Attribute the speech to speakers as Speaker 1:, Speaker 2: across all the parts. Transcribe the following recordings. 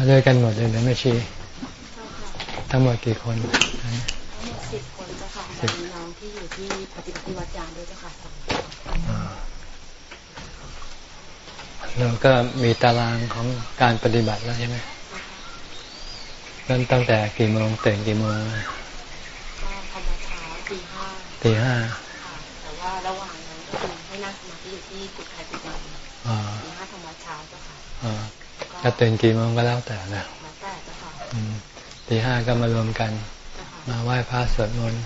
Speaker 1: มาด้วยกันหมดเลยนะแม่ชีทั้งหมดกี่คน
Speaker 2: ทั้งหมดสิบคนเจ้าค่ะแต่มีน้องที่อยู่ที่ปฏิบัติวัดยานด้วยเจ้าค่ะ
Speaker 1: เราก็มีตารางของการปฏิบัติแล้วใช่ไหมเริ่มตั้งแต่กี่โมงตื่นกี่โมง
Speaker 2: ก็ทำมาเช้าตีห้า
Speaker 1: ตีห้า
Speaker 2: แต่ว่าระหว่างนั้นก็คือให้นั่งสมาธิอยู่ที่กุฏไคกุฏมันตีห้าทำมาเช้าเจ้าค่ะ
Speaker 1: จะตื่นกี่โมงก็แล้วแต่นะแล้ว
Speaker 2: แต่เจ้าค่ะ
Speaker 1: ตีห้าก็มารวมกัน มาไหว้พระสวดมนต์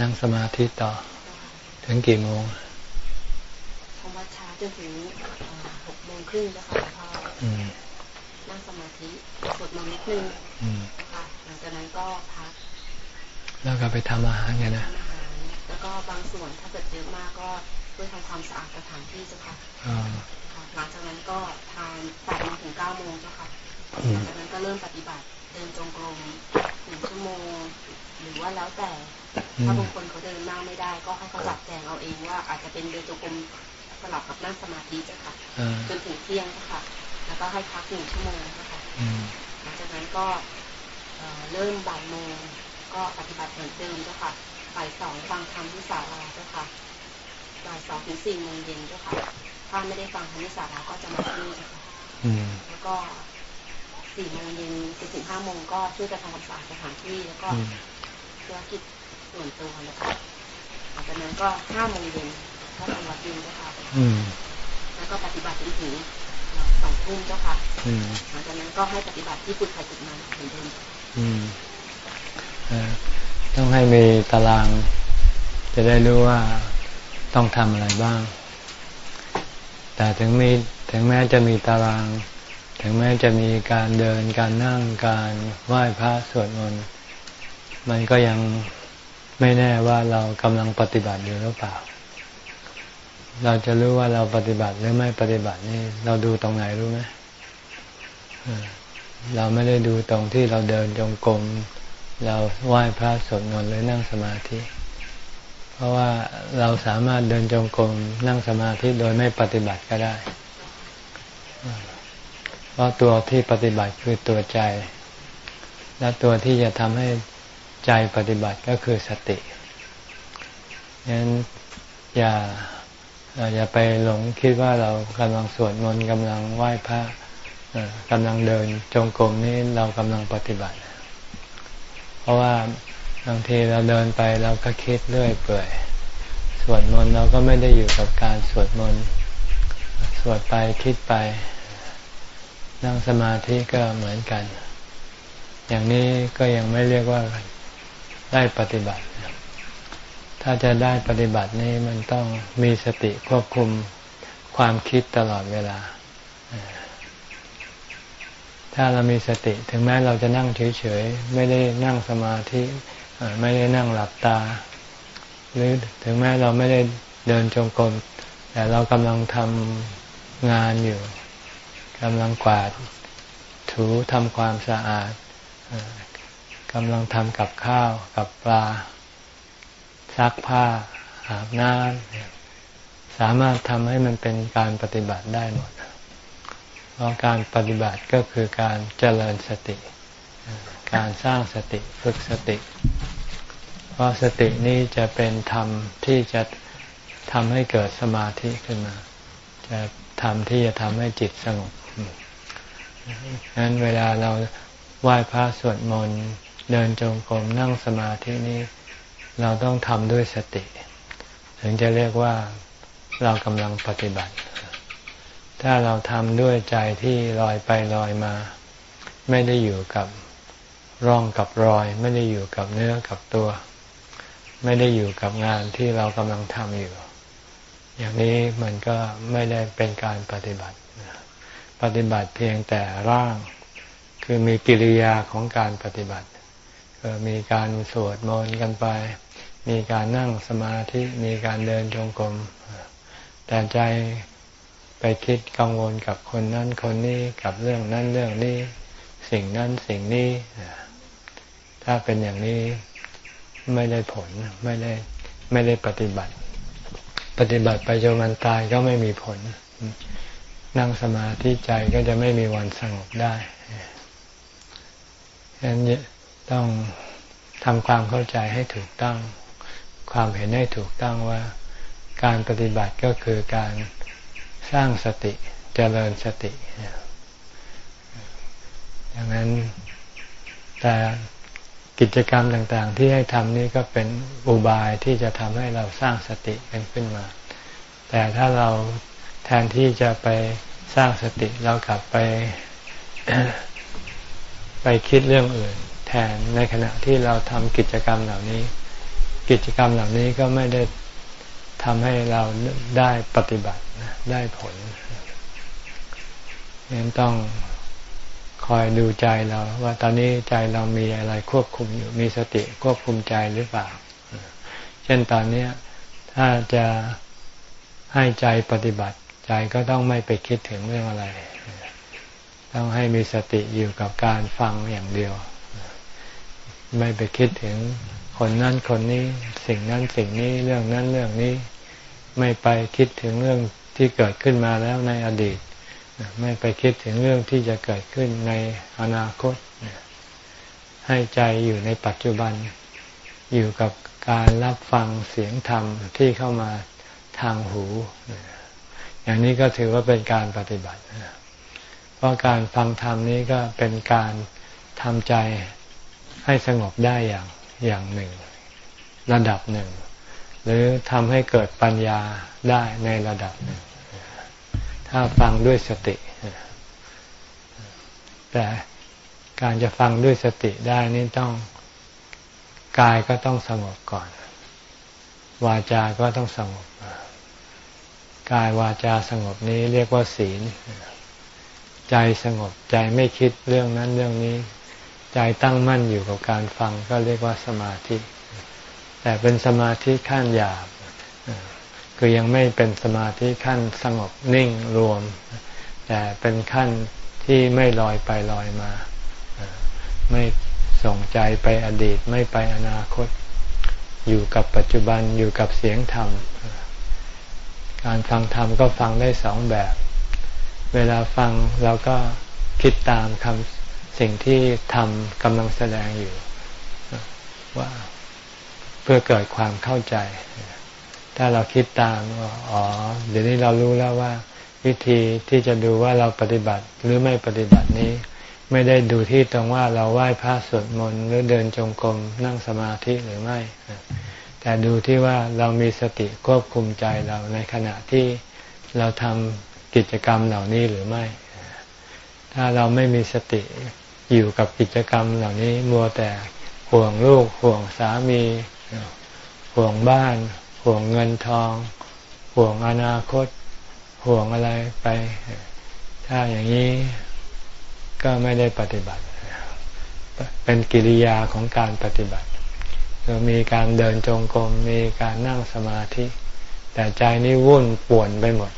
Speaker 1: นั่งสมาธิต่อ ถึงกี่โมง
Speaker 2: ทำวัดเช้าจนถึงหกโมงครึ่งแล้วค่ะพ่อนั่งสมาธิสวดมนต์นิดนึงค่ะหลังจากนั้นก็พัก
Speaker 1: แล้วก็ไปทำอาหารไงนะ
Speaker 2: แล้วก็บางส่วนถ้าเกิดเยอะมากก็ช่วยทำความสะอาดสถานที่เจ้าค่ะ หลังจากนั้นก็ทานแปดโมงถึงเก้าโมงเจ้าค่ะหลังจากนั้นก็เริ่มปฏิบัติ เดินจงกรมหนึ่งชั่วโมง หรือว่าแล้วแต่ ถ้าบางคนเขาเดินนั่งไม่ได้ ก็ให้เขาจัดแจงเอาเองว่าอาจจะเป็นเดินจงกรมสลับกับนั่งสมาธิเจ้าค่ะจนถึงเที่ยงเจ้าค่ะ แล้วก็ให้พักหนึ่งชั่วโมงเจ้าค่ะหลังจากนั้นก็เริ่มบ่ายโมงก็ปฏิบัติเหมือนเดิมเจ้าค่ะบ่ายสองฟังธรรมที่ศาลาเจ้าค่ะบ่ายสองถึงสี่โมงเย็นเจ้าค่ะ ถ้าไม่ได้ฟังธรรมที่ศาลาก็จะมาที่นี่เจ้าค่ะแล้วก็สี่โมงเย็นถึงถึงห้าโมงก็ช่วยกันทำความสะอาดสถานที่แล้วก็ธุรกิจส่วนตัวนะคะหลังจากนั้นก็ห้าโมงเย็นก็ทำวัดดินเจ้าค่ะแล้วก็ปฏิบัติจนถึงสองทุ่มเจ้าค่ะหลังจากนั้นก็ให้ปฏิบัติที่ฝึกไข่ฝึกมันเหมือนเดิม
Speaker 1: ต้องให้มีตาราง จะได้รู้ว่าต้องทำอะไรบ้าง แต่ถึงมีถึงแม้จะมีตาราง ถึงแม้จะมีการเดินการนั่งการไหว้พระสวดมนต์มันก็ยังไม่แน่ว่าเรากำลังปฏิบัติอยู่หรือเปล่า เราจะรู้ว่าเราปฏิบัติหรือไม่ปฏิบัตินี่เราดูตรงไหนรู้ไหมเราไม่ได้ดูตรงที่เราเดินจงกรมเราไหว้พระสวดมนต์หรือนั่งสมาธิ เพราะว่าเราสามารถเดินจงกรมนั่งสมาธิโดยไม่ปฏิบัติก็ได้ เพราะตัวที่ปฏิบัติคือตัวใจ และตัวที่จะทำให้ใจปฏิบัติก็คือสติงั้นอย่าอย่าไปหลงคิดว่าเรากำลังสวดมนต์กำลังไหว้พระกำลังเดินจงกรมนี้เรากำลังปฏิบัติ เพราะว่า บางทีเราเดินไปเราก็คิดเรื่อยเปื่อย สวดมนต์เราก็ไม่ได้อยู่กับการสวดมนต์ สวดไปคิดไป นั่งสมาธิก็เหมือนกัน อย่างนี้ก็ยังไม่เรียกว่าได้ปฏิบัติ ถ้าจะได้ปฏิบัตินี่มันต้องมีสติควบคุมความคิดตลอดเวลา ถ้าเรามีสติถึงแม้เราจะนั่งเฉยๆ ไม่ได้นั่งสมาธิ ไม่ได้นั่งหลับตา หรือถึงแม้เราไม่ได้เดินจงกรมแต่เรากำลังทำงานอยู่กำลังกวาดถูทำความสะอาดกำลังทำกับข้าวกับปลาซักผ้าอาบน้ำสามารถทำให้มันเป็นการปฏิบัติได้หมดเพราะการปฏิบัติก็คือการเจริญสติ การสร้างสติฝึกสติ เพราะสตินี้จะเป็นธรรมที่จะทำให้เกิดสมาธิขึ้นมา จะทำที่จะทำให้จิตสงบงั้นเวลาเราไหว้พระสวดมนต์เดินจงกรมนั่งสมาธินี้ เราต้องทำด้วยสติ ถึงจะเรียกว่าเรากำลังปฏิบัติ ถ้าเราทำด้วยใจที่ลอยไปลอยมา ไม่ได้อยู่กับ ร่องกับรอย ไม่ได้อยู่กับเนื้อกับตัว ไม่ได้อยู่กับงานที่เรากำลังทำอยู่ อย่างนี้มันก็ไม่ได้เป็นการปฏิบัติ ปฏิบัติเพียงแต่ร่าง คือมีกิริยาของการปฏิบัติมีการสวดมนต์กันไป มีการนั่งสมาธิ มีการเดินจงกรม แต่ใจไปคิดกังวลกับคนนั้นคนนี้ กับเรื่องนั้นเรื่องนี้ สิ่งนั้นสิ่งนี้ ถ้าเป็นอย่างนี้ไม่ได้ผลไม่ได้ไม่ได้ปฏิบัติ ปฏิบัติไปจนมันตายก็ไม่มีผล นั่งสมาธิใจก็จะไม่มีวันสงบได้ฉะนั้นต้องทำความเข้าใจให้ถูกต้อง ความเห็นให้ถูกต้องว่า การปฏิบัติก็คือการสร้างสติเจริญสติดังนั้นแต่ กิจกรรมต่างๆ ที่ให้ทำนี้ก็เป็นอุบายที่จะทำให้เราสร้างสติกันขึ้นมา แต่ถ้าเราแทนที่จะไปสร้างสติเรากลับไปไปคิดเรื่องอื่น แทนในขณะที่เราทำกิจกรรมเหล่านี้ กิจกรรมเหล่านี้ก็ไม่ได้ทำให้เราได้ปฏิบัติได้ผลยังต้อง คอยดูใจเราว่าตอนนี้ใจเรามีอะไรควบคุมอยู่ มีสติควบคุมใจหรือเปล่า เช่นตอนนี้ถ้าจะให้ใจปฏิบัติใจก็ต้องไม่ไปคิดถึงเรื่องอะไร ต้องให้มีสติอยู่กับการฟังอย่างเดียว ไม่ไปคิดถึงคนนั้นคนนี้สิ่งนั้นสิ่งนี้เรื่องนั้นเรื่องนี้ ไม่ไปคิดถึงเรื่องที่เกิดขึ้นมาแล้วในอดีต ไม่ไปคิดถึงเรื่องที่จะเกิดขึ้นในอนาคต ให้ใจอยู่ในปัจจุบัน อยู่กับการรับฟังเสียงธรรมที่เข้ามาทางหู อย่างนี้ก็ถือว่าเป็นการปฏิบัติ เพราะการฟังธรรมนี้ก็เป็นการทำใจให้สงบได้อย่างอย่างหนึ่ง ระดับหนึ่ง หรือทำให้เกิดปัญญาได้ในระดับหนึ่ง ถ้าฟังด้วยสติ แต่การจะฟังด้วยสติได้นี่ต้องกายก็ต้องสงบก่อน วาจา ก็ต้องสงบ กายวาจาสงบนี้เรียกว่าศีล ใจสงบใจไม่คิดเรื่องนั้นเรื่องนี้ ใจตั้งมั่นอยู่กับการฟังก็เรียกว่าสมาธิ แต่เป็นสมาธิขั้นหยาบ คือยังไม่เป็นสมาธิขั้นสงบนิ่งรวม แต่เป็นขั้นที่ไม่ลอยไปลอยมา ไม่ส่งใจไปอดีตไม่ไปอนาคต อยู่กับปัจจุบันอยู่กับเสียงธรรม การฟังธรรมก็ฟังได้สองแบบ เวลาฟังเราก็คิดตามคำสิ่งที่ธรรมกำลังแสดงอยู่ ว่าเพื่อเกิดความเข้าใจ ถ้าเราคิดตามอ๋อเดี๋ยวนี้เรารู้แล้วว่า วิธีที่จะดูว่าเราปฏิบัติหรือไม่ปฏิบัตินี้ ไม่ได้ดูที่ตรงว่าเราไหว้พระสวดมนต์หรือเดินจงกรมนั่งสมาธิหรือไม่ แต่ดูที่ว่าเรามีสติควบคุมใจเราในขณะที่เราทำกิจกรรมเหล่านี้หรือไม่ ถ้าเราไม่มีสติอยู่กับกิจกรรมเหล่านี้มัวแต่ห่วงลูกห่วงสามีห่วงบ้าน ห่วงเงินทอง ห่วงอนาคต ห่วงอะไรไป ถ้าอย่างนี้ก็ไม่ได้ปฏิบัติ เป็นกิริยาของการปฏิบัติคือมีการเดินจงกรมมีการนั่งสมาธิ แต่ใจนี่วุ่นป่วนไปหมด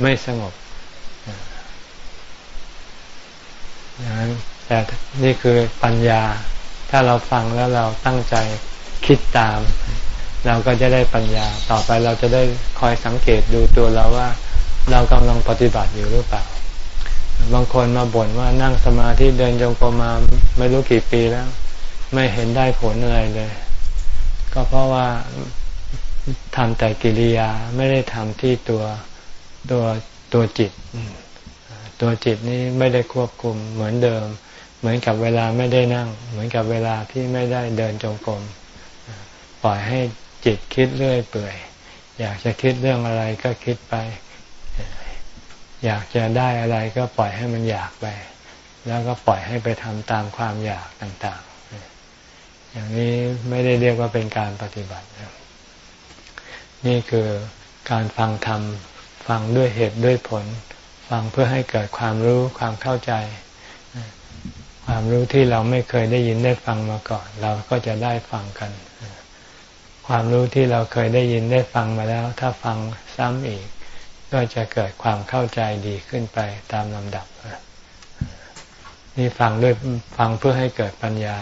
Speaker 1: ไม่สงบแต่นี่คือปัญญา ถ้าเราฟังแล้วเราตั้งใจ คิดตาม เราก็จะได้ปัญญา ต่อไปเราจะได้คอยสังเกตดูตัวเราว่า เรากำลังปฏิบัติอยู่หรือเปล่า บางคนมาบ่นว่านั่งสมาธิเดินจงกรมมาไม่รู้กี่ปีแล้ว ไม่เห็นได้ผลอะไรเลย ก็เพราะว่าทำแต่กิริยาไม่ได้ทำที่ตัวตัวตัวจิต ตัวจิตนี้ไม่ได้ควบคุมเหมือนเดิม เหมือนกับเวลาไม่ได้นั่ง เหมือนกับเวลาที่ไม่ได้เดินจงกรม ล่อยให้จิตคิดเรื่อยเปื่อย อยากจะคิดเรื่องอะไรก็คิดไป อยากจะได้อะไรก็ปล่อยให้มันอยากไป แล้วก็ปล่อยให้ไปทำตามความอยากต่างๆ อย่างนี้ไม่ได้เรียกว่าเป็นการปฏิบัติ นี่คือการฟังธรรมฟังด้วยเหตุด้วยผล ฟังเพื่อให้เกิดความรู้ความเข้าใจ ความรู้ที่เราไม่เคยได้ยินได้ฟังมาก่อน เราก็จะได้ฟังกัน ความรู้ที่เราเคยได้ยินได้ฟังมาแล้ว ถ้าฟังซ้ำอีก ก็จะเกิดความเข้าใจดีขึ้นไปตามลำดับ นี่ฟังด้วยฟังเพื่อให้เกิดปัญญา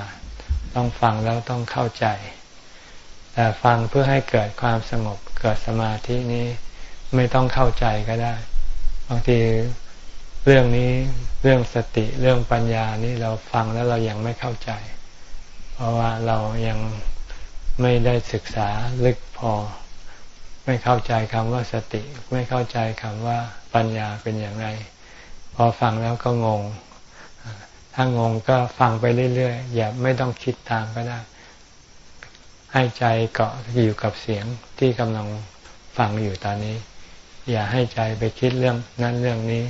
Speaker 1: ต้องฟังแล้วต้องเข้าใจ แต่ฟังเพื่อให้เกิดความสงบเกิดสมาธินี้ไม่ต้องเข้าใจก็ได้ บางทีเรื่องนี้เรื่องสติเรื่องปัญญานี่เราฟังแล้วเรายังไม่เข้าใจ เพราะว่าเรายัง ไม่ได้ศึกษาลึกพอ ไม่เข้าใจคำว่าสติ ไม่เข้าใจคำว่าปัญญาเป็นอย่างไร พอฟังแล้วก็งง ถ้างงก็ฟังไปเรื่อยๆ อย่าไม่ต้องคิดตามก็ได้ ให้ใจเกาะอยู่กับเสียงที่กำลังฟังอยู่ตอนนี้ อย่าให้ใจไปคิดเรื่องนั้นเรื่องนี้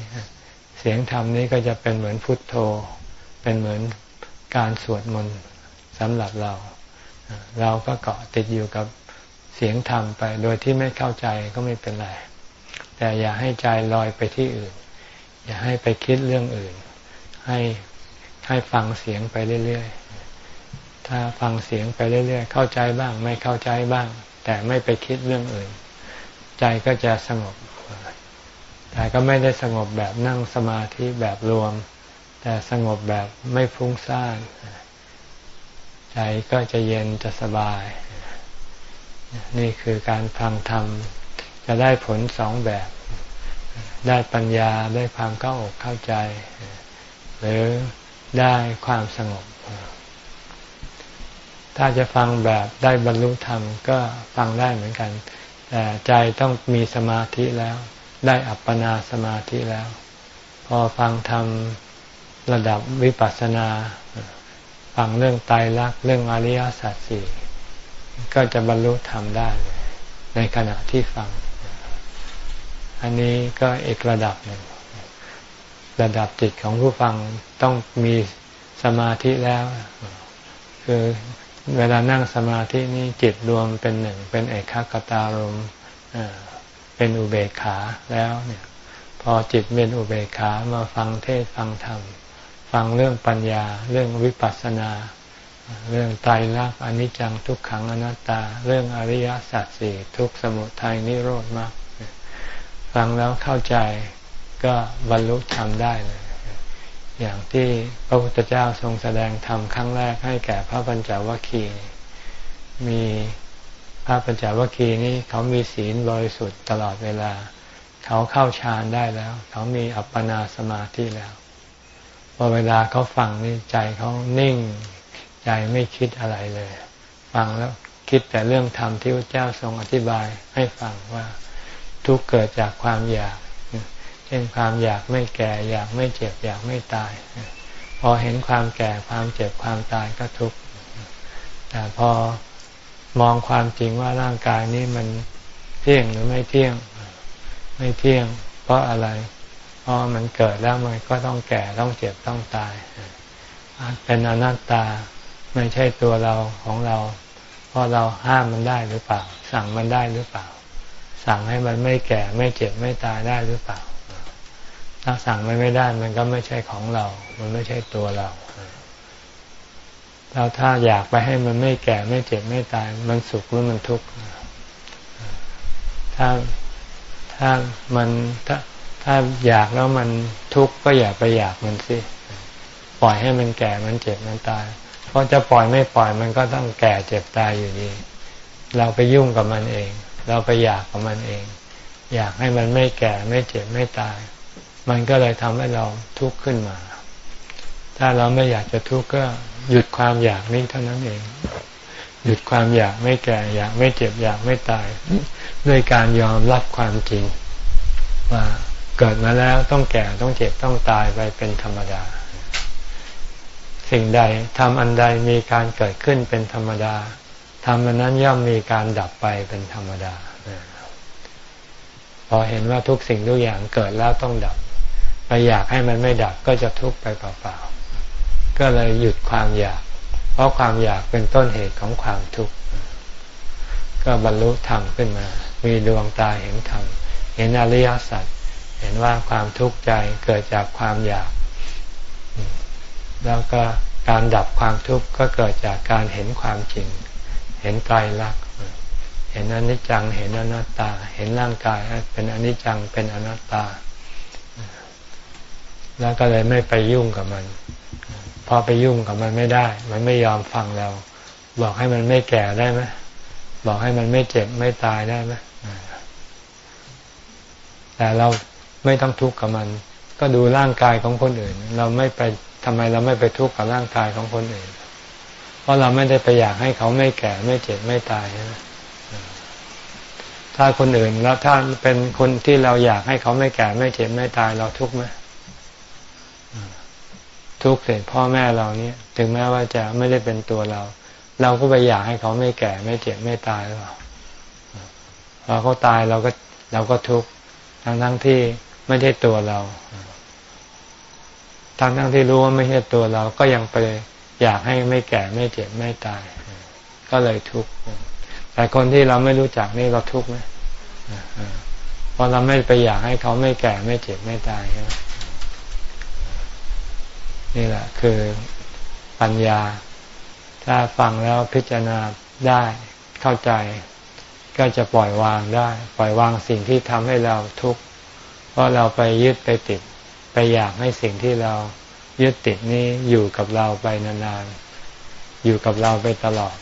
Speaker 1: เสียงธรรมนี้ก็จะเป็นเหมือนพุทโธ เป็นเหมือนการสวดมนต์สำหรับเรา เราก็เกาะติดอยู่กับเสียงธรรมไป โดยที่ไม่เข้าใจก็ไม่เป็นไร แต่อย่าให้ใจลอยไปที่อื่น อย่าให้ไปคิดเรื่องอื่น ให้ให้ฟังเสียงไปเรื่อยๆ ถ้าฟังเสียงไปเรื่อย ๆ เข้าใจบ้าง ไม่เข้าใจบ้าง แต่ไม่ไปคิดเรื่องอื่น ใจก็จะสงบ แต่ก็ไม่ได้สงบแบบนั่งสมาธิแบบรวม แต่สงบแบบไม่ฟุ้งซ่าน ใจก็จะเย็นจะสบาย นี่คือการฟังธรรม จะได้ผลสองแบบ ได้ปัญญาได้ความเข้าอกเข้าใจ หรือได้ความสงบ ถ้าจะฟังแบบได้บรรลุธรรมก็ฟังได้เหมือนกัน แต่ใจต้องมีสมาธิแล้ว ได้อัปปนาสมาธิแล้ว พอฟังทำระดับวิปัสสนา ฟังเรื่องไตรลักษณ์เรื่องอริยสัจสี่ก็จะบรรลุธรรมได้ในขณะที่ฟัง อันนี้ก็อีกระดับหนึ่ง ระดับจิตของผู้ฟังต้องมีสมาธิแล้ว คือเวลานั่งสมาธินี้จิตรวมเป็นหนึ่ง เป็นเอกขตารมเป็นอุเบกขาแล้วเนี่ย พอจิตเป็นอุเบกขามาฟังเทศฟังธรรม ฟังเรื่องปัญญา เรื่องวิปัสสนา เรื่องไตรลักษณ์อนิจจังทุกขังอนัตตา เรื่องอริยสัจสี่ทุกสมุทัยนิโรธมากฟังแล้วเข้าใจก็บรรลุธรรมได้เลยอย่างที่พระพุทธเจ้าทรงแสดงธรรมครั้งแรกให้แก่พระปัญจวัคคีย์มีพระปัญจวัคคีย์นี้เขามีศีลบริสุทธิ์ตลอดเวลา เขาเข้าฌานได้แล้ว เขามีอัปปนาสมาธิแล้ว พอเวลาเขาฟังนี่ใจเขานิ่ง ใจไม่คิดอะไรเลย ฟังแล้วคิดแต่เรื่องธรรมที่พระเจ้าทรงอธิบายให้ฟังว่า ทุกเกิดจากความอยาก เช่นความอยากไม่แก่ อยากไม่เจ็บ อยากไม่ตาย พอเห็นความแก่ความเจ็บความตายก็ทุกข์แต่พอมองความจริงว่าร่างกายนี้มันเที่ยงหรือไม่เที่ยง ไม่เที่ยง เพราะอะไร เพราะมันเกิดแล้วมันก็ต้องแก่ต้องเจ็บต้องตาย เป็นอนัตตาไม่ใช่ตัวเราของเรา เพราะเราห้ามมันได้หรือเปล่า สั่งมันได้หรือเปล่า สั่งให้มันไม่แก่ไม่เจ็บไม่ตายได้หรือเปล่า ถ้าสั่งมันไม่ได้มันก็ไม่ใช่ของเรา มันไม่ใช่ตัวเราแล้วถ้าอยากไปให้มันไม่แก่ไม่เจ็บไม่ตาย มันสุขหรือมันทุกข์ถ้าถ้ามันถ้า ถ้าอยากแล้วมันทุกข์ก็อย่าไปอยากมันสิปล่อยให้มันแก่มันเจ็บมันตาย เพราะจะปล่อยไม่ปล่อยมันก็ต้องแก่เจ็บตายอยู่ดี เราไปยุ่งกับมันเอง เราไปอยากกับมันเอง อยากให้มันไม่แก่ไม่เจ็บไม่ตาย มันก็เลยทำให้เราทุกข์ขึ้นมา ถ้าเราไม่อยากจะทุกข์ก็หยุดความอยากนี้เท่านั้นเอง หยุดความอยากไม่แก่อยากไม่เจ็บอยากไม่ตาย ด้วยการยอมรับความจริงว่า เกิดมาแล้วต้องแก่ต้องเจ็บต้องตายไปเป็นธรรมดา สิ่งใดทำอันใดมีการเกิดขึ้นเป็นธรรมดาทำอันนั้นย่อมมีการดับไปเป็นธรรมดา พอเห็นว่าทุกสิ่งทุกอย่างเกิดแล้วต้องดับ ไปอยากให้มันไม่ดับก็จะทุกข์ไปเปล่าๆ ก็เลยหยุดความอยาก เพราะความอยากเป็นต้นเหตุของความทุกข์ ก็บรรลุธรรมขึ้นมา มีดวงตาเห็นธรรม เห็นอริยสัจ เห็นว่าความทุกข์ใจเกิดจากความอยาก แล้วก็การดับความทุกข์ก็เกิดจากการเห็นความจริง เห็นไตรลักษณ์เห็นอนิจจัง เห็นอนัตตา เห็นร่างกายเป็นอนิจจังเป็นอนัตตา แล้วก็เลยไม่ไปยุ่งกับมัน พอไปยุ่งกับมันไม่ได้ มันไม่ยอมฟังเรา บอกให้มันไม่แก่ได้ไหมบอกให้มันไม่เจ็บไม่ตายได้ไหมแต่เรา ไม่ต้องทุกข์กับมัน ก็ดูร่างกายของคนอื่น เราไม่ไปทำไมเราไม่ไปทุกข์กับร่างกายของคนอื่น เพราะเราไม่ได้ไปอยากให้เขาไม่แก่ไม่เจ็บไม่ตายนะถ้าคนอื่นแล้วถ้าเป็นคนที่เราอยากให้เขาไม่แก่ไม่เจ็บไม่ตายเราทุกข์ไหมทุกข์เสร็จพ่อแม่เราเนี่ยถึงแม้ว่าจะไม่ได้เป็นตัวเรา เราก็ไปอยากให้เขาไม่แก่ไม่เจ็บไม่ตายหรือเปล่าพอเขาตายเราก็เราก็ทุกข์ทั้งทั้งที่ ไม่ใช่ตัวเราทั้งทั้งที่รู้ว่าไม่ใช่ตัวเราก็ยังไปอยากให้ไม่แก่ไม่เจ็บไม่ตาย ก็เลยทุกข์แต่คนที่เราไม่รู้จักนี่เราทุกข์ไหมเพราะเราไม่ไปอยากให้เขาไม่แก่ไม่เจ็บไม่ตายใช่ไหมนี่แหละ คือปัญญา ถ้าฟังแล้วพิจารณาได้เข้าใจ ก็จะปล่อยวางได้ ปล่อยวางสิ่งที่ทำให้เราทุกข์ เพราะเราไปยึดไปติด ไปอยากให้สิ่งที่เรายึดติดนี้อยู่กับเราไปนานๆ อยู่กับเราไปตลอด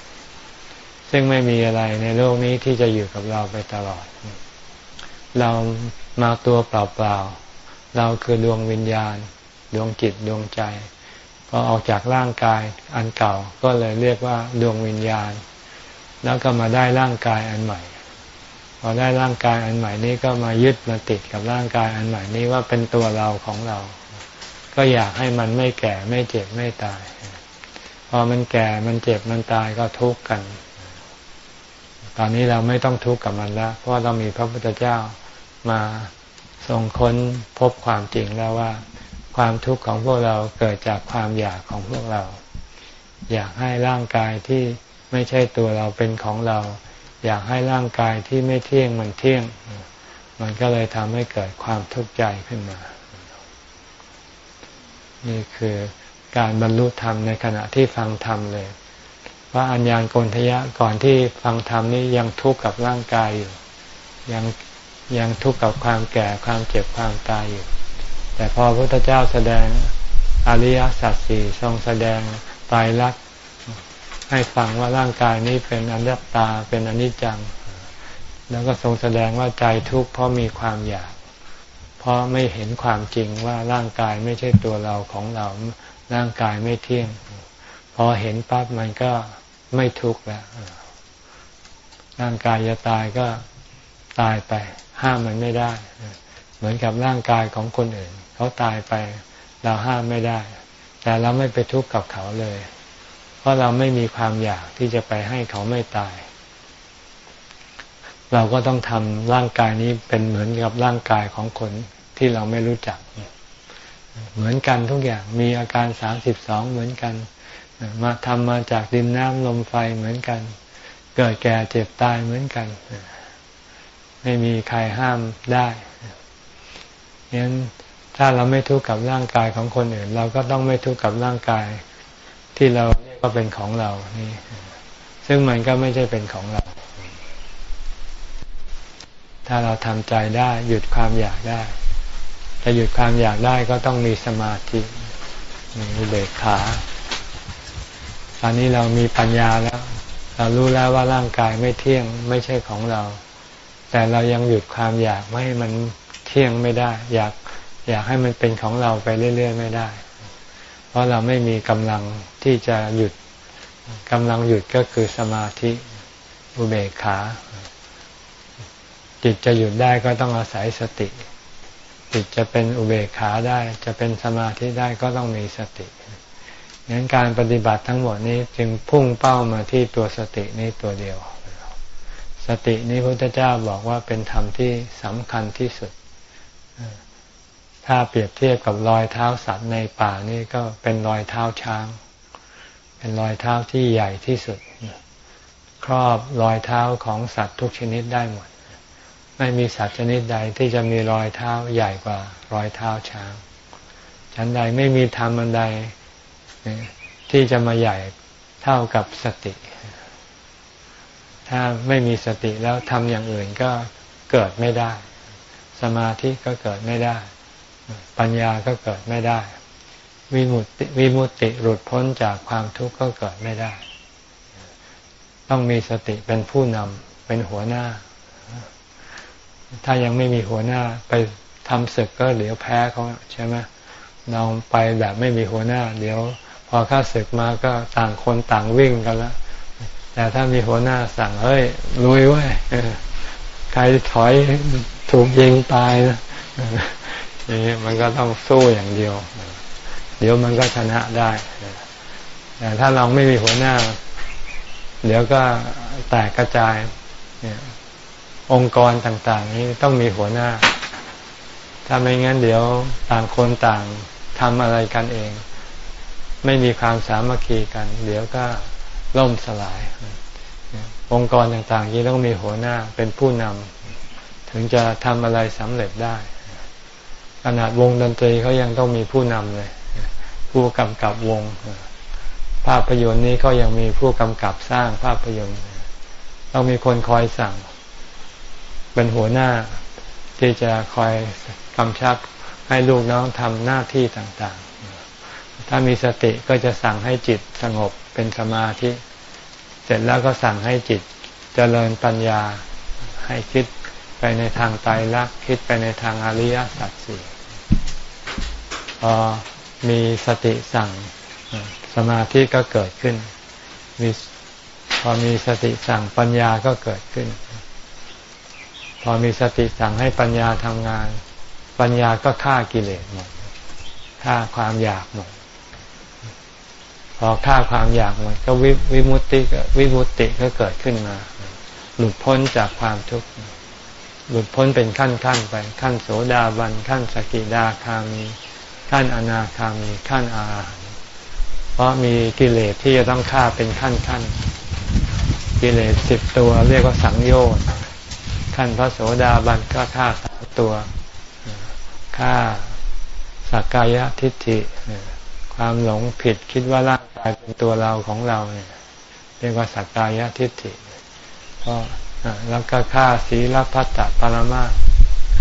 Speaker 1: ซึ่งไม่มีอะไรในโลกนี้ที่จะอยู่กับเราไปตลอด เรามาตัวเปล่าๆ เราคือดวงวิญญาณ ดวงจิตดวงใจ พอออกจากร่างกายอันเก่าก็เลยเรียกว่าดวงวิญญาณ แล้วก็มาได้ร่างกายอันใหม่ พอได้ร่างกายอันใหม่นี้ก็มายึดมาติดกับร่างกายอันใหม่นี้ว่าเป็นตัวเราของเรา ก็อยากให้มันไม่แก่ไม่เจ็บไม่ตาย พอมันแก่มันเจ็บมันตายก็ทุกข์กัน ตอนนี้เราไม่ต้องทุกข์กับมันแล้ว เพราะเรามีพระพุทธเจ้ามาทรงค้นพบความจริงแล้วว่า ความทุกข์ของพวกเราเกิดจากความอยากของพวกเรา อยากให้ร่างกายที่ไม่ใช่ตัวเราเป็นของเรา อยากให้ร่างกายที่ไม่เที่ยงมันเที่ยง มันก็เลยทำให้เกิดความทุกข์ใจขึ้นมา นี่คือการบรรลุธรรมในขณะที่ฟังธรรมเลยว่าอัญญาณโกนทยะก่อนที่ฟังธรรมนี่ยังทุกข์กับร่างกายอยู่ยังยังทุกข์กับความแก่ความเจ็บความตายอยู่ แต่พอพระพุทธเจ้าแสดงอริยสัจสี่ทรงแสดงตายรัก ให้ฟังว่าร่างกายนี้เป็นอนัตตาเป็นอนิจจัง แล้วก็ทรงแสดงว่าใจทุกข์เพราะมีความอยาก เพราะไม่เห็นความจริงว่าร่างกายไม่ใช่ตัวเราของเรา ร่างกายไม่เที่ยง พอเห็นปั๊บมันก็ไม่ทุกข์แล้วร่างกายจะตายก็ตายไป ห้ามมันไม่ได้ เหมือนกับร่างกายของคนอื่น เขาตายไป เราห้ามไม่ได้ แต่เราไม่ไปทุกข์กับเขาเลย เพราะเราไม่มีความอยากที่จะไปให้เขาไม่ตาย เราก็ต้องทำร่างกายนี้เป็นเหมือนกับร่างกายของคนที่เราไม่รู้จัก เหมือนกันทุกอย่างมีอาการสามสิบสองเหมือนกัน มาทำมาจากดินน้ำลมไฟเหมือนกัน เกิดแก่เจ็บตายเหมือนกัน ไม่มีใครห้ามได้ยันถ้าเราไม่ทุกข์กับร่างกายของคนอื่น เราก็ต้องไม่ทุกข์กับร่างกายที่เราเว่าเป็นของเรานี่ซึ่งมันก็ไม่ใช่เป็นของเรา ถ้าเราทำใจได้ หยุดความอยากได้ จะหยุดความอยากได้ก็ต้องมีสมาธิมีเบกขาตอนนี้เรามีปัญญาแล้ว เรารู้แล้วว่าร่างกายไม่เที่ยงไม่ใช่ของเรา แต่เรายังหยุดความอยากไม่ให้มันเที่ยงไม่ได้ อยากอยากให้มันเป็นของเราไปเรื่อยๆไม่ได้ เพราะเราไม่มีกำลังที่จะหยุดกำลังหยุดก็คือสมาธิอุเบกขา จิตจะหยุดได้ก็ต้องอาศัยสติ จิตจะเป็นอุเบกขาได้ จะเป็นสมาธิได้ก็ต้องมีสติงั้นการปฏิบัติทั้งหมดนี้จึงพุ่งเป้ามาที่ตัวสตินี้ตัวเดียว สตินี้พระพุทธเจ้าบอกว่าเป็นธรรมที่สำคัญที่สุด ถ้าเปรียบเทียบกับรอยเท้าสัตว์ในป่านี่ก็เป็นรอยเท้าช้าง เป็นรอยเท้าที่ใหญ่ที่สุด ครอบรอยเท้าของสัตว์ทุกชนิดได้หมด ไม่มีสัตว์ชนิดใดที่จะมีรอยเท้าใหญ่กว่ารอยเท้าช้างฉันใดไม่มีธรรมอันใดที่จะมาใหญ่เท่ากับสติ ถ้าไม่มีสติแล้วทำอย่างอื่นก็เกิดไม่ได้ สมาธิก็เกิดไม่ได้ ปัญญาก็เกิดไม่ได้ วิมุตติวิมุตติหลุดพ้นจากความทุกข์ก็เกิดไม่ได้ ต้องมีสติเป็นผู้นำเป็นหัวหน้า ถ้ายังไม่มีหัวหน้าไปทำศึกก็เดี๋ยวแพ้เขาใช่ไหมเราไปแบบไม่มีหัวหน้า เดี๋ยว พอข้าศึกมาก็ต่างคนต่างวิ่งกันแล้วแต่ถ้ามีหัวหน้าสั่งเฮ้ยลุยไว้ใครถอยถูกยิงตายนะ นี่มันก็ต้องสู้อย่างเดียว เดี๋ยวมันก็ชนะได้แต่ถ้าเราไม่มีหัวหน้า เดี๋ยวก็แตกกระจายเนี่ยองค์กรต่างๆ นี้ต้องมีหัวหน้า ถ้าไม่งั้นเดี๋ยวต่างคนต่างทำอะไรกันเอง ไม่มีความสามัคคีกัน เดี๋ยวก็ล่มสลาย องค์กรต่างๆนี้ต้องมีหัวหน้าเป็นผู้นำถึงจะทำอะไรสำเร็จได้ ขนาดวงดนตรีเขายังต้องมีผู้นำเลย ผู้กำกับวง ภาพยนตร์นี้ก็ยังมีผู้กำกับสร้างภาพยนตร์ต้องมีคนคอยสั่ง เป็นหัวหน้าที่จะคอยกำชับให้ลูกน้องทำหน้าที่ต่างๆ ถ้ามีสติก็จะสั่งให้จิตสงบเป็นสมาธิ เสร็จแล้วก็สั่งให้จิตเจริญปัญญาให้คิดไปในทางไตรลักษณ์คิดไปในทางอริยสัจสี่ พอมีสติสั่งสมาธิก็เกิดขึ้น มีพอมีสติสั่งปัญญาก็เกิดขึ้น พอมีสติสั่งให้ปัญญาทำงาน ปัญญาก็ฆ่ากิเลสหมดฆ่าความอยากหมดพอฆ่าความอยากหมดก็วิวมุตติวิมุตติก็เกิดขึ้นมา หลุดพ้นจากความทุกข์หลุดพ้นเป็นขั้นขั้นไปขั้นโสดาบันขั้นสกิดาคามี ขั้นอนาคามีขั้นอาหารเพราะมีกิเลสที่จะต้องฆ่าเป็นขั้นขั้นกิเลสสิบตัวเรียกว่าสังโยชน์ขั้นพระโสดาบันก็ฆ่าสามตัวฆ่าสักกายทิฏฐิความหลงผิดคิดว่าร่างกายเป็นตัวเราของเราเนี่ยเรียกว่าสักกายทิฏฐิเพราะแล้วก็ฆ่าศีลพัตตปรมา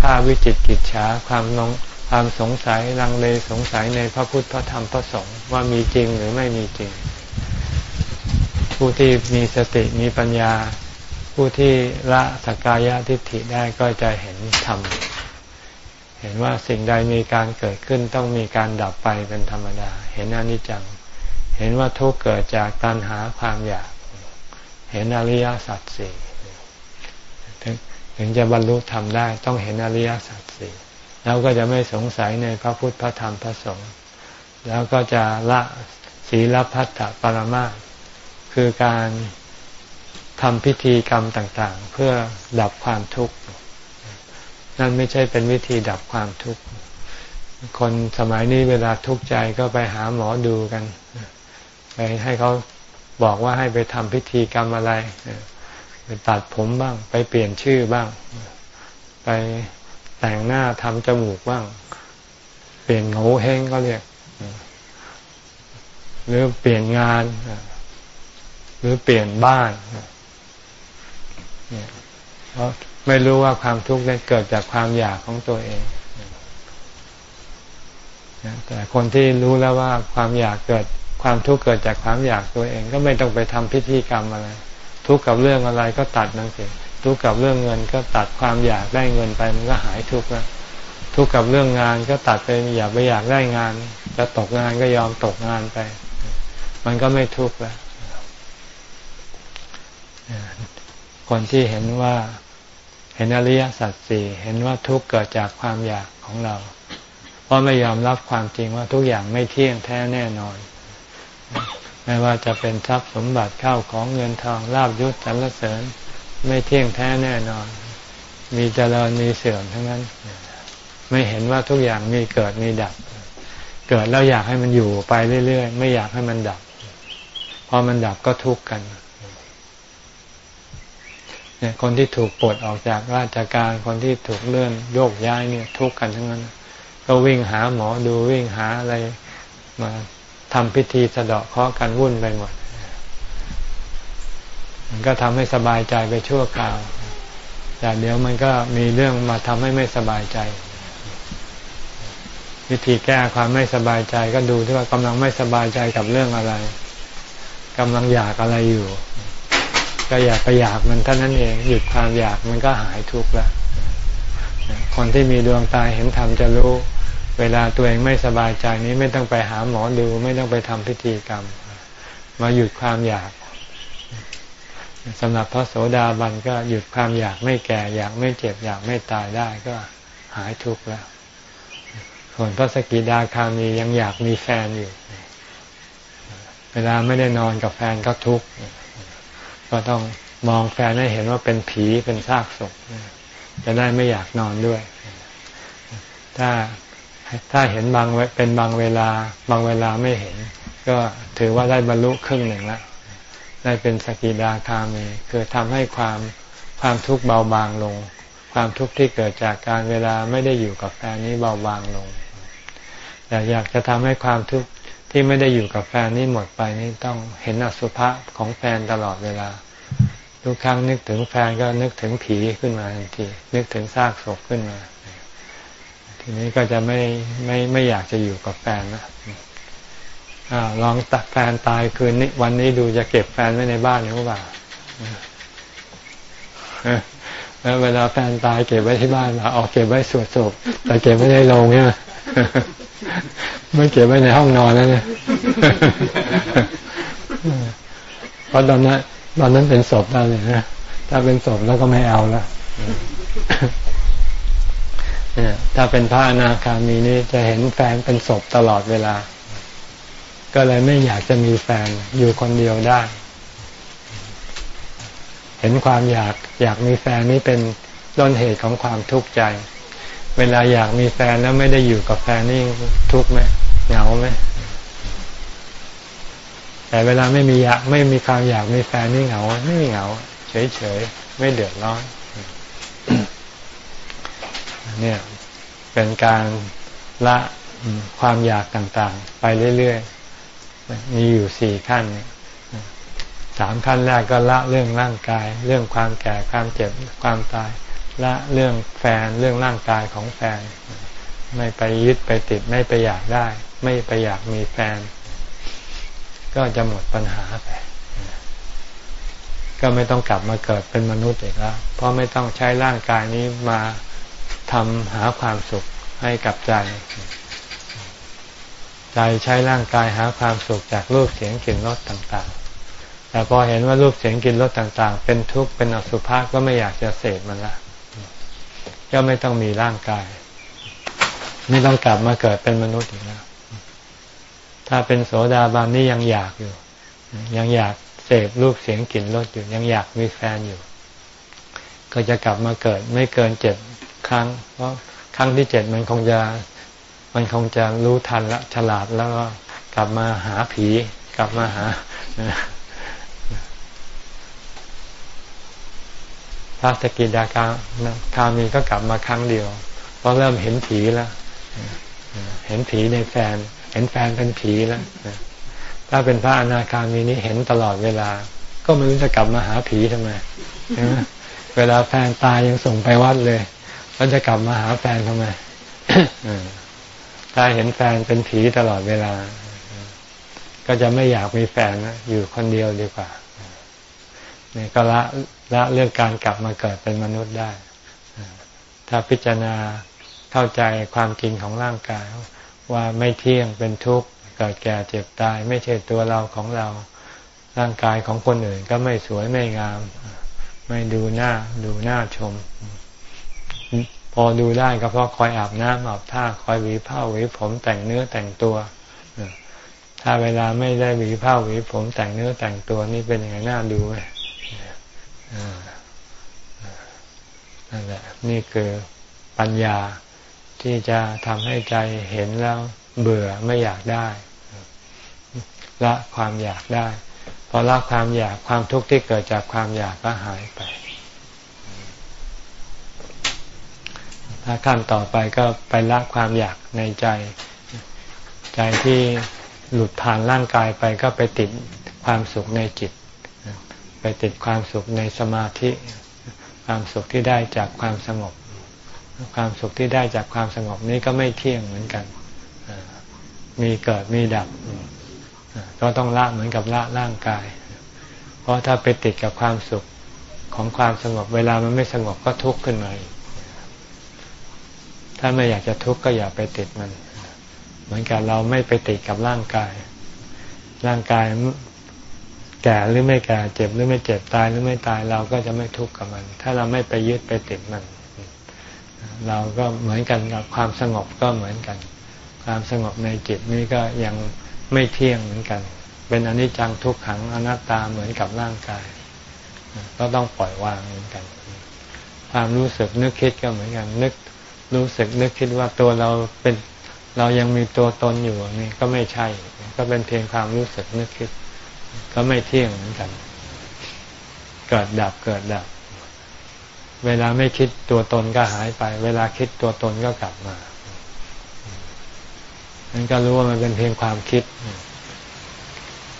Speaker 1: ฆ่าวิจิตกิจฉาความนง ความสงสัยลังเลสงสัยในพระพุทธพระธรรมพระสงฆ์ว่ามีจริงหรือไม่มีจริง ผู้ที่มีสติมีปัญญา ผู้ที่ละสกกายทิฏฐิได้ก็จะเห็นธรรมเห็นว่าสิ่งใดมีการเกิดขึ้นต้องมีการดับไปเป็นธรรมดา เห็นอนิจจัง เห็นว่าทุกเกิดจากตัณหาความอยาก เห็นอริยสัจสี่ถึงจะบรรลุธรรมได้ต้องเห็นอริยสัจสี่ แล้วก็จะไม่สงสัยในพระพุทธพระธรรมพระสงฆ์แล้วก็จะละศีลพัฒถปรมาคือการทำพิธีกรรมต่างๆ เพื่อดับความทุกข์ นั่นไม่ใช่เป็นวิธีดับความทุกข์ คนสมัยนี้เวลาทุกข์ใจก็ไปหาหมอดูกันไปให้เขาบอกว่าให้ไปทำพิธีกรรมอะไร ไปตัดผมบ้าง ไปเปลี่ยนชื่อบ้าง ไป แต่งหน้าทำจมูกบ้าง เปลี่ยนโงเฮงก็เรียก หรือเปลี่ยนงาน หรือเปลี่ยนบ้านเพราะไม่รู้ว่าความทุกข์นั้นเกิดจากความอยากของตัวเองแต่คนที่รู้แล้วว่าความอยากเกิดความทุกข์เกิดจากความอยากตัวเอง ก็ไม่ต้องไปทำพิธีกรรมอะไร ทุกข์กับเรื่องอะไรก็ตัดนั่นสิ ทุกข์กับเรื่องเงินก็ตัดความอยากได้เงินไปมันก็หายทุกข์แล้วทุกข์กับเรื่องงานก็ตัดไปอยากไปอยากได้งาน จะตกงานก็ยอมตกงานไป มันก็ไม่ทุกข์แล้วคนที่เห็นว่าเห็นอริยสัจสี่เห็นว่าทุกข์เกิดจากความอยากของเรา เพราะไม่ยอมรับความจริงว่าทุกอย่างไม่เที่ยงแท้แน่นอน ไม่ว่าจะเป็นทรัพย์สมบัติเข้าของเงินทองลาบยศสรรเสริญ ไม่เที่ยงแท้แน่นอน มีเจริญมีเสื่อมทั้งนั้น ไม่เห็นว่าทุกอย่างมีเกิดมีดับ เกิดแล้วอยากให้มันอยู่ไปเรื่อยๆ ไม่อยากให้มันดับ พอมันดับก็ทุกข์กันเนี่ยคนที่ถูกปลดออกจากราชการคนที่ถูกเลื่อนโยกย้ายเนี่ยทุกข์กันทั้งนั้น ก็วิ่งหาหมอดูวิ่งหาอะไรมาทำพิธีสะเดาะเคราะห์กันวุ่นไปหมด มันก็ทำให้สบายใจไปชั่วคราว แต่เดี๋ยวมันก็มีเรื่องมาทำให้ไม่สบายใจ วิธีแก้ความไม่สบายใจก็ดูที่ว่ากำลังไม่สบายใจกับเรื่องอะไรกำลังอยากอะไรอยู่ ก็อยากไปอยากมันเท่านั้นเอง หยุดความอยากมันก็หายทุกข์ล้วคนที่มีดวงตาเห็นธรรมจะรู้ เวลาตัวเองไม่สบายใจนี้ไม่ต้องไปหาหมอดู ไม่ต้องไปทำพิธีกรรม มาหยุดความอยาก สำหรับพระโสดาบันก็หยุดความอยากไม่แก่อยากไม่เจ็บอยากไม่ตายได้ก็หายทุกข์แล้ว ส่วนพระสกิดาคามียังอยากมีแฟนอยู่ เวลาไม่ได้นอนกับแฟนก็ทุกข์ก็ต้องมองแฟนให้เห็นว่าเป็นผีเป็นซากศพจะได้ไม่อยากนอนด้วย ถ้าถ้าเห็นบางเป็นบางเวลา บางเวลาไม่เห็น ก็ถือว่าได้บรรลุครึ่งหนึ่งแล้ว ได้เป็นสกิดาคามีคือทำให้ความความทุกข์เบาบางลง ความทุกข์ที่เกิดจากการเวลาไม่ได้อยู่กับแฟนนี้เบาบางลง แต่อยากจะทำให้ความทุกข์ที่ไม่ได้อยู่กับแฟนนี้หมดไปนี่ต้องเห็นอสุภะของแฟนตลอดเวลา ทุกครั้งนึกถึงแฟนก็นึกถึงผีขึ้นมาทันทีนึกถึงซากศพขึ้นมา ทีนี้ก็จะไม่ไม่ไม่อยากจะอยู่กับแฟนนะ อลองตัดแฟนตายคืนนี้วันนี้ดูจะเก็บแฟนไว้ในบ้านหรือเปล่าแล้วเวลาแฟนตายเก็บไว้ที่บ้านเราเอาเก็บไว้สวดศพแต่เก็บไม่ได้ลงเนี่ยไม่เก็บไว้ในห้องนอนแล้วเนี่ยเพราะตอนนั้นตอนนั้นเป็นศพแล้วเลยนะถ้าเป็นศพแล้วก็ไม่เอาแล้วเนี่ยถ้าเป็นพระอนาคามีนี่จะเห็นแฟนเป็นศพตลอดเวลา ก็เลยไม่อยากจะมีแฟนอยู่คนเดียวได้ เห็นความอยากอยากมีแฟนนี้เป็นต้นเหตุของความทุกข์ใจ เวลาอยากมีแฟนแล้วไม่ได้อยู่กับแฟนนี่ทุกข์ไหมเหงาไหมแต่เวลาไม่มีอยากไม่มีความอยากมีแฟนนี่เหงาไม่เหงา เฉยเฉยไม่เดือดร้อนเนี่ยเป็นการละความอยากต่างๆ ไปเรื่อยๆ มีอยู่สี่ขั้นสามขั้นแรกก็ละเรื่องร่างกาย เรื่องความแก่ความเจ็บความตาย ละเรื่องแฟนเรื่องร่างกายของแฟน ไม่ไปยึดไปติดไม่ไปอยากได้ ไม่ไปอยากมีแฟน ก็จะหมดปัญหาไปก็ไม่ต้องกลับมาเกิดเป็นมนุษย์อีกแล้ว เพราะไม่ต้องใช้ร่างกายนี้มาทำหาความสุขให้กับใจ ใจใช้ร่างกายหาความสุขจากรูปเสียงกลิ่นรสต่างๆ แต่พอเห็นว่ารูปเสียงกลิ่นรสต่างๆ เป็นทุกข์เป็นอสุภะก็ไม่อยากจะเสพมันละก็ไม่ต้องมีร่างกาย ไม่ต้องกลับมาเกิดเป็นมนุษย์อีกแล้วถ้าเป็นโสดาบันนี่ยังอยากอยู่ ยังอยากเสพรูปเสียงกลิ่นรสอยู่ ยังอยากมีแฟนอยู่ ก็จะกลับมาเกิดไม่เกินเจ็ดครั้ง เพราะครั้งที่เจ็ดมันคงจะ มันคงจะรู้ทันละฉลาดแล้วก็กลับมาหาผี กลับมาหาพระสกิดากาคามีก็กลับมาครั้งเดียว เพราะเริ่มเห็นผีแล้ว เห็นผีในแฟน เห็นแฟนเป็นผีแล้วถ้าเป็นพระอนาคามีนี้เห็นตลอดเวลา ก็ไม่รู้จะกลับมาหาผีทำไมเวลาแฟนตายยังส่งไปวัดเลย แล้วจะกลับมาหาแฟนทำไม ถ้าเห็นแฟนเป็นผีตลอดเวลา ก็จะไม่อยากมีแฟนนะอยู่คนเดียวดีกว่านี่ก็ละละเรื่องการกลับมาเกิดเป็นมนุษย์ได้ ถ้าพิจารณาเข้าใจความจริงของร่างกาย ว่าไม่เที่ยงเป็นทุกข์เกิดแก่เจ็บตาย ไม่ใช่ตัวเราของเราร่างกายของคนอื่นก็ไม่สวยไม่งาม ไม่ดูหน้าดูหน้าชม พอดูได้ก็เพราะคอยอาบน้ำอาบท่าคอยหวีผ้าหวีผมแต่งเนื้อแต่งตัวถ้าเวลาไม่ได้หวีผ้าหวีผมแต่งเนื้อแต่งตัวนี่เป็นยังไงน่าดูไหมนั่นแหละนี่คือปัญญาที่จะทำให้ใจเห็นแล้วเบื่อไม่อยากได้ละความอยากได้พอละความอยากความทุกข์ที่เกิดจากความอยากก็หายไป ถ้าขั้นต่อไปก็ไปละความอยากในใจ ใจที่หลุดผ่านร่างกายไปก็ไปติดความสุขในจิต ไปติดความสุขในสมาธิ ความสุขที่ได้จากความสงบ ความสุขที่ได้จากความสงบนี้ก็ไม่เที่ยงเหมือนกัน มีเกิดมีดับ ก็ต้องละเหมือนกับละร่างกาย เพราะถ้าไปติดกับความสุขของความสงบ เวลามันไม่สงบก็ทุกข์ขึ้นมาอีก ถ้าไม่อยากจะทุกข์ก็อย่าไปติดมัน เหมือนกับเราไม่ไปติดกับร่างกาย ร่างกายแก่หรือไม่แก่เจ็บหรือไม่เจ็บตายหรือไม่ตายเราก็จะไม่ทุกข์กับมัน ถ้าเราไม่ไปยึดไปติดมัน เราก็เหมือนกันกับความสงบก็เหมือนกัน ความสงบในจิตนี้ก็ยังไม่เที่ยงเหมือนกัน เป็นอนิจจังทุกขังอนัตตาเหมือนกับร่างกาย ก็ต้องปล่อยวางเหมือนกัน ความรู้สึกนึกคิดก็เหมือนกัน นึก รู้สึกนึกคิดว่าตัวเราเป็นเรายังมีตัวตนอยู่นี่ก็ไม่ใช่ ก็เป็นเพียงความรู้สึกนึกคิด ก็ไม่เที่ยงเหมือนกัน เกิดดับเกิดดับ เวลาไม่คิดตัวตนก็หายไป เวลาคิดตัวตนก็กลับมานั้นก็รู้ว่ามันเป็นเพียงความคิด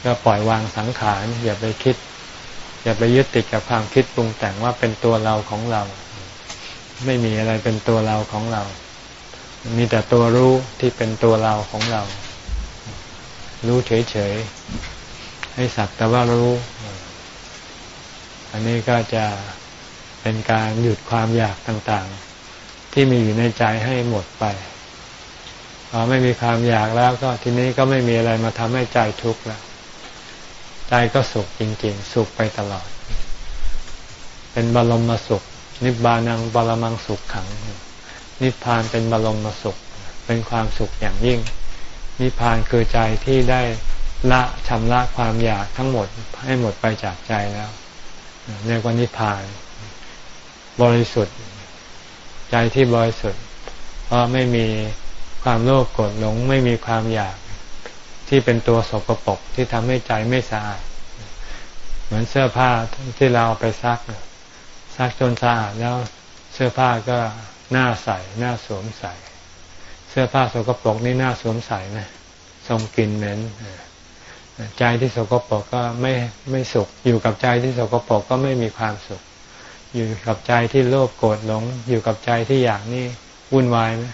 Speaker 1: ก็ปล่อยวางสังขารอย่าไปคิด อย่าไปยึดติดกับความคิดปรุงแต่งว่าเป็นตัวเราของเรา ไม่มีอะไรเป็นตัวเราของเรา มีแต่ตัวรู้ที่เป็นตัวเราของเรา รู้เฉยๆ ให้สักแต่ว่ารู้ อันนี้ก็จะเป็นการหยุดความอยากต่างๆ ที่มีอยู่ในใจให้หมดไปพอไม่มีความอยากแล้วก็ทีนี้ก็ไม่มีอะไรมาทำให้ใจทุกข์แล้วใจก็สุขจริงๆ สุขไปตลอด เป็นบรมมาสุข นิบานังบรมังสุขขัง นิพพานเป็นบรมมาสุข เป็นความสุขอย่างยิ่ง นิพพานคือใจที่ได้ละชำระความอยากทั้งหมดให้หมดไปจากใจแล้วเรียกว่านิพพาน บริสุทธิ์ ใจที่บริสุทธิ์ เพราะไม่มีความโลภโกรธหลงไม่มีความอยากที่เป็นตัวสกปรกที่ทำให้ใจไม่สะอาด เหมือนเสื้อผ้าที่เราเอาไปซัก ซักจนสะอาดแล้วเสื้อผ้าก็หน้าใสหน้าสวมใสเสื้อผ้าสกปรกนี่หน้าสวมใสไหมทรงกลิ่นเหม็นใจที่สกปรกก็ไม่ไม่สุข อยู่กับใจที่สกปรกก็ไม่มีความสุข อยู่กับใจที่โลภโกรธหลง อยู่กับใจที่อยากนี่วุ่นวายไหม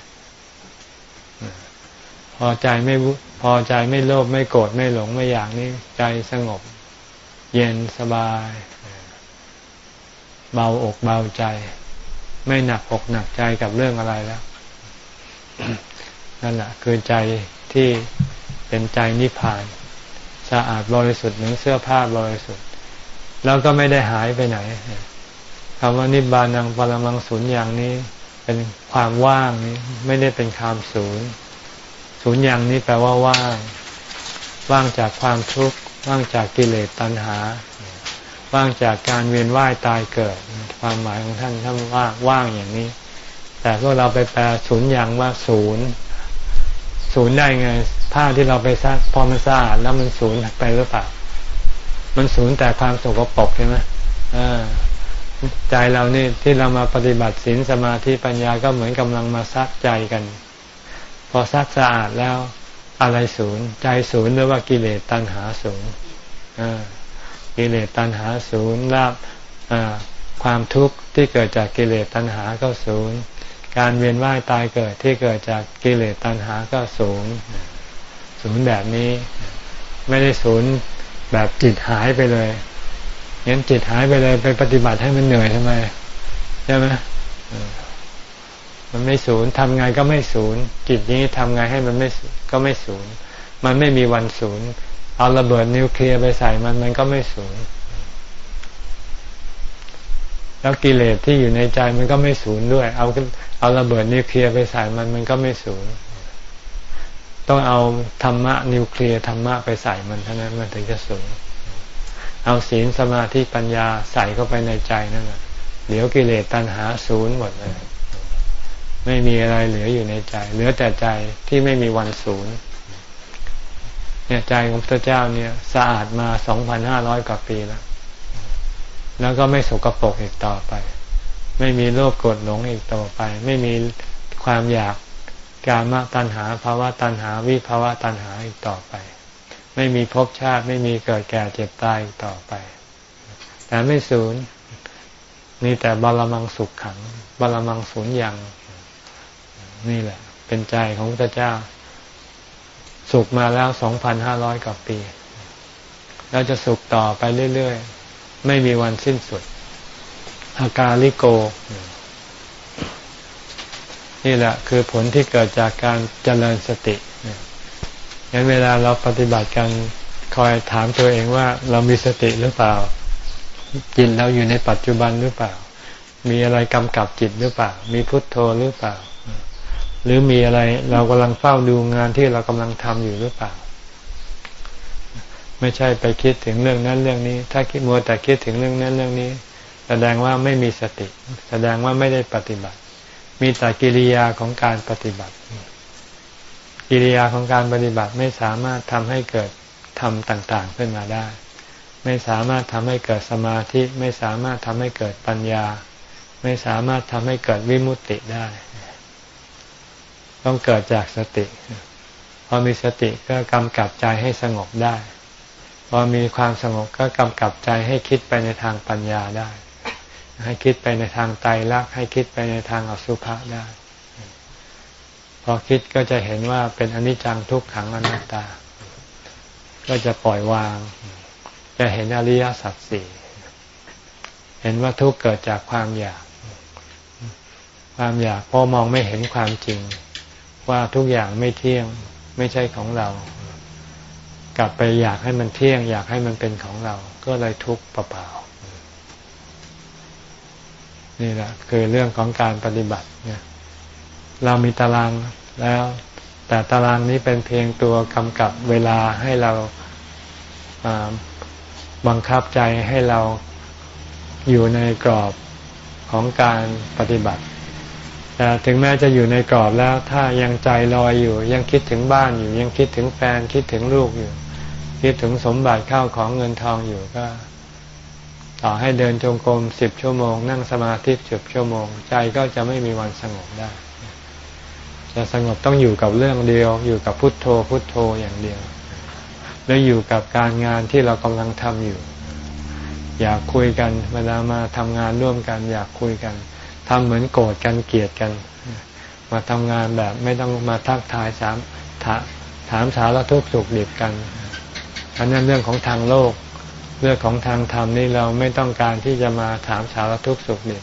Speaker 1: พอใจไม่พอใจไม่โลภไม่โกรธไม่หลงไม่อยากนี่ใจสงบ เย็นสบาย เบาอกเบาใจ ไม่หนักอกหนักใจกับเรื่องอะไรแล้ว นั่นแหละคือใจที่เป็นใจนิพพาน สะอาดบริสุทธิ์เหมือนเสื้อผ้าบริสุทธิ์ แล้วก็ไม่ได้หายไปไหนคำว่านิบานังปรมังศูนย์อย่างนี้ เป็นความว่างนี้ไม่ได้เป็นความศูนย์ศูนย์อย่างนี้แปลว่าว่าง ว่างจากความทุกข์ ว่างจากกิเลสตัณหา ว่างจากการเวียนว่ายตายเกิด ความหมายของท่านท่านว่าว่างอย่างนี้ แต่พวกเราไปแปลศูนย์อย่างว่าศูนย์ศูนย์ได้ไงผ้าที่เราไปซักพอมันสะอาดแล้วมันศูนย์ไปหรือเปล่า มันศูนย์แต่ความสกปรกใช่ไหมใจเรานี่ที่เรามาปฏิบัติศีลสมาธิปัญญาก็เหมือนกำลังมาซักใจกัน พอซักสะอาดแล้วอะไรศูนย์ใจศูนย์หรือว่ากิเลสตัณหาศูนย์ กิเลสตัณหาศูนย์ลาบความทุกข์ที่เกิดจากกิเลสตัณหาก็ศูนย์การเวียนว่ายตายเกิดที่เกิดจากกิเลสตัณหาก็ศูนย์ศูนย์แบบนี้ ไม่ได้ศูนย์แบบจิตหายไปเลยงั้นจิตหายไปเลยไปปฏิบัติให้มันเหนื่อยทำไมใช่ไหมมันไม่ศูนย์ทำไงก็ไม่ศูนย์จิตนี้ทำไงให้มันไม่ก็ไม่ศูนย์มันไม่มีวันศูนย์ เอาระเบิดนิวเคลียร์ไปใส่มันมันก็ไม่ศูนแล้วกิเลสที่อยู่ในใจมันก็ไม่ศูนด้วย เอาเอาระเบิดนิวเคลียร์ไปใส่มันมันก็ไม่ศูนต้องเอาธรรมะนิวเคลียร์ธรรมะไปใส่มันเท่านั้นมันถึงจะศูนเอาศีลสมาธิปัญญาใส่เข้าไปในใจนั่นแหละเดี๋ยวกิเลสตัณหาศูนย์หมดเลย ไม่มีอะไรเหลืออยู่ในใจ เหลือแต่ใจที่ไม่มีวันศูนย์ เนี่ยใจของพระเจ้าเนี่ยสะอาดมาสองพันห้าร้อยกว่าปีแล้ว แล้วก็ไม่สกปรกอีกต่อไป ไม่มีโลภโกรธหลงอีกต่อไป ไม่มีความอยากการมาตัณหาภาวะตัณหาวิภาวะตัณหาอีกต่อไป ไม่มีภพชาติไม่มีเกิดแก่เจ็บตายอีกต่อไป แต่ไม่ศูนย์มีแต่บาลมังสุขขังบาลมังศูนย์อย่างนี่แหละ เป็นใจของพระเจ้า สุขมาแล้วสองพันห้าร้อยกว่าปีแล้วจะสุขต่อไปเรื่อยๆ ไม่มีวันสิ้นสุด อากาลิโก นี่แหละคือผลที่เกิดจากการเจริญสติงั้นเวลาเราปฏิบัติกันคอยถามตัวเองว่าเรามีสติหรือเปล่า จิตเราอยู่ในปัจจุบันหรือเปล่า มีอะไรกำกับจิตหรือเปล่า มีพุทโธหรือเปล่า หรือมีอะไรเรากำลังเฝ้าดูงานที่เรากำลังทำอยู่หรือเปล่า ไม่ใช่ไปคิดถึงเรื่องนั้นเรื่องนี้ ถ้าคิดมัวแต่คิดถึงเรื่องนั้นเรื่องนี้ แสดงว่าไม่มีสติ แสดงว่าไม่ได้ปฏิบัติ มีแต่กิริยาของการปฏิบัติ กิริยาของการปฏิบัติไม่สามารถทำให้เกิดธรรมต่าง ๆ ขึ้นมาได้ ไม่สามารถทำให้เกิดสมาธิ ไม่สามารถทำให้เกิดปัญญา ไม่สามารถทำให้เกิดวิมุตติได้ ต้องเกิดจากสติ พอมีสติก็กำกับใจให้สงบได้ พอมีความสงบก็กำกับใจให้คิดไปในทางปัญญาได้ ให้คิดไปในทางไตรลักษณ์ให้คิดไปในทางอสุภะได้ พอคิดก็จะเห็นว่าเป็นอนิจจังทุกขังอนัตตา ก็จะปล่อยวาง จะเห็นอริยสัจสี่เห็นว่าทุกเกิดจากความอยาก ความอยากพอมองไม่เห็นความจริง ว่าทุกอย่างไม่เที่ยงไม่ใช่ของเรา กลับไปอยากให้มันเที่ยง อยากให้มันเป็นของเรา ก็เลยทุกข์เปล่าๆนี่แหละคือเรื่องของการปฏิบัติเนี่ยเรามีตารางแล้ว แต่ตารางนี้เป็นเพียงตัวกำกับเวลาให้เราบังคับใจให้เราอยู่ในกรอบของการปฏิบัติ แต่ถึงแม้จะอยู่ในกรอบแล้ว ถ้ายังใจลอยอยู่ ยังคิดถึงบ้านอยู่ ยังคิดถึงแฟนคิดถึงลูกอยู่ คิดถึงสมบัติเข้าของเงินทองอยู่ก็ ต่อให้เดินจงกรมสิบชั่วโมง นั่งสมาธิสิบชั่วโมง ใจก็จะไม่มีวันสงบได้ จะสงบต้องอยู่กับเรื่องเดียว อยู่กับพุทโธพุทโธอย่างเดียว แล้วอยู่กับการงานที่เรากำลังทำอยู่ อยากคุยกันเวลามาทำงานร่วมกัน อยากคุยกัน ทำเหมือนโกรธกันเกลียดกัน มาทำงานแบบไม่ต้องมาทักทายสามถามสารทุกข์สุขดิบกันอันนั้นเรื่องของทางโลก เรื่องของทางธรรมนี่เราไม่ต้องการที่จะมาถามสารทุกข์สุขดิบ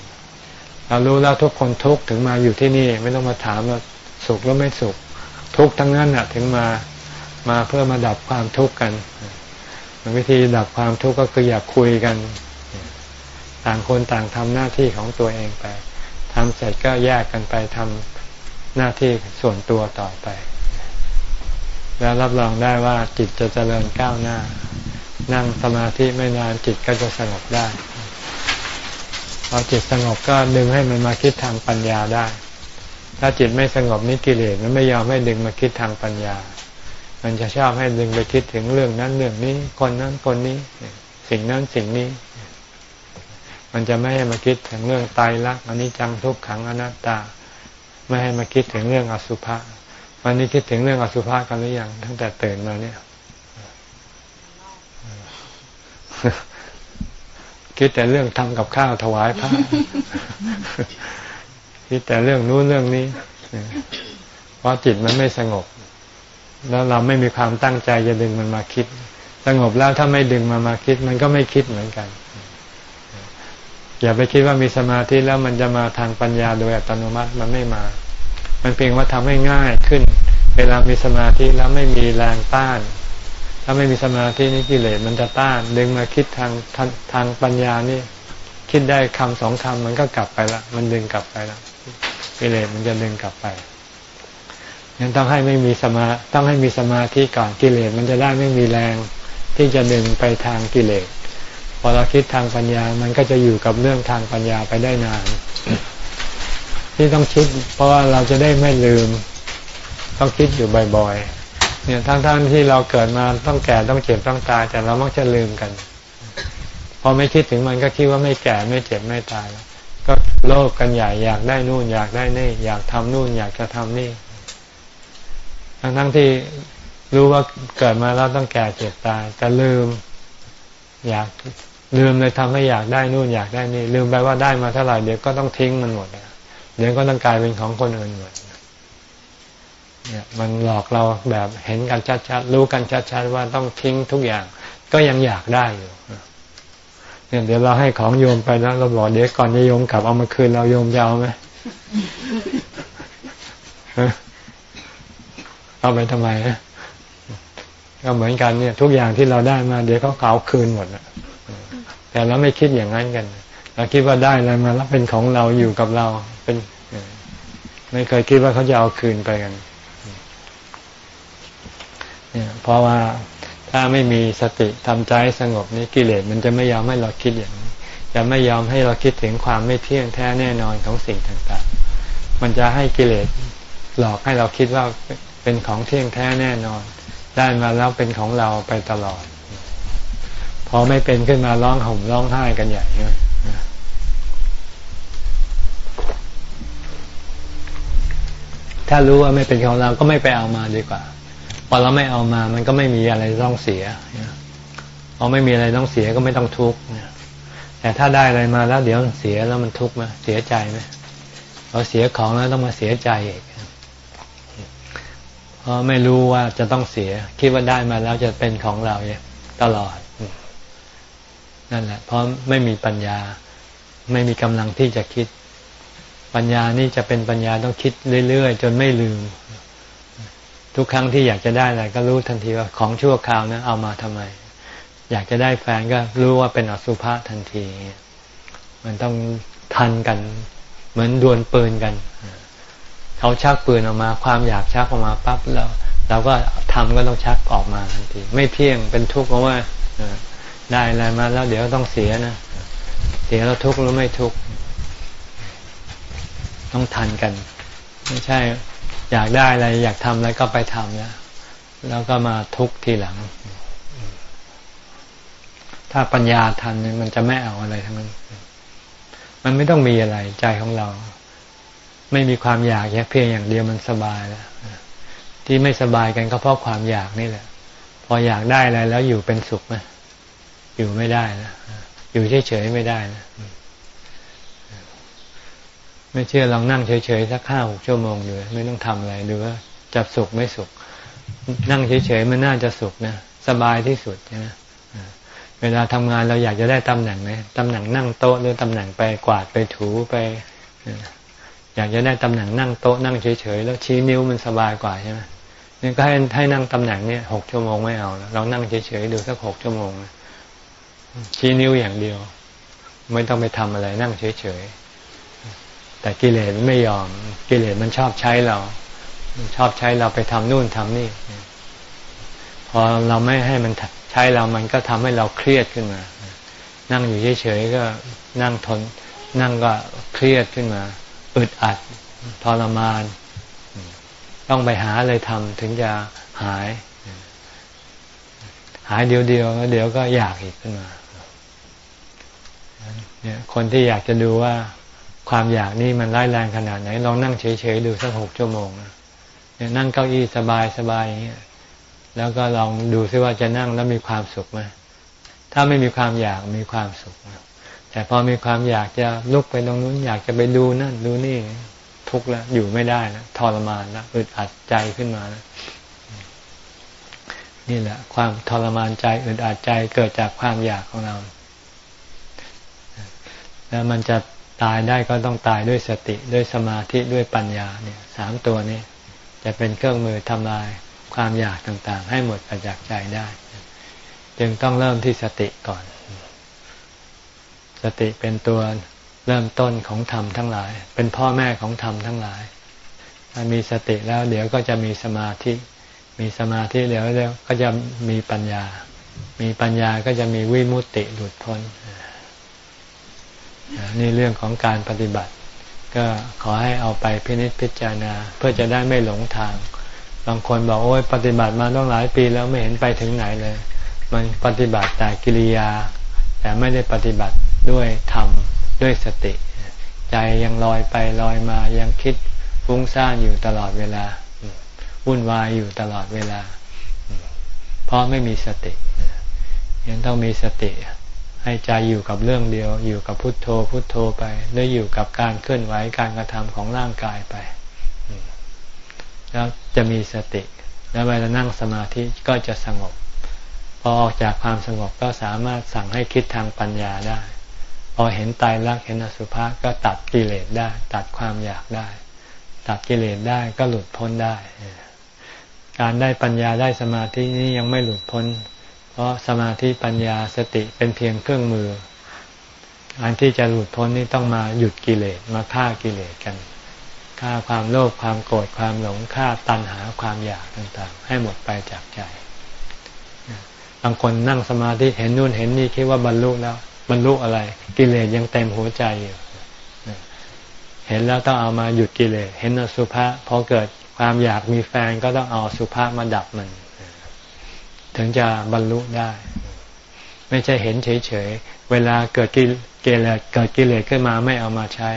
Speaker 1: เรารู้แล้วทุกคนทุกถึงมาอยู่ที่นี่ ไม่ต้องมาถามว่าสุขหรือไม่สุข ทุกทั้งนั้นน่ะ ถึงมามาเพื่อมาดับความทุกข์กันวิธีดับความทุกข์ก็คืออยากคุยกัน ต่างคนต่างทำหน้าที่ของตัวเองไป ทำเสร็จก็แยกกันไปทำหน้าที่ส่วนตัวต่อไป แล้วรับรองได้ว่าจิตจะเจริญก้าวหน้า นั่งสมาธิไม่นานจิตก็จะสงบได้พอจิตสงบก็ดึงให้มันมาคิดทางปัญญาได้ ถ้าจิตไม่สงบนี่กิเลสมันไม่ยอมให้ดึงมาคิดทางปัญญา มันจะชอบให้ดึงไปคิดถึงเรื่องนั้นเรื่องนี้ คนนั้นคนนี้ สิ่งนั้นสิ่งนี้ มันจะไม่ให้มาคิดถึงเรื่องตายรักอันนี้จังทุกขังอนัตตา ไม่ให้มาคิดถึงเรื่องอสุภะวันนี้คิดถึงเรื่องอสุภะกันหรือยังตั้งแต่ตื่นมาเนี่ยคิดแต่เรื่องทำกับข้าวถวายพระคิดแต่เรื่องนู้นเรื่องนี้เพราะจิตมันไม่สงบ แล้วเราไม่มีความตั้งใจจะดึงมันมาคิด สงบแล้วถ้าไม่ดึงมามาคิด มันก็ไม่คิดเหมือนกัน อย่าไปคิดว่ามีสมาธิแล้วมันจะมาทางปัญญาโดยอัตโนมัติมันไม่มา มันเพียงว่าทำให้ง่ายขึ้น เวลามีสมาธิแล้วไม่มีแรงต้าน ถ้าไม่มีสมาธินี่กิเลสมันจะต้าน ดึงมาคิดทางทางทางปัญญานี่ คิดได้คำสองคำมันก็กลับไปละ มันดึงกลับไปละกิเลสมันจะดึงกลับไปยังต้องให้ไม่มีสมาต้องให้มีสมาธิก่อนกิเลสมันจะได้ไม่มีแรงที่จะดึงไปทางกิเลส อเราคิดทางปัญญา มันก็จะอยู่กับเรื่องทางปัญญาไปได้นาน ที่ต้องคิด เพราะว่าเราจะได้ไม่ลืม ต้องคิดอยู่บ่อยๆ เนี่ยทั้งท่านที่เราเกิดมาต้องแก่ต้องเจ็บต้องตาย แต่เรามักจะลืมกัน พอไม่คิดถึงมันก็คิดว่าไม่แก่ไม่เจ็บไม่ตาย ก็โลภกันใหญ่อยากได้นู่น อยากได้นี่ อยากทำนู่น อยากจะทำนี่ ทั้งทั้งที่รู้ว่าเกิดมาแล้วต้องแก่เจ็บตายแต่ลืมอยาก ลืมเลยทำให้อยากได้นู่นอยากได้นี่ ลืมไปว่าได้มาเท่าไหร่เดี๋ยวก็ต้องทิ้งมันหมดเดี๋ยวก็ต้องกลายเป็นของคนอื่นหมดเนี่ยมันหลอกเราแบบเห็นกันชัดๆรู้กันชัดๆว่าต้องทิ้งทุกอย่าง ก็ยังอยากได้อยู่เนี่ยเดี๋ยวเราให้ของโยมไปแล้วเราบอกเดี๋ยวก่อนจะโยมกลับเอามาคืนเราโยมจะเอาไหมเอาไปทำไมนะก็เหมือนกันเนี่ย ทุกอย่างที่เราได้มา เดี๋ยวเขาเขาคืนหมด แต่เราไม่คิดอย่างนั้นกันเราคิดว่าได้อะไรมาแล้วเป็นของเราอยู่กับเราเป็นไม่เคยคิดว่าเขาจะเอาคืนไปกันเนี่ยเพราะว่าถ้าไม่มีสติทำใจสงบนี้กิเลสมันจะไม่ยอมให้เราคิดอย่างนี้จะไม่ยอมให้เราคิดถึงความไม่เที่ยงแท้แน่นอนของสิ่งต่างๆ มันจะให้กิเลสหลอกให้เราคิดว่าเป็นของเที่ยงแท้แน่นอน ได้มาแล้วเป็นของเราไปตลอด อไม่เป็นขึ้นมาร้องห่มร้องไห้กันใหญ่ถ้ารู้ว่าไม่เป็นของเราก็ไม่ไปเอามาดีกว่า พอเราไม่เอามา มันก็ไม่มีอะไรต้องเสียพอไม่มีอะไรต้องเสียก็ไม่ต้องทุกข์แต่ถ้าได้อะไรมาแล้วเดี๋ยวเสียแล้วมันทุกข์ไหมเสียใจไหมพอเสียของแล้วต้องมาเสียใจอีกเพราะไม่รู้ว่าจะต้องเสีย คิดว่าได้มาแล้วจะเป็นของเราเนี่ยตลอด นั่นแหละ เพราะไม่มีปัญญา ไม่มีกำลังที่จะคิด ปัญญานี่จะเป็นปัญญาต้องคิดเรื่อยๆ จนไม่ลืม ทุกครั้งที่อยากจะได้อะไรก็รู้ทันทีว่าของชั่วคราวนะเอามาทำไม อยากจะได้แฟนก็รู้ว่าเป็นอสุภะทันที มันต้องทันกัน เหมือนดวลปืนกัน เขาชักปืนออกมา ความอยากชักออกมาปั๊บแล้วเราก็ทำก็ต้องชักออกมาทันที ไม่เที่ยงเป็นทุกข์เพราะว่า ได้อะไรมาแล้วเดี๋ยวต้องเสียนะ เสียแล้วทุกข์หรือไม่ทุกข์ต้องทันกัน ไม่ใช่ อยากได้อะไร อยากทำอะไรก็ไปทำแล้วแล้วก็มาทุกข์ทีหลัง ถ้าปัญญาทันมันจะไม่เอาอะไรทั้งนั้น มันไม่ต้องมีอะไรใจของเรา ไม่มีความอยากแค่เพียงอย่างเดียวมันสบายแล้วที่ไม่สบายกันก็เพราะความอยากนี่แหละ พออยากได้อะไรแล้วอยู่เป็นสุขไหม อยู่ไม่ได้นะอยู่เฉยๆไม่ได้นะไม่เชื่อลองนั่งเฉยๆสักห้าหกชั่วโมงอยู่ไม่ต้องทำอะไรดูว่าจะสุขไม่สุข นั่งเฉยๆมันน่าจะสุขนะสบายที่สุดใช่ไหมเวลาทำงานเราอยากจะได้ตำแหน่งไหมตำแหน่งนั่งโต๊ะหรือตำแหน่งไปกวาดไปถูไปอยากจะได้ตำแหน่งนั่งโต๊ะนั่งเฉยๆแล้วชี้นิ้วมันสบายกว่าใช่ไหมนี่ก็ให้ให้นั่งตำแหน่งเนี่ยหกชั่วโมงไม่เอาแล้วเรานั่งเฉยๆดูสักหกชั่วโมง ชี้นิ้วอย่างเดียว ไม่ต้องไปทำอะไรนั่งเฉยๆแต่กิเลสไม่ยอม กิเลสมันชอบใช้เราชอบใช้เราไปทำนู่นทำนี่ พอเราไม่ให้มันใช้เรามันก็ทำให้เราเครียดขึ้นมา นั่งอยู่เฉยๆก็นั่งทน นั่งก็เครียดขึ้นมาอึดอัดทรมาน ต้องไปหาอะไรทำถึงจะหาย หายเดียวเดียวแล้วเดี๋ยวก็อยากอีกขึ้นมา เนี่ยคนที่อยากจะดูว่าความอยากนี่มันร้ายแรงขนาดไหนลองนั่งเฉยๆดูสักหกชั่วโมงเนี่ยนั่งเก้าอี้สบายสบายอย่างเงี้ยแล้วก็ลองดูซิว่าจะนั่งแล้วมีความสุขไหมถ้าไม่มีความอยากมีความสุข แต่พอมีความอยากจะลุกไปตรงนู้นอยากจะไปดูนั่นดูนี่ทุกข์แล้วอยู่ไม่ได้นะทรมานนะอึดอัดใจขึ้นมานะนี่แหละ ความทรมานใจอึดอัดใจเกิดจากความอยากของเรา แล้วมันจะตายได้ก็ต้องตายด้วยสติด้วยสมาธิด้วยปัญญาเนี่ยสามตัวนี้ จะเป็นเครื่องมือทำลายความอยากต่างๆ ให้หมดไปจากใจได้ จึงต้องเริ่มที่สติก่อน สติเป็นตัวเริ่มต้นของธรรมทั้งหลาย เป็นพ่อแม่ของธรรมทั้งหลาย ถ้ามีสติแล้วเดี๋ยวก็จะมีสมาธิ มีสมาธิแล้วเดี๋ยวก็จะมีปัญญา มีปัญญาก็จะมีวิมุตติหลุดพ้น นี่เรื่องของการปฏิบัติ ก็ขอให้เอาไปพินิจพิจารณา เพื่อจะได้ไม่หลงทาง บางคนบอกโอ้ยปฏิบัติมาต้องหลายปีแล้วไม่เห็นไปถึงไหนเลย มันปฏิบัติแต่กิริยา แต่ไม่ได้ปฏิบัติด้วยธรรมด้วยสติ ใจยังลอยไปลอยมายังคิดฟุ้งซ่านอยู่ตลอดเวลาวุ่นวายอยู่ตลอดเวลา เพราะไม่มีสติยังต้องมีสติ ให้ใจอยู่กับเรื่องเดียว อยู่กับพุทโธพุทโธไปได้อยู่กับการเคลื่อนไหวการกระทำของร่างกายไปแล้วจะมีสติ แล้วเวลานั่งสมาธิก็จะสงบ พอออกจากความสงบก็สามารถสั่งให้คิดทางปัญญาได้ พอเห็นตายรักเห็นอสุภะก็ตัดกิเลสได้ ตัดความอยากได้ ตัดกิเลสได้ก็หลุดพ้นได้ การได้ปัญญาได้สมาธินี้ยังไม่หลุดพ้น เพราะสมาธิปัญญาสติเป็นเพียงเครื่องมือการที่จะหลุดพ้นนี่ต้องมาหยุดกิเลสมาฆ่ากิเลสกันฆ่าความโลภความโกรธความหลงฆ่าตัณหาความอยากต่างๆ ให้หมดไปจากใจบางคนนั่งสมาธิเห็นนู่นเห็นนี่คิดว่าบรรลุแล้วบรรลุอะไร กิเลสยังเต็มหัวใจอยู่เห็นแล้วต้องเอามาหยุดกิเลสเห็นอสุภะพอเกิดความอยากมีแฟนก็ต้องเอาสุภาพมาดับมัน ถึงจะบรรลุได้ ไม่ใช่เห็นเฉยๆ เวลาเกิดกิเลสเกิดกิเลสขึ้นมาไม่เอามาใช้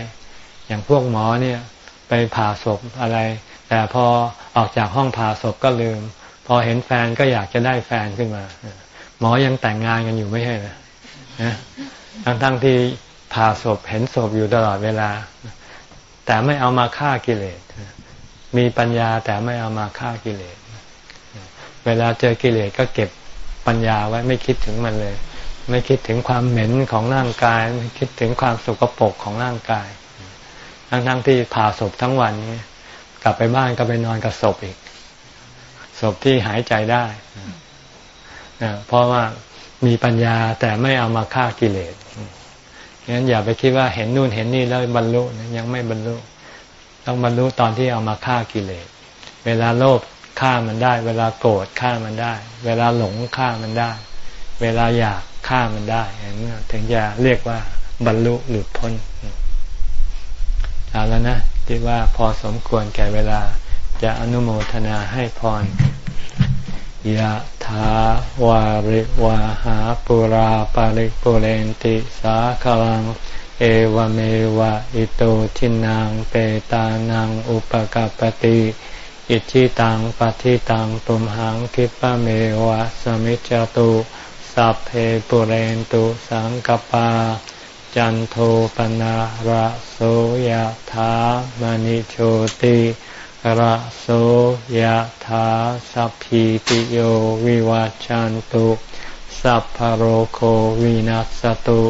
Speaker 1: อย่างพวกหมอเนี่ยไปผ่าศพอะไร แต่พอออกจากห้องผ่าศพก็ลืม พอเห็นแฟนก็อยากจะได้แฟนขึ้นมา หมอยังแต่งงานกันอยู่ไม่ใช่เหรอทั้งทั้งที่ผ่าศพเห็นศพอยู่ตลอดเวลา แต่ไม่เอามาฆ่ากิเลส มีปัญญาแต่ไม่เอามาฆ่ากิเลส เวลาเจอกิเลสก็เก็บปัญญาไว้ไม่คิดถึงมันเลย ไม่คิดถึงความเหม็นของร่างกาย ไม่คิดถึงความสกปรกของร่างกาย ทั้งทั้งที่ผ่าศพทั้งวันนี้กลับไปบ้านก็ไปนอนกับศพอีกศพที่หายใจได้นะเพราะว่ามีปัญญาแต่ไม่เอามาฆ่ากิเลสงั้นอย่าไปคิดว่าเห็นนู่นเห็นนี่แล้วบรรลุยังไม่บรรลุ ต้องบรรลุตอนที่เอามาฆ่ากิเลส เวลาโลภ ฆ่ามันได้ เวลาโกรธฆ่ามันได้ เวลาหลงฆ่ามันได้ เวลาอยากฆ่ามันได้อย่างนี้ถึงจะเรียกว่าบรรลุหลุดพ้นเอาแล้วนะที่ว่าพอสมควรแก่เวลาจะอนุโมทนาให้พรยะถาวาริวาหาปุราปาริปุเรนติสาคลัง เอวเมวะอิโตทินังเปตานังอุปกปติ อิชิตังปฏิตังตุมหังคิปะเมวะสมิจจตุสัพเพปุเรนตุสังกปา จันโทปนะระโสยธามณิโชติระโสยธาสัพพิติโยวิวัจจันตุสัพพโรโควินัสตุ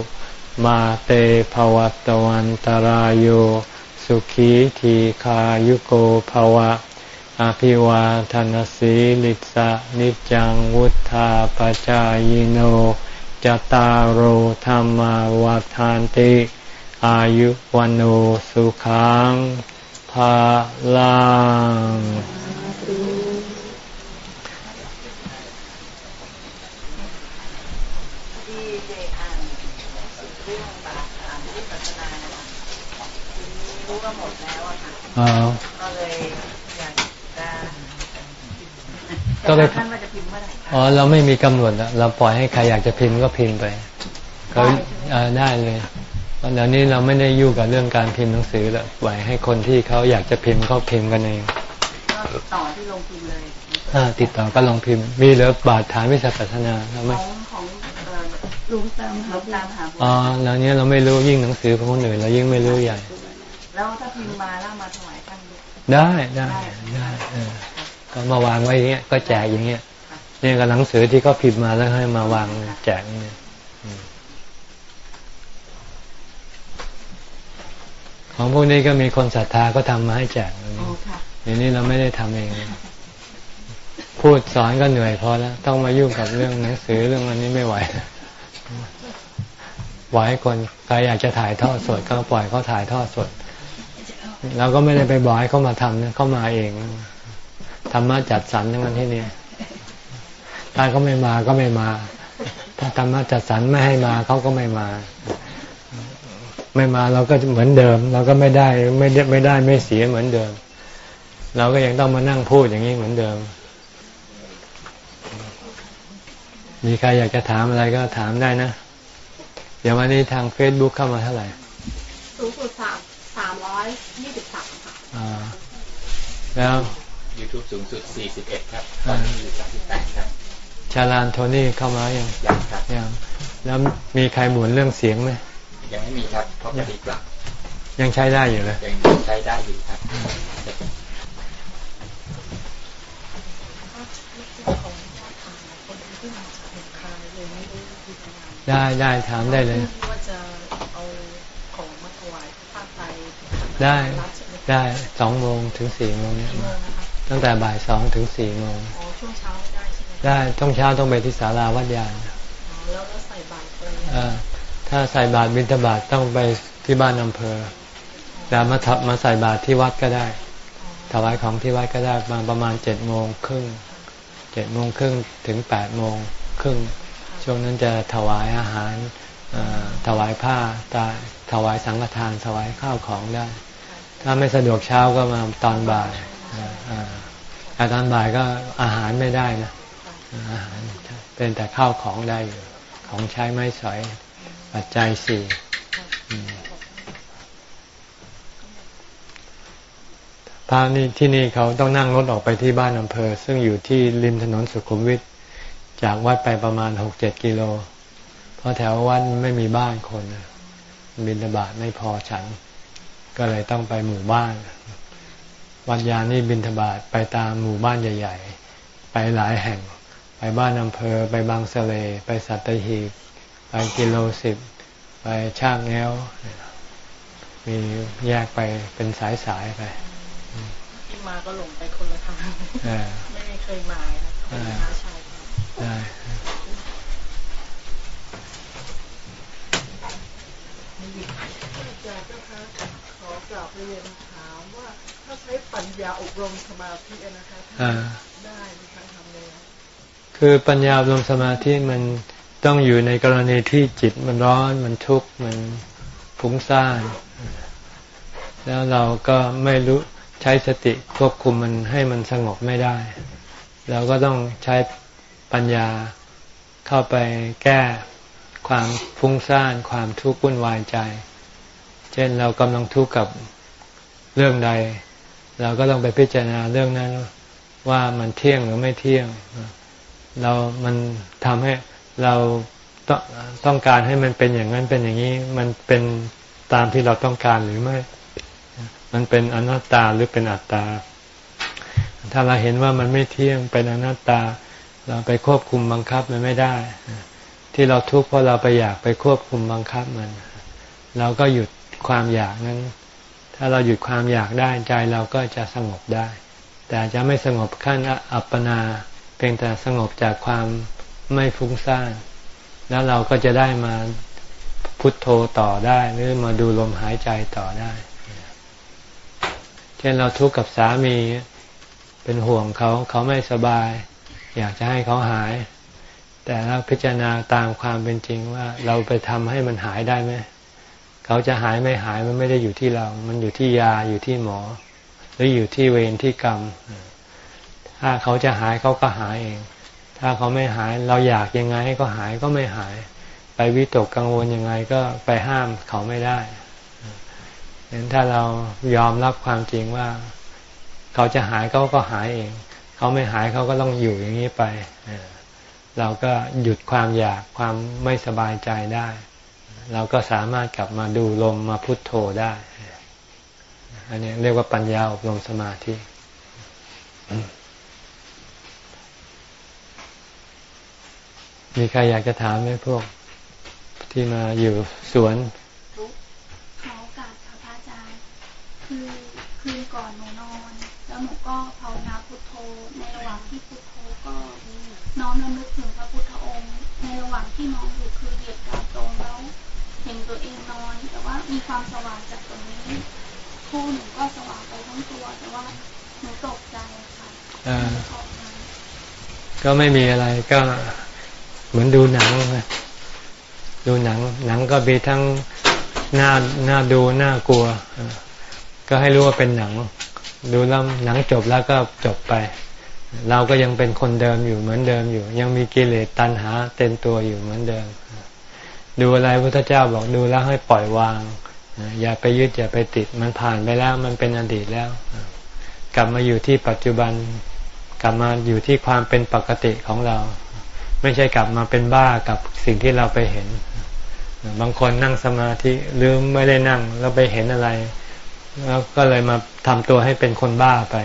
Speaker 1: มาเตภวัตวันตารโยสุขีทีขายุโกภวะ อภิวาทนสีลิสะนิจังวุธาปจายโนจตารโหธรรมวาทานติ อายุวันโอสุขังภาลังอ๋อก็เลยอยากจะ ก็เลยท่านว่าจะพิมพ์เมื่อไหร่อ๋อเราไม่มีกำหนดเราปล่อยให้ใครอยากจะพิมพ์ก็พิมพ์ไปก็ได้เลยเดี๋ยวนี้เราไม่ได้ยุ่งกับเรื่องการพิมพ์หนังสือแล้วปล่อยให้คนที่เขาอยากจะพิมพ์เขาพิมพ์กันเองติดต่อที่ลงพิมพ์เลยอ่าติดต่อก็ลงพิมพ์ มีเหลือบาทฐานวิสัชนาเราไม่ของลุงตามหาตามหาอ๋อแล้วเนี้ยเราไม่รู้ยิ่งหนังสือของคนอื่นเรายิ่งไม่รู้ใหญ่ แล้วถ้าพิมพ์มาแล้วมาถวายท่านได้ได้ได้ก็ มาวางไว้อย่างเงี้ยก็แจกอย่างเงี้ยเนี่ยกับหนังสือที่เขาพิมพ์มาแล้วให้มาวางแจกเนี่ยของพวกนี้ก็มีคนศรัทธาก็ทำมาให้แจกอย่างนี้เราไม่ได้ทำเอง พูดสอนก็เหนื่อยพอแล้ว ต้องมายุ่งกับเรื่องหนังสือเรื่องอันนี้ไม่ไหวไหวคนใครอยากจะถ่ายทอดสดก็ปล่อยเขาถ่ายทอดสดเราก็ไม่ได้ไปบอกให้เขามาทำนะเขามาเอง ธรรมะจัดสรรทั้งนั้นที่นี่ถ้าเขาไม่มาก็ไม่มา ถ้าธรรมะจัดสรรไม่ให้มาเขาก็ไม่มา ไม่มาเราก็เหมือนเดิม เราก็ไม่ได้ไม่ได้ไม่ได้ไม่เสียเหมือนเดิม เราก็ยังต้องมานั่งพูดอย่างนี้เหมือนเดิม มีใครอยากจะถามอะไรก็ถามได้นะ เดี๋ยววันนี้ทางเฟซบุ๊กเข้ามาเท่าไหร่
Speaker 2: สูงสุดสามสามร้อยยี่สิบสามค่ะ
Speaker 1: อ่าแล้ว
Speaker 3: YouTube สูงสุด 41 ครับ ตอนนี้อยู่ 38 ครับ
Speaker 1: ชาลานโทนี่เข้ามายั
Speaker 3: งยังครับ
Speaker 1: ยังแล้วมีใครหมุนเรื่องเสียงไหม
Speaker 3: ยังไม่มีครับเพราะปฏิกลับ
Speaker 1: ยังใช้ได้อยู่เลย
Speaker 3: ยังใช้ได้อยู่ครับ
Speaker 1: ได้ได้ถามได้เลย
Speaker 2: ว่าจะเอาของมาถวายพระไตร
Speaker 1: ได้ได้สองโมงถึงสี่โมงเนี่ย
Speaker 2: กี่โมงนะคะ
Speaker 1: ตั้งแต่บ่ายสองถึงสี่โมง
Speaker 2: อ๋อช่วงเช้าได้ใช่ไหม
Speaker 1: ได้ต้องเช้าต้องไปที่ศาลาวัดยาน
Speaker 2: อ๋อแล้วแล้วใส่บาตรไป
Speaker 1: อ่าถ้าใส่บาตรบิณฑบาตต้องไปที่บ้านอำเภอแต่มาถมาใส่บาตรที่วัดก็ได้ ถวายของที่วัดก็ได้มาประมาณเจ็ดโมงครึ่งเจ็ดโมงครึ่งถึงแปดโมงครึ่งช่วงนั้นจะถวายอาหารเอ่อถวายผ้าตาถวายสังฆทานถวายข้าวของได้ ถ้าไม่สะดวกเช้าก็มาตอนบ่ายอ่าอ่า แต่ตอนบ่ายก็อาหารไม่ได้นะอาหารเป็นแต่ข้าวของได้อยู่ของใช้ไม้สอยปัจจัยสี่พระนี่ที่นี่เขาต้องนั่งรถออกไปที่บ้านอำเภอ ซึ่งอยู่ที่ริมถนนสุขุมวิทจากวัดไปประมาณหกเจ็ดกิโล เพราะแถววัดไม่มีบ้านคนบินบาตไม่พอฉัน ก็เลยต้องไปหมู่บ้าน วัดยานี่บินทบาทไปตามหมู่บ้านใหญ่ ๆ ไปหลายแห่ง ไปบ้านอำเภอ ไปบางสะเล ไปสัตหีบ ไปกิโลสิบ ไปช่างแง้ว มีแยกไปเป็นสายๆไป
Speaker 2: ที่มาก็หลงไปคนละทาง
Speaker 1: เออ
Speaker 2: ไม่เคยมานะเป็นน้าชาย
Speaker 1: ได้
Speaker 4: อาจารย์เจ้าคะขอกราบเรียนถามว่าถ้าใช้ ปัญญาอบรมสมาธิอะนะคะ
Speaker 1: อ่า
Speaker 4: ได้ไหมคะทำเลยงไง
Speaker 1: คือปัญญาอบรมสมาธิมันต้องอยู่ในกรณีที่จิตมันร้อนมันทุกข์มันฟุ้งซ่านแล้วเราก็ไม่รู้ใช้สติควบคุมมันให้มันสงบไม่ได้ เราก็ต้องใช้ปัญญาเข้าไปแก้ความฟุ้งซ่านความทุกข์วุ่นวายใจ เช่นเรากำลังทุกข์กับเรื่องใด เราก็ต้องไปพิจารณาเรื่องนั้นว่ามันเที่ยงหรือไม่เที่ยง เรามันทำให้เราต้องต้องการให้มันเป็นอย่างนั้นเป็นอย่างนี้ มันเป็นตามที่เราต้องการหรือไม่ มันเป็นอนัตตาหรือเป็นอัตตา ถ้าเราเห็นว่ามันไม่เที่ยงเป็นอนัตตา เราไปควบคุมบังคับมันไม่ได้ ที่เราทุกข์เพราะเราไปอยากไปควบคุมบังคับมัน เราก็หยุดความอยากนั้น ถ้าเราหยุดความอยากได้ใจเราก็จะสงบได้ แต่จะไม่สงบขั้นอัปปนา เพียงแต่สงบจากความไม่ฟุ้งซ่าน แล้วเราก็จะได้มาพุทโธต่อได้หรือมาดูลมหายใจต่อได้ เช่นเราทุกข์กับสามีเป็นห่วงเขาเขาไม่สบาย อยากจะให้เขาหาย แต่เราพิจารณาตามความเป็นจริงว่าเราไปทำให้มันหายได้ไหม เขาจะหายไม่หายมันไม่ได้อยู่ที่เรา มันอยู่ที่ยาอยู่ที่หมอ หรืออยู่ที่เวรที่กรรม ถ้าเขาจะหายเขาก็หายเอง ถ้าเขาไม่หายเราอยากยังไงให้เขาหายก็ไม่หาย ไปวิตกกังวลยังไงก็ไปห้ามเขาไม่ได้เห็นถ้าเรายอมรับความจริงว่า เขาจะหายเขาก็หายเอง เขาไม่หายเขาก็ต้องอยู่อย่างนี้ไป เราก็หยุดความอยากความไม่สบายใจได้ เราก็สามารถกลับมาดูลมมาพุทโธได้ อันนี้เรียกว่าปัญญาอบรมสมาธิ มีใครอยากจะถามไหมพวกที่มาอยู่สวน
Speaker 5: ขอโอกาสค่ะพระอาจารย์ คือคืนก่อนหนูนอน แล้วหนูก็ภาวนาพุทโธ ในระหว่างที่พุทโธก็น้อมรำลึกถึงพระพุทธองค์ ในระหว่างที่น้อน มีความสว่างจากตรงนี้คู่หนูก็สว่างไปทั้งตัว แต่ว่าหนูตกใจค่ะ
Speaker 1: อ่า
Speaker 5: ออกมา
Speaker 1: ก็ไม่มีอะไรก็เหมือนดูหนังดูหนัง หนังก็มีทั้งหน้าหน้าดูหน้ากลัวก็ให้รู้ว่าเป็นหนัง ดูแล้วหนังจบแล้วก็จบไป เราก็ยังเป็นคนเดิมอยู่เหมือนเดิมอยู่ ยังมีกิเลสตัณหาเต็มตัวอยู่เหมือนเดิม ดูอะไรพระพุทธเจ้าบอกดูแล้วให้ปล่อยวาง อย่าไปยึดอย่าไปติด มันผ่านไปแล้วมันเป็นอดีตแล้ว กลับมาอยู่ที่ปัจจุบัน กลับมาอยู่ที่ความเป็นปกติของเรา ไม่ใช่กลับมาเป็นบ้ากับสิ่งที่เราไปเห็น บางคนนั่งสมาธิหรือไม่ได้นั่งแล้วไปเห็นอะไร แล้วก็เลยมาทำตัวให้เป็นคนบ้าไป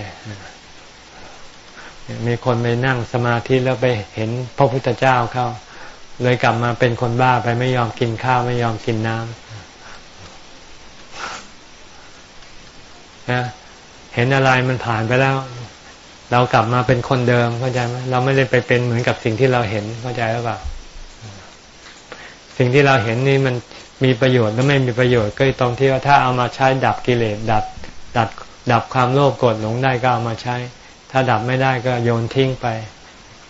Speaker 1: มีคนไปนั่งสมาธิแล้วไปเห็นพระพุทธเจ้าเข้า เลยกลับมาเป็นคนบ้าไปไม่ยอมกินข้าวไม่ยอมกินน้ำนะเห็นอะไรมันผ่านไปแล้ว เรากลับมาเป็นคนเดิมเข้าใจไหมเราไม่ได้ไปเป็นเหมือนกับสิ่งที่เราเห็นเข้าใจหรือเปล่าสิ่งที่เราเห็นนี่มันมีประโยชน์และไม่มีประโยชน์ก็ตรงที่ว่าถ้าเอามาใช้ดับกิเลสดับดับดับความโลภโกรธหลงได้ก็เอามาใช้ ถ้าดับไม่ได้ก็โยนทิ้งไป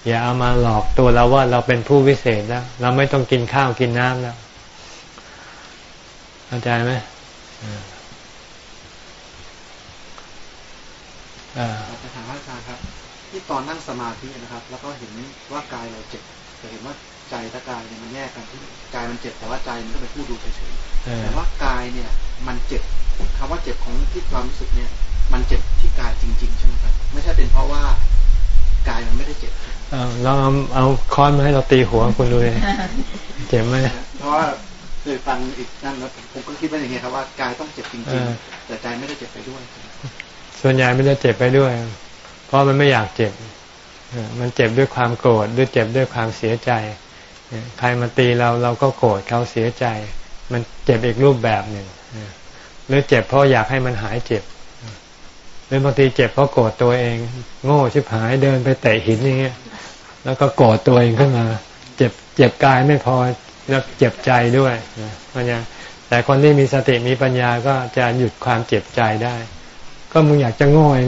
Speaker 1: อย่าเอามาหลอกตัวเราว่าเราเป็นผู้วิเศษแล้ว เราไม่ต้องกินข้าวกินน้ำแล้วเข้าใจไหม
Speaker 6: อ่าจะถามอาจารย์ครับ ที่ตอนนั่งสมาธินะครับ แล้วก็เห็นว่ากายเราเจ็บแต่เห็นว่าใจและกายเนี่ยมันแยกกันที่กายมันเจ็บแต่ว่าใจมันก็เป็นผู้ดูเฉยๆแต่ว่ากายเนี่ย มันเจ็บคำว่าเจ็บของที่ความรู้สึกเนี่ย มันเจ็บที่กายจริง ๆ ใช่ไหมครับ ไม่ใช่เป็นเพราะว่า กายมันไม่ได้เจ็บ
Speaker 1: เราเอาเอาค้อนมาให้เราตีหัวคุณดูเลยเจ็บไหม
Speaker 6: เพราะว่าเคยฟังอีกนั่นแล้วผมก็คิดว่าอย่างเงี้ยครับว่ากายต้องเจ็บจริงๆแต่ใจไม่ได้เจ็บไปด้วย
Speaker 1: ส่วนใหญ่ไม่ได้เจ็บไปด้วย เพราะมันไม่อยากเจ็บมันเจ็บด้วยความโกรธหรือเจ็บด้วยความเสียใจใครมาตีเราเราก็โกรธเขาเสียใจ มันเจ็บอีกรูปแบบหนึ่งหรือเจ็บเพราะอยากให้มันหายเจ็บ หรือบางทีเจ็บเพราะโกรธตัวเอง โง่ชิบหายเดินไปเตะหินอย่างเงี้ยแล้วก็โกรธตัวเองขึ้นมา เจ็บเจ็บกายไม่พอแล้วเจ็บใจด้วยมันยังแต่คนที่มีสติมีปัญญาก็จะหยุดความเจ็บใจได้ ก็มึงอยากจะโง่เอง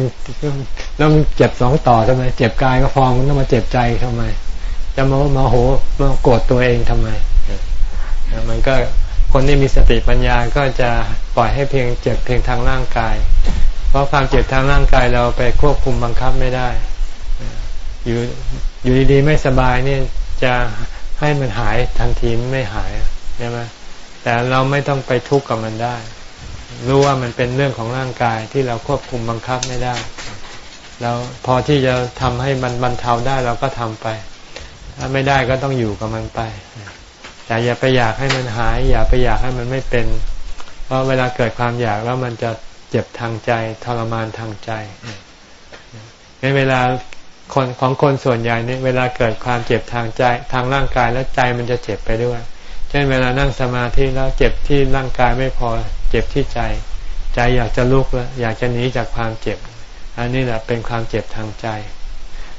Speaker 1: แล้วมึงเจ็บสองต่อทำไม เจ็บกายก็พอมึงต้องมาเจ็บใจทำไม จะมามาโหมาโกรธตัวเองทำไมมันก็คนที่มีสติปัญญาก็จะปล่อยให้เพียงเจ็บเพียงทางร่างกาย ราะความเจ็บทางร่างกายเราไปควบคุมบังคับไม่ได้ อยู่อยู่ดีๆไม่สบายนี่จะให้มันหายทันทีไม่หายใช่ไหมแต่เราไม่ต้องไปทุกข์กับมันได้ รู้ว่ามันเป็นเรื่องของร่างกายที่เราควบคุมบังคับไม่ได้เราพอที่จะทำให้มันบรรเทาได้เราก็ทำไป ถ้าไม่ได้ก็ต้องอยู่กับมันไป แต่อย่าไปอยากให้มันหาย อย่าไปอยากให้มันไม่เป็น เพราะเวลาเกิดความอยากแล้วมันจะ เจ็บทางใจทรมานทางใจในเวลาคนของคนส่วนใหญ่เนี่ยเวลาเกิดความเจ็บทางใจทางร่างกายแล้วใจมันจะเจ็บไปด้วย เช่นเวลานั่งสมาธิแล้วเจ็บที่ร่างกายไม่พอเจ็บที่ใจ ใจอยากจะลุกแล้วอยากจะหนีจากความเจ็บ อันนี้แหละเป็นความเจ็บทางใจ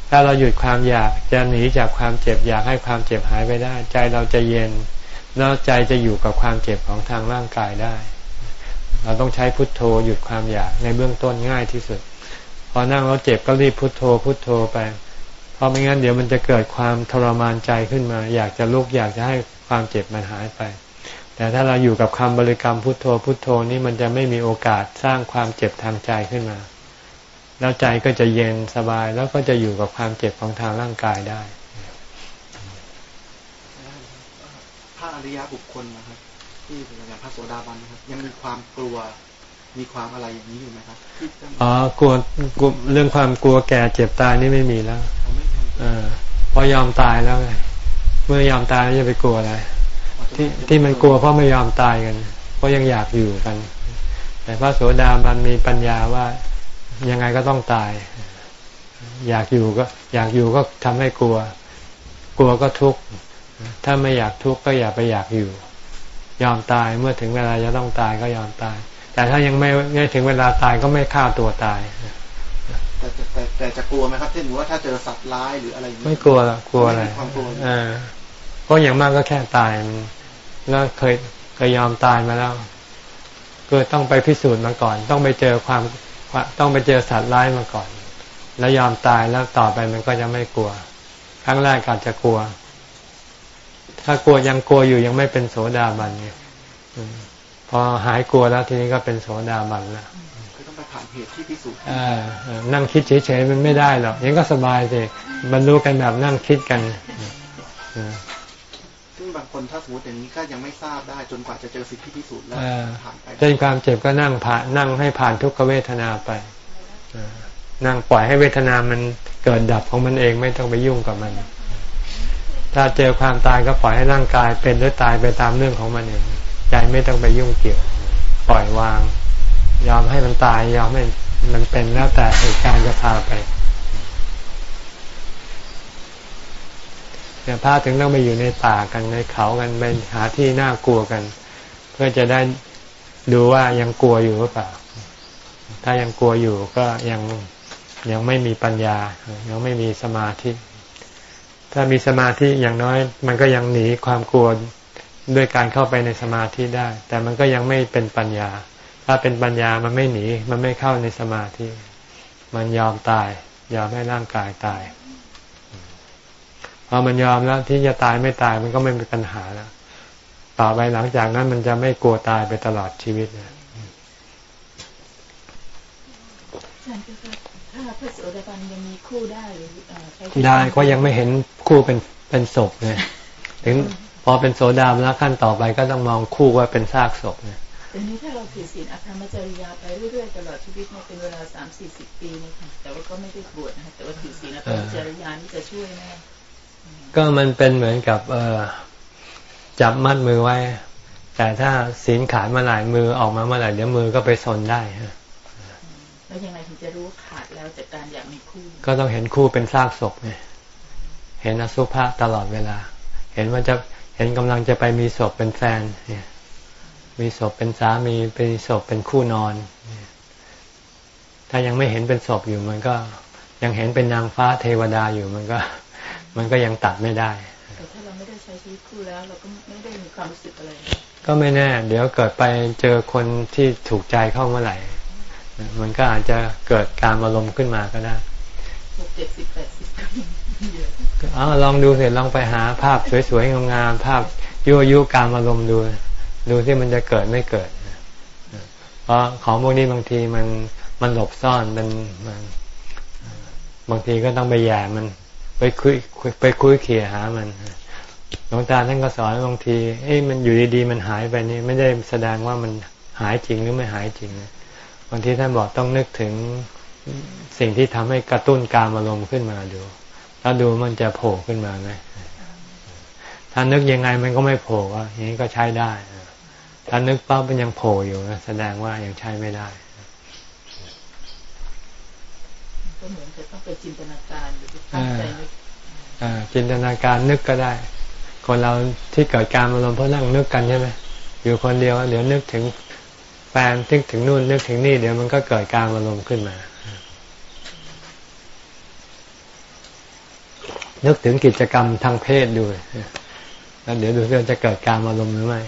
Speaker 1: ถ้าเราหยุดความอยากจะหนีจากความเจ็บ อยากให้ความเจ็บหายไปได้ ใจเราจะเย็นแล้วใจจะอยู่กับความเจ็บของทางร่างกายได้ เราต้องใช้พุทโธหยุดความอยากในเบื้องต้นง่ายที่สุด พอนั่งแล้วเจ็บก็รีบพุทโธ พุทโธไป เพราะไม่งั้นเดี๋ยวมันจะเกิดความทรมานใจขึ้นมา อยากจะลุกอยากจะให้ความเจ็บมันหายไป แต่ถ้าเราอยู่กับคำบริกรรมพุทโธ พุทโธนี่มันจะไม่มีโอกาสสร้างความเจ็บทางใจขึ้นมา แล้วใจก็จะเย็นสบายแล้วก็จะอยู่กับความเจ็บของทางร่างกายได้
Speaker 6: พระอริยบุคคลนะครับ ที่อย่างพระโสดาบันนะครับ ยังมีความกลัวมีความอะไรอย่างนี้อยู่ไหมครับ
Speaker 1: อ๋อกลัวกลัวเรื่องความกลัวแก่เจ็บตายนี่ไม่มีแล้วอเพราะยอมตายแล้วไงเมื่อยอมตายแล้วจะไปกลัวอะไร ที่ที่มันกลัวเพราะไม่ยอมตายกัน เพราะยังอยากอยู่กัน แต่พระโสดาบันมีปัญญาว่ายังไงก็ต้องตาย อยากอยู่ก็ อยากอยู่ก็ทำให้กลัว กลัวก็ทุกข์ถ้าไม่อยากทุกข์ก็อย่าไปอยากอยู่ ยอมตายเมื่อถึงเวลาจะต้องตายก็ยอมตาย แต่ถ้ายังไม่ไม่ถึงเวลาตายก็ไม่ฆ่าตัวตาย
Speaker 6: แต่แต่แต่จะกลัวไหมครับเช่นว่าถ้าเจอสัตว์ร้ายหรืออะไร
Speaker 1: ไม่กลัวละกลัวอะไรอ่าเพราะอย่างมากก็แค่ตายแล้วเคยเคยยอมตายมาแล้วก็ต้องไปพิสูจน์มาก่อน ต้องไปเจอความต้องไปเจอสัตว์ร้ายมาก่อน แล้วยอมตายแล้วต่อไปมันก็จะไม่กลัว ครั้งแรกอาจจะกลัว ถ้ากลัวยังกลัวอยู่ยังไม่เป็นโสดาบันเนี่ยพอหายกลัวแล้วทีนี้ก็เป็นโสดาบันแล้ว
Speaker 6: คือต้องไปผ่านเหตุที่พิสูจน์
Speaker 1: นั่งคิดเฉยๆมันไม่ได้หรอกยังก็สบายสิบรรลุกันแบบนั่งคิดกัน
Speaker 6: ซึ่งบางคนถ้าสมมติอย่างนี้ก็ยังไม่ทราบได้จนกว่าจะเจอสิ่งที่พิสูจน์แล้ว
Speaker 1: ผ่านไปเช่นความเจ็บก็นั่งผ่านนั่งให้ผ่านทุกขเวทนาไปนั่งปล่อยให้เวทนามันเกิดดับของมันเองไม่ต้องไปยุ่งกับมัน ถ้าเจอความตายก็ปล่อยให้ร่างกายเป็นหรือตายไปตามเรื่องของมันเองใจไม่ต้องไปยุ่งเกี่ยว ปล่อยวาง ยอมให้มันตาย ยอมให้มันเป็นแล้วแต่เหตุการณ์จะพาไปเนี่ยพระถึงต้องไปอยู่ในป่ากันในเขากันไปหาที่น่ากลัวกัน เพื่อจะได้ดูว่ายังกลัวอยู่หรือเปล่า ถ้ายังกลัวอยู่ก็ยังยังไม่มีปัญญา ยังไม่มีสมาธิ ถ้ามีสมาธิอย่างน้อย มันก็ยังหนีความกลัวด้วยการเข้าไปในสมาธิได้ แต่มันก็ยังไม่เป็นปัญญา ถ้าเป็นปัญญามันไม่หนี มันไม่เข้าในสมาธิ มันยอมตาย ยอมให้ร่างกายตายพอมันยอมแล้วที่จะตายไม่ตายมันก็ไม่มีปัญหาแล้วต่อไปหลังจากนั้นมันจะไม่กลัวตายไปตลอดชีวิตนะ
Speaker 4: ถ้าพระโสดาบันยังมีคู่ได้หรือ
Speaker 1: ได้ก็ยังไม่เห็นคู่เป็นเป็นศพไงถึงพอเป็นโสดาบันแล้วขั้นต่อไปก็ต้องมองคู่ว่าเป็นซากศพเนี่ย
Speaker 4: แต่นี้ถ้าเราถือศีลอภรรมจริยาไปเรื่อยๆตลอดชีวิตเนี่ยเป็นเวลาสามสี่สิบปีนี่ค่ะแต่ว่าก็ไม่ได้บวชนะแต่ว่าถือศีลอภรรมจริยานี่จะช่วยไหม
Speaker 1: ก็มันเป็นเหมือนกับเออจับมัดมือไว้ แต่ถ้าศีลขาดเมื่อไหร่มือออกมาเมื่อไหร่เดี๋ยวมือก็ไปซนได้ฮะ
Speaker 4: แล้วยังไงถึงจะรู้ข กมีคู่
Speaker 1: ก็ต้องเห็นคู่เป็นซากศพไงเห็นอสุภะตลอดเวลา เห็นว่าจะเห็นกำลังจะไปมีศพเป็นแฟนเนี่ยมีศพเป็นสามีเป็นศพเป็นคู่นอน ถ้ายังไม่เห็นเป็นศพอยู่มันก็ยังเห็นเป็นนางฟ้าเทวดาอยู่มันก็ มันก็ยังตัดไม่ได้
Speaker 4: แต่ถ้าเราไม่ได้ใช้ชีวิตคู่แล้ว เราก็ไม่ได้มีความรู้สึกอะไร
Speaker 1: ก็ไม่แน่ เดี๋ยวเกิดไปเจอคนที่ถูกใจเข้าเมื่อไหร่ มันก็อาจจะเกิดการอารมณ์ขึ้นมาก็ได้
Speaker 4: หก เจ็ดสิบแปดสิบ
Speaker 1: อ๋อลองดูเสร็จลองไปหาภาพสวยๆงามๆภาพยั่วยุการอารมณ์ดู ดูที่มันจะเกิดไม่เกิดเพราะของพวกนี้บางทีมันมันหลบซ่อนมันมันบางทีก็ต้องไปแย่มัน ไปคุยไปคุยเขี่ยหามันหลวงตาท่านก็สอนบางทีเอ้มันอยู่ดีๆมันหายไปนี่ไม่ได้แสดงว่ามันหายจริงหรือไม่หายจริงนะบางทีท่านบอกต้องนึกถึง สิ่งที่ทำให้กระตุ้นการอารมณ์ขึ้นมาดูถ้าดูมันจะโผล่ขึ้นมาไหมถ้านึกยังไงมันก็ไม่โผล่อย่างนี้ก็ใช้ได้ถ้านึกปั๊บมันยังโผล่อยู่แสดงว่ายังใช้ไม่ได้
Speaker 4: ก็เหมือนจะต้องไปจินตนาการหรือตั้งใจนึก
Speaker 1: จินตนาการนึกก็ได้ คนเราที่เกิดการอารมณ์เพราะนั่งนึกกันใช่ไหมอยู่คนเดียวเดี๋ยวนึกถึงแฟนนึกถึงนู่นนึกถึงนี่เดี๋ยวมันก็เกิดการอารมณ์ขึ้นมา นึกถึงกิจกรรมทางเพศดูแล้วเดี๋ยวดูว่าจะเกิดการอารมณ์หรือไม่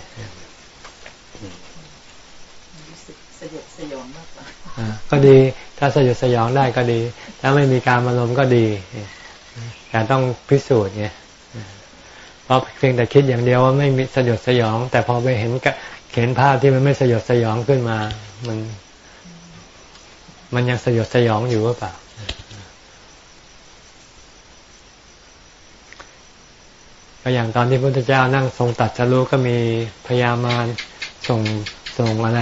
Speaker 4: สยดสยองมากก
Speaker 1: ว่าก็ดีถ้าสยดสยองได้ก็ดี ถ้าไม่มีการอารมณ์ก็ดีแต่ต้องพิสูจน์ไงเพราะเพียงแต่คิดอย่างเดียวว่าไม่มีสยดสยอง แต่พอไปเห็นเห็นภาพที่มันไม่สยดสยองขึ้นมา มัน มันยังสยดสยองอยู่หรือเปล่า ก็อย่างตอนที่พระพุทธเจ้านั่งทรงตัดสรู้ก็มีพญามารส่งส่งอะไร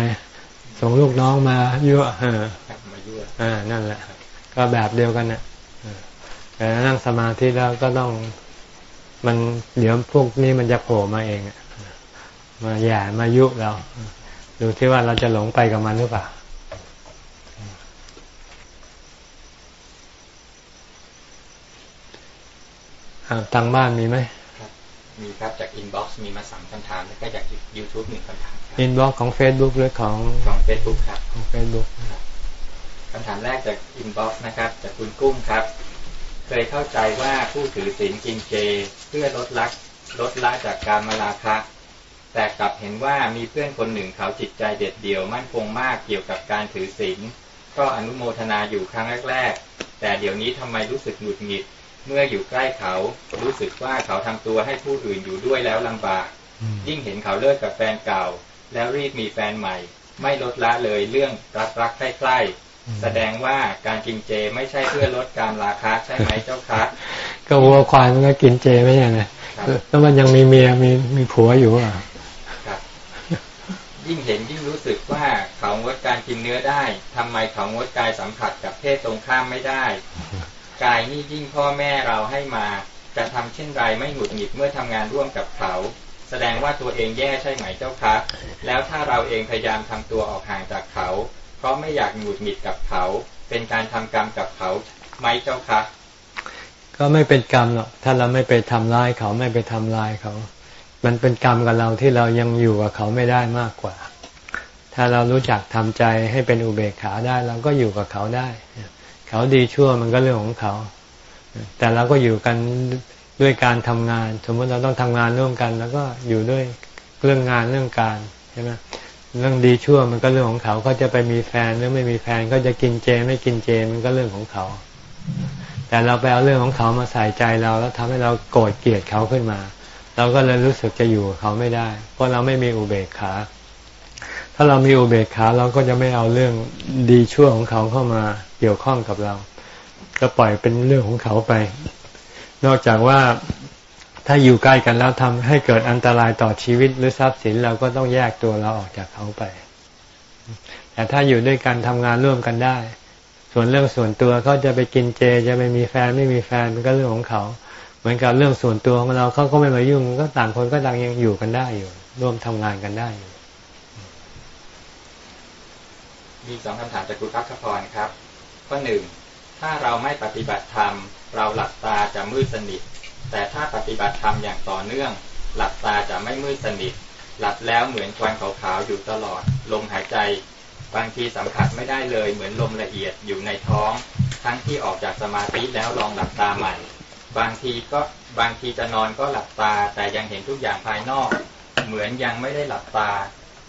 Speaker 1: ส่งลูกน้องมายั่วเออมายั่วอ่านั่นแหละ ก็แบบเดียวกันเนี่ยแต่นั่งสมาธิแล้วก็ต้องมันเดี๋ยวพวกนี้มันจะโผล่มาเองมาแย่มายุเรา ดูที่ว่าเราจะหลงไปกับมันหรือเปล่าทางบ้านมีไหม
Speaker 3: มีครับจาก inbox มีมาสามคำถามแล้วก็จากยูทูบหนึ่งคำถาม
Speaker 1: inbox ของเฟซบุ๊กหรือของ
Speaker 3: ของเฟซบุ๊กครับ
Speaker 1: ของเฟซบุ๊ก
Speaker 3: คำถามแรกจาก inbox นะครับ จากคุณกุ้งครับ เคยเข้าใจว่าผู้ถือศีลกินเจ เพื่อลดลักลดละจากการมาลาคะแต่กลับเห็นว่ามีเพื่อนคนหนึ่งเขาจิตใจเด็ดเดี่ยวมั่นคงมากเกี่ยวกับการถือศีลก็อนุโมทนาอยู่ครั้งแรกๆแต่เดี๋ยวนี้ทำไมรู้สึกหงุดหงิด เมื่ออยู่ใกล้เขา รู้สึกว่าเขาทำตัวให้ผู้อื่นอยู่ด้วยแล้วลำบาก ยิ่งเห็นเขาเลิกกับแฟนเก่า แล้วรีบมีแฟนใหม่ ไม่ลดละเลยเรื่องรักรักใกล้ๆแสดงว่าการกินเจไม่ใช่เพื่อลดการราคาใช่ไหมเจ้าคะ
Speaker 1: ก็วัวควายมันก็กินเจไม่ใช่ไหมแล้วมันยังมีเมียมีมีผัวอยู่อะ
Speaker 3: ยิ่งเห็นยิ่งรู้สึกว่าเขางดการกินเนื้อได้ทำไมเขางดกายสัมผัสกับเพศตรงข้ามไม่ได้ กายนี่ยิ่งพ่อแม่เราให้มาจะทำเช่นไรไม่หงุดหงิดเมื่อทำงานร่วมกับเขา แสดงว่าตัวเองแย่ใช่ไหมเจ้าคะแล้วถ้าเราเองพยายามทำตัวออกห่างจากเขา เพราะไม่อยากหงุดหงิดกับเขา เป็นการทำกรรมกับเขาไหมเจ้าคะ
Speaker 1: ก็ไม่เป็นกรรมหรอกถ้าเราไม่ไปทำร้ายเขาไม่ไปทำลายเขา มันเป็นกรรมกับเราที่เรายังอยู่กับเขาไม่ได้มากกว่าถถ้าเรารู้จักทำใจให้เป็นอุเบกขาได้เราก็อยู่กับเขาได้ เขาดีชั่วมันก็เรื่องของเขา แต่เราก็อยู่กันด้วยการทำงาน สมมติเราต้องทำงานร่วมกัน แล้วก็อยู่ด้วยเรื่องงานเรื่องการใช่ไหมเรื่องดีชั่วมันก็เรื่องของเขาเขาจะไปมีแฟนหรือไม่มีแฟนก็จะกินเจไม่กินเจมันก็เรื่องของเขา แต่เราไปเอาเรื่องของเขามาใส่ใจเราแล้วทำให้เราโกรธเกลียดเขาขึ้นมา เราก็เลยรู้สึกจะอยู่กับเขาไม่ได้ เพราะเราไม่มีอุเบกขา ถ้าเรามีอุเบกขาเราก็จะไม่เอาเรื่องดีชั่วของเขาเข้ามา เกี่ยวข้องกับเรา ก็ปล่อยเป็นเรื่องของเขาไป นอกจากว่าถ้าอยู่ใกล้กันแล้วทำให้เกิดอันตรายต่อชีวิตหรือทรัพย์สินเราก็ต้องแยกตัวเราออกจากเขาไป แต่ถ้าอยู่ด้วยกันทำงานร่วมกันได้ ส่วนเรื่องส่วนตัวเขาจะไปกินเจจะไปมีแฟนไม่มีแฟนมันก็เรื่องของเขา เหมือนกับเรื่องส่วนตัวของเราเขาก็ไม่มายุ่งก็ต่างคนก็ต่างยังอยู่กันได้อยู่ ร่วมทำงานกันได้อยู่
Speaker 3: มีสองคำถามจากคุณพักพรครับ ข้อหนึ่งถ้าเราไม่ปฏิบัติธรรม เราหลับตาจะมืดสนิท แต่ถ้าปฏิบัติธรรมอย่างต่อเนื่อง หลับตาจะไม่มืดสนิท หลับแล้วเหมือนควันขาวๆอยู่ตลอด ลมหายใจ บางทีสัมผัสไม่ได้เลยเหมือนลมละเอียดอยู่ในท้อง ทั้งที่ออกจากสมาธิแล้วลองหลับตาใหม่ บางทีก็บางทีจะนอนก็หลับตา แต่ยังเห็นทุกอย่างภายนอก เหมือนยังไม่ได้หลับตา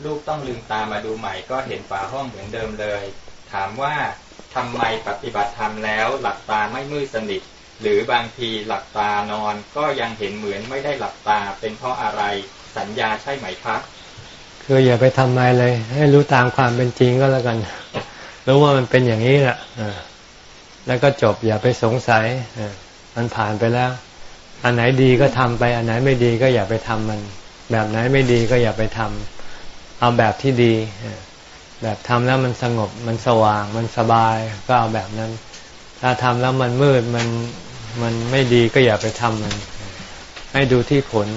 Speaker 3: ลูกต้องลืมตามาดูใหม่ก็เห็นฝาห้องเหมือนเดิมเลย ถามว่า ทำไมปฏิบัติธรรมแล้วหลับตาไม่มืดสนิท หรือบางทีหลับตานอนก็ยังเห็นเหมือนไม่ได้หลับตาเป็นเพราะอะไรสัญญาใช่ไหมครับ
Speaker 1: คืออย่าไปทำอะไรเลย ให้รู้ตามความเป็นจริงก็แล้วกันรู้ว่ามันเป็นอย่างนี้แหละแล้วก็จบอย่าไปสงสัยมันผ่านไปแล้ว อันไหนดีก็ทำไป อันไหนไม่ดีก็อย่าไปทำมัน แบบไหนไม่ดีก็อย่าไปทำเอาแบบที่ดี แบบทำแล้วมันสงบมันสว่าง มันสบายก็เอาแบบนั้น ถ้าทำแล้วมันมืดมันมันไม่ดีก็อย่าไปทำมัน ให้ดูที่ผล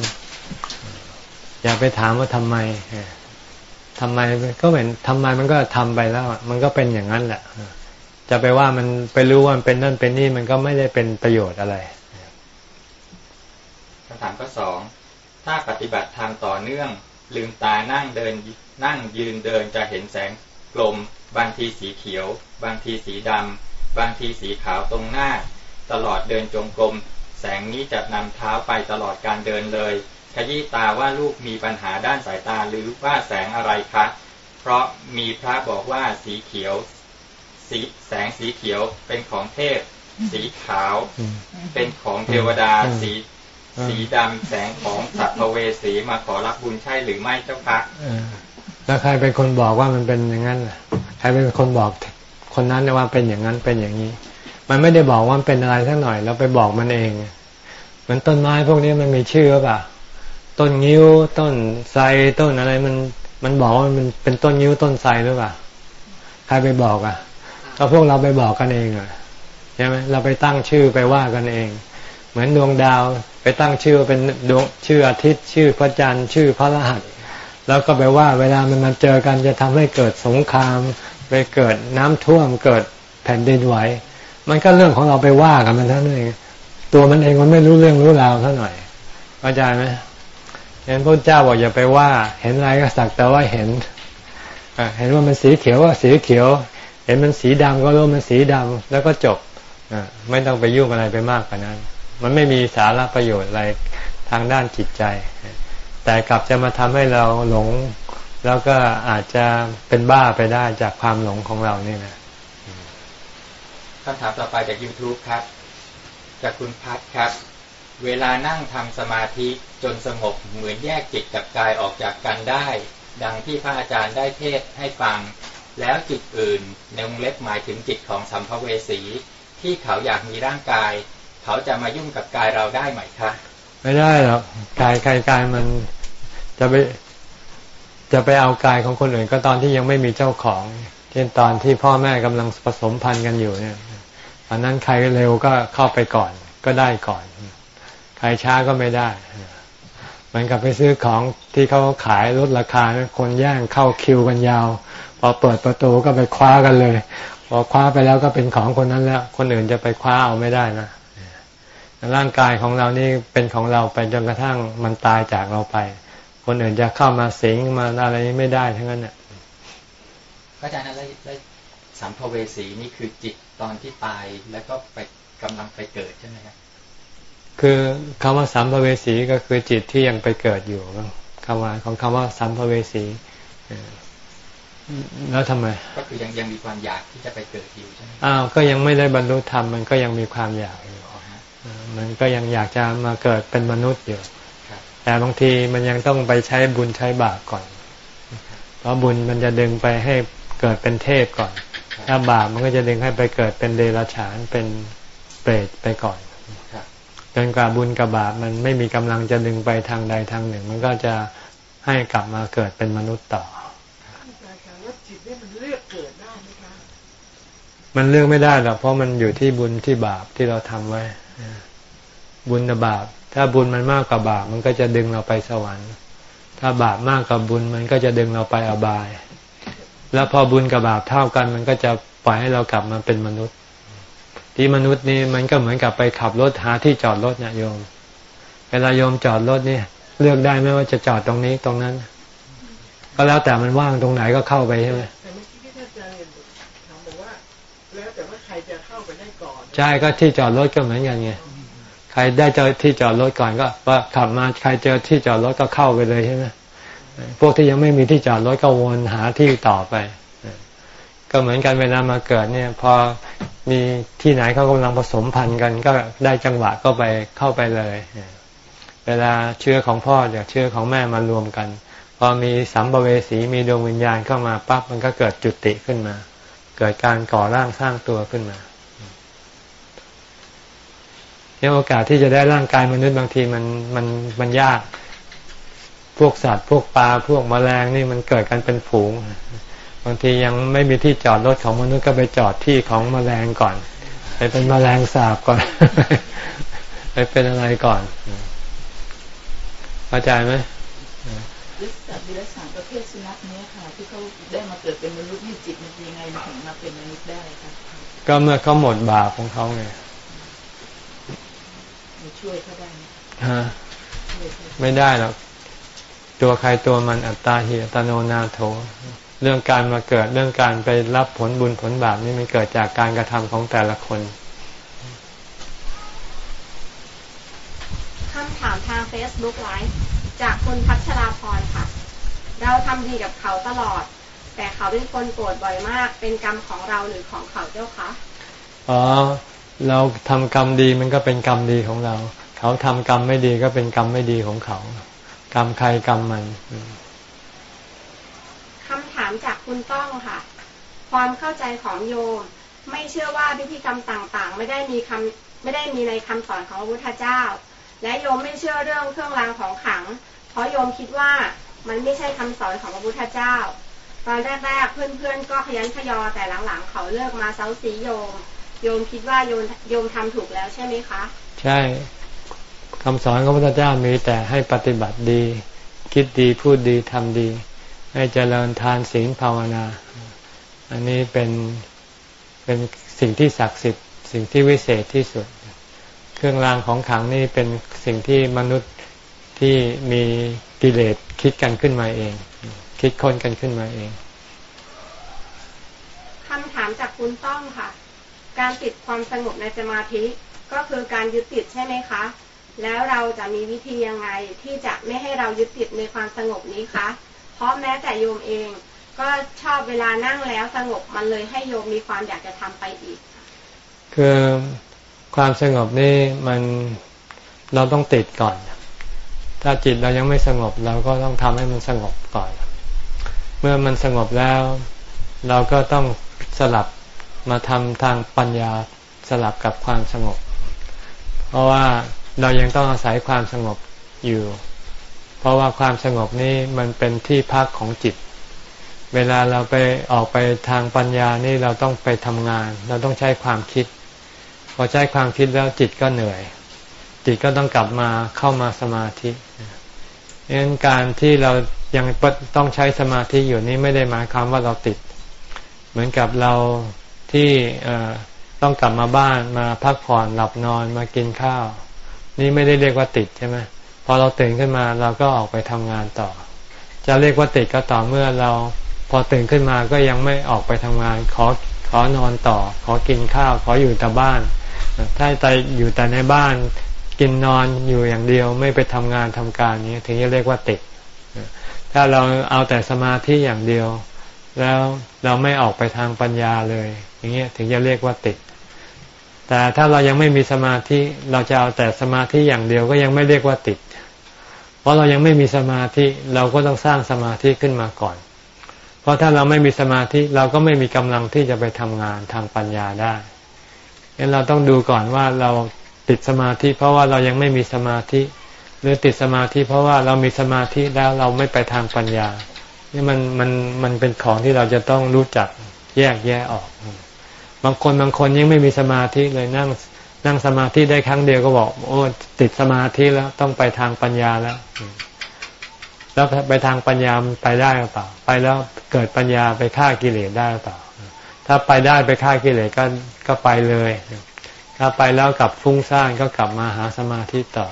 Speaker 1: อย่าไปถามว่าทำไมทำไมก็เหมือนทำไมมันก็ทำไปแล้ว มันก็เป็นอย่างนั้นแหละจะไปว่ามันไปรู้ว่ามันเป็นนั่นเป็นนี่มันก็ไม่ได้เป็นประโยชน์อะไร
Speaker 3: คำถามข้อสองถ้าปฏิบัติทางต่อเนื่อง ลืมตานั่งเดินนั่งยืนเดินจะเห็นแสงกลม บางทีสีเขียว บางทีสีดำ บางทีสีขาวตรงหน้า ตลอดเดินจงกรม แสงนี้จะนำเท้าไปตลอดการเดินเลยขยี้ตาว่าลูกมีปัญหาด้านสายตาหรือว่าแสงอะไรคะ เพราะมีพระบอกว่าสีเขียว สีแสงสีเขียวเป็นของเทพ สีขาว เป็นของเทวดาสี สีดำแสงของสัตวเวสีมาขอรับบุญใช่หรือไม่เจ้าคะ
Speaker 1: แล้วใครเป็นคนบอกว่ามันเป็นอย่างนั้นล่ะใครเป็นคนบอกคนนั้นว่าเป็นอย่างนั้นเป็นอย่างนี้ มันไม่ได้บอกว่ามันเป็นอะไรสักหน่อยเราไปบอกมันเองเหมือนต้นไม้พวกนี้มันมีชื่อหรือเปล่าต้นงิ้วต้นไทรต้นอะไรมันมันบอกว่ามันเป็นต้นงิ้วต้นไทรหรือเปล่าใครไปบอกอะก็พวกเราไปบอกกันเองอะใช่ไหมเราไปตั้งชื่อไปว่ากันเอง เหมือนดวงดาวไปตั้งชื่อเป็นดวงชื่ออาทิตย์ชื่อพระจันทร์ชื่อพระรหัสแล้วก็ไปว่าเวลามันมาเจอกันจะทำให้เกิดสงคราม ไปเกิดน้ำท่วมเกิดแผ่นดินไหวมันก็เรื่องของเราไปว่ากันมันเท่านั้นเองตัวมันเองมันไม่รู้เรื่องรู้ราวเท่าหน่อยเข้าใจไหมเห็นพระเจ้าบอกอย่าไปว่า เห็นอะไรก็สักแต่ว่าเห็นเห็นว่ามันสีเขียวว่าสีเขียว เห็นมันสีดำก็รู้มันสีดำแล้วก็จบไม่ต้องไปยุ่งอะไรไปมากกว่านั้น มันไม่มีสาระประโยชน์อะไรทางด้านจิตใจ แต่กลับจะมาทำให้เราหลง แล้วก็อาจจะเป็นบ้าไปได้จากความหลงของเรานี่นะ
Speaker 3: คำถามต่อไปจาก YouTube ครับจากคุณพัทครับ เวลานั่งทำสมาธิจนสงบเหมือนแยกจิตกับกายออกจากกันได้ ดังที่พระอาจารย์ได้เทศให้ฟัง แล้วจิตอื่นในวงเล็บหมายถึงจิตของสัมภเวสี ที่เขาอยากมีร่างกาย เขาจะมายุ่งกับกายเราได้ไหมคะ
Speaker 1: ไม่ได้หรอกกายกายกายมันจะไปจะไปเอากายของคนอื่นก็ตอนที่ยังไม่มีเจ้าของ เช่นตอนที่พ่อแม่กำลังผสมพันธุ์กันอยู่เนี่ยอันนั้นใครเร็วก็เข้าไปก่อนก็ได้ก่อน ใครช้าก็ไม่ได้เหมือนกับไปซื้อของที่เขาขายลดราคาคนแย่งเข้าคิวกันยาว พอเปิดประตูก็ไปคว้ากันเลย พอคว้าไปแล้วก็เป็นของคนนั้นแล้ว คนอื่นจะไปคว้าเอาไม่ได้นะ ร่างกายของเรานี่เป็นของเราไปจนกระทั่งมันตายจากเราไป คนอื่นจะเข้ามาสิงมาอะไรไม่ได้ทั้งนั้นเนี่ย
Speaker 3: ก็อาจารย์นั้นแล้วสัมภเวสีนี่คือจิตตอนที่ตายแล้วก็ไปกำลังไปเกิดใช่ไหมครับ
Speaker 1: คือคำว่าสัมภเวสีก็คือจิตที่ยังไปเกิดอยู่คำว่าของคำว่าสัมภเวสีแล้วทำไม
Speaker 3: ก็คือยังยังมีความอยากที่จะไปเกิดอยู่ใช่ไหม
Speaker 1: อ้าวก็ยังไม่ได้บรรลุธรรมมันก็ยังมีความอยากอยู่ มันก็ยังอยากจะมาเกิดเป็นมนุษย์อยู่แต่บางทีมันยังต้องไปใช้บุญใช้บาปก่อน เพราะบุญมันจะดึงไปให้เกิดเป็นเทพก่อน ถ้าบาปมันก็จะดึงให้ไปเกิดเป็นเดรัจฉานเป็นเปรตไปก่อนจนกว่าบุญกับบาปมันไม่มีกำลังจะดึงไปทางใดทางหนึ่ง มันก็จะให้กลับมาเกิดเป็นมนุษย์ต่อมันเลือกไม่ได้หรอกเพราะมันอยู่ที่บุญที่บาปที่เราทำไว้ บุญกับบาป ถ้าบุญมันมากกว่าบาปมันก็จะดึงเราไปสวรรค์ ถ้าบาปมากกว่าบุญมันก็จะดึงเราไปอบาย แล้วพอบุญกับบาปเท่ากัน มันก็จะปล่อยให้เรากลับมาเป็นมนุษย์ ที่มนุษย์นี่มันก็เหมือนกับไปขับรถหาที่จอดรถเนี่ยโยม เวลาโยมจอดรถเนี่ยเลือกได้ไหมว่าจะจอดตรงนี้ตรงนั้น ก็แล้วแต่มันว่างตรงไหนก็เข้าไปใช่ไหมใช่ก็ที่จอดรถก็เหมือนกันไง ใครได้เจอที่จอดรถก่อนก็ว่าขับมาใครเจอที่จอดรถก็เข้าไปเลยใช่ไหมพวกที่ยังไม่มีที่จอดรถก็วนหาที่ต่อไป ก็เหมือนกันเวลามาเกิดเนี่ย พอมีที่ไหนเขากำลังผสมพันธุ์กัน ก็ได้จังหวะก็ไปเข้าไปเลย เวลาเชื้อของพ่อจากเชื้อของแม่มารวมกัน พอมีสัมภเวสีมีดวงวิญญาณเข้ามาปั๊บมันก็เกิดจุติขึ้นมา เกิดการก่อร่างสร้างตัวขึ้นมา เนี่ยโอกาสที่จะได้ร่างกายมนุษย์บางทีมันมันมันยาก พวกสัตว์ พวกปลาพวกแมลงนี่มันเกิดกันเป็นฝูง บางทียังไม่มีที่จอดรถของมนุษย์ก็ไปจอดที่ของแมลงก่อน ไปเป็นแมลงสาบก่อน ไปเป็นอะไรก่อนเข้าใจไหม
Speaker 4: สัตว์วิรัสารประเภทสุนัขเนี้ยค่ะ ที่เขาได้มาเกิดเป็นมนุษย์นี่จิตมันยังไงถึงมาเป็นมนุษย์ได้คะ
Speaker 1: ก็เมื่อเขาหมดบาปของเขาไง
Speaker 4: ช่วยเขาได้
Speaker 1: ฮะไม่ได้หรอกตัวใครตัวมันอัตตาหิอัตโนนาโถ เรื่องการมาเกิดเรื่องการไปรับผลบุญผลบาปนี่มันเกิดจากการกระทำของแต่ละคน
Speaker 7: คำถามทางเฟซบุ๊กไลฟ์จากคุณพัชราพรค่ะ เราทำดีกับเขาตลอด แต่เขาเป็นคนโกรธบ่อยมาก เป็นกรรมของเราหรือของเขาเจ้าคะ
Speaker 1: อ๋อ เราทำกรรมดีมันก็เป็นกรรมดีของเรา เขาทำกรรมไม่ดีก็เป็นกรรมไม่ดีของเขา กรรมใครกรรมมัน
Speaker 7: คำถามจากคุณต้องค่ะ ความเข้าใจของโยม ไม่เชื่อว่าพิธีกรรมต่างๆ ไม่ได้มีคำไม่ได้มีในคำสอนของพระพุทธเจ้า และโยมไม่เชื่อเรื่องเครื่องรางของขัง เพราะโยมคิดว่ามันไม่ใช่คำสอนของพระพุทธเจ้า ตอนแรกๆเพื่อนๆก็ขยันขยอแต่หลังๆ เขาเลิกมาเซาซีโยม โยมคิดว่าโยมโยมทำถูกแล้วใช่ไหมคะ ใช่
Speaker 1: คำสอนของพระพุทธเจ้ามีแต่ให้ปฏิบัติดี คิดดีพูดดีทำดี ให้เจริญทานศีลภาวนา อันนี้เป็นเป็นสิ่งที่ศักดิ์สิทธิ์สิ่งที่วิเศษที่สุด เครื่องรางของขังนี่เป็นสิ่งที่มนุษย์ที่มีกิเลสคิดกันขึ้นมาเอง คิดค้นกันขึ้นมาเอง
Speaker 7: คำถามจากคุณต้องค่ะ การติดความสงบในสมาธิก็คือการยึดติดใช่ไหมคะ แล้วเราจะมีวิธียังไงที่จะไม่ให้เรายึดติดในความสงบนี้คะ เพราะแม้แต่โยมเอง ก็ชอบเวลานั่งแล้วสงบมันเลยให้โยมมีความอยากจะทำไปอีก
Speaker 1: คือความสงบนี่มันเราต้องติดก่อน ถ้าจิตเรายังไม่สงบเราก็ต้องทำให้มันสงบก่อน เมื่อมันสงบแล้ว เราก็ต้องสลับมาทำทางปัญญาสลับกับความสงบ เพราะว่า เรายังต้องอาศัยความสงบอยู่ เพราะว่าความสงบนี้มันเป็นที่พักของจิต เวลาเราไปออกไปทางปัญญานี่เราต้องไปทำงาน เราต้องใช้ความคิด พอใช้ความคิดแล้วจิตก็เหนื่อย จิตก็ต้องกลับมาเข้ามาสมาธิดังนั้นการที่เรายังต้องใช้สมาธิอยู่นี้ไม่ได้หมายความว่าเราติด เหมือนกับเราที่ต้องกลับมาบ้านมาพักผ่อนหลับนอนมากินข้าว นี่ไม่ได้เรียกว่าติดใช่ไหมพอเราตื่นขึ้นมาเราก็ออกไปทำงานต่อ จะเรียกว่าติดก็ต่อเมื่อเรา พอตื่นขึ้นมาก็ยังไม่ออกไปทำงาน ขอขอนอนต่อ ขอกินข้าว ขออยู่แต่บ้าน ถ้าใจอยู่แต่ในบ้านกินนอนอยู่อย่างเดียวไม่ไปทำงานทำการนี้ถึงจะเรียกว่าติด ถ้าเราเอาแต่สมาธิอย่างเดียว แล้วเราไม่ออกไปทางปัญญาเลย อย่างเงี้ยถึงจะเรียกว่าติด แต่ถ้าเรายังไม่มีสมาธิเราจะเอาแต่สมาธิอย่างเดียวก็ยังไม่เรียกว่าติด เพราะเรายังไม่มีสมาธิเราก็ต้องสร้างสมาธิขึ้นมาก่อน เพราะถ้าเราไม่มีสมาธิเราก็ไม่มีกำลังที่จะไปทำงานทางปัญญาได้งั้นเราต้องดูก่อนว่าเราติดสมาธิ เพราะว่าเรายังไม่มีสมาธิ หรือติดสมาธิ เพราะว่าเรามีสมาธิแล้วเราไม่ไปทางปัญญานี่มันมันมันเป็นของที่เราจะต้องรู้จักแยกแยะออก บางคนบางคนยังไม่มีสมาธิเลยนั่งนั่งสมาธิได้ครั้งเดียวก็บอก โอ้ติดสมาธิแล้วต้องไปทางปัญญาแล้ว แล้วไปทางปัญญาไปได้หรือเปล่า ไปแล้วเกิดปัญญาไปฆ่ากิเลสได้หรือเปล่า ถ้าไปได้ไปฆ่ากิเลสก็ก็ไปเลย ถ้าไปแล้วกลับฟุ้งซ่านก็กลับมาหาสมาธิต่อ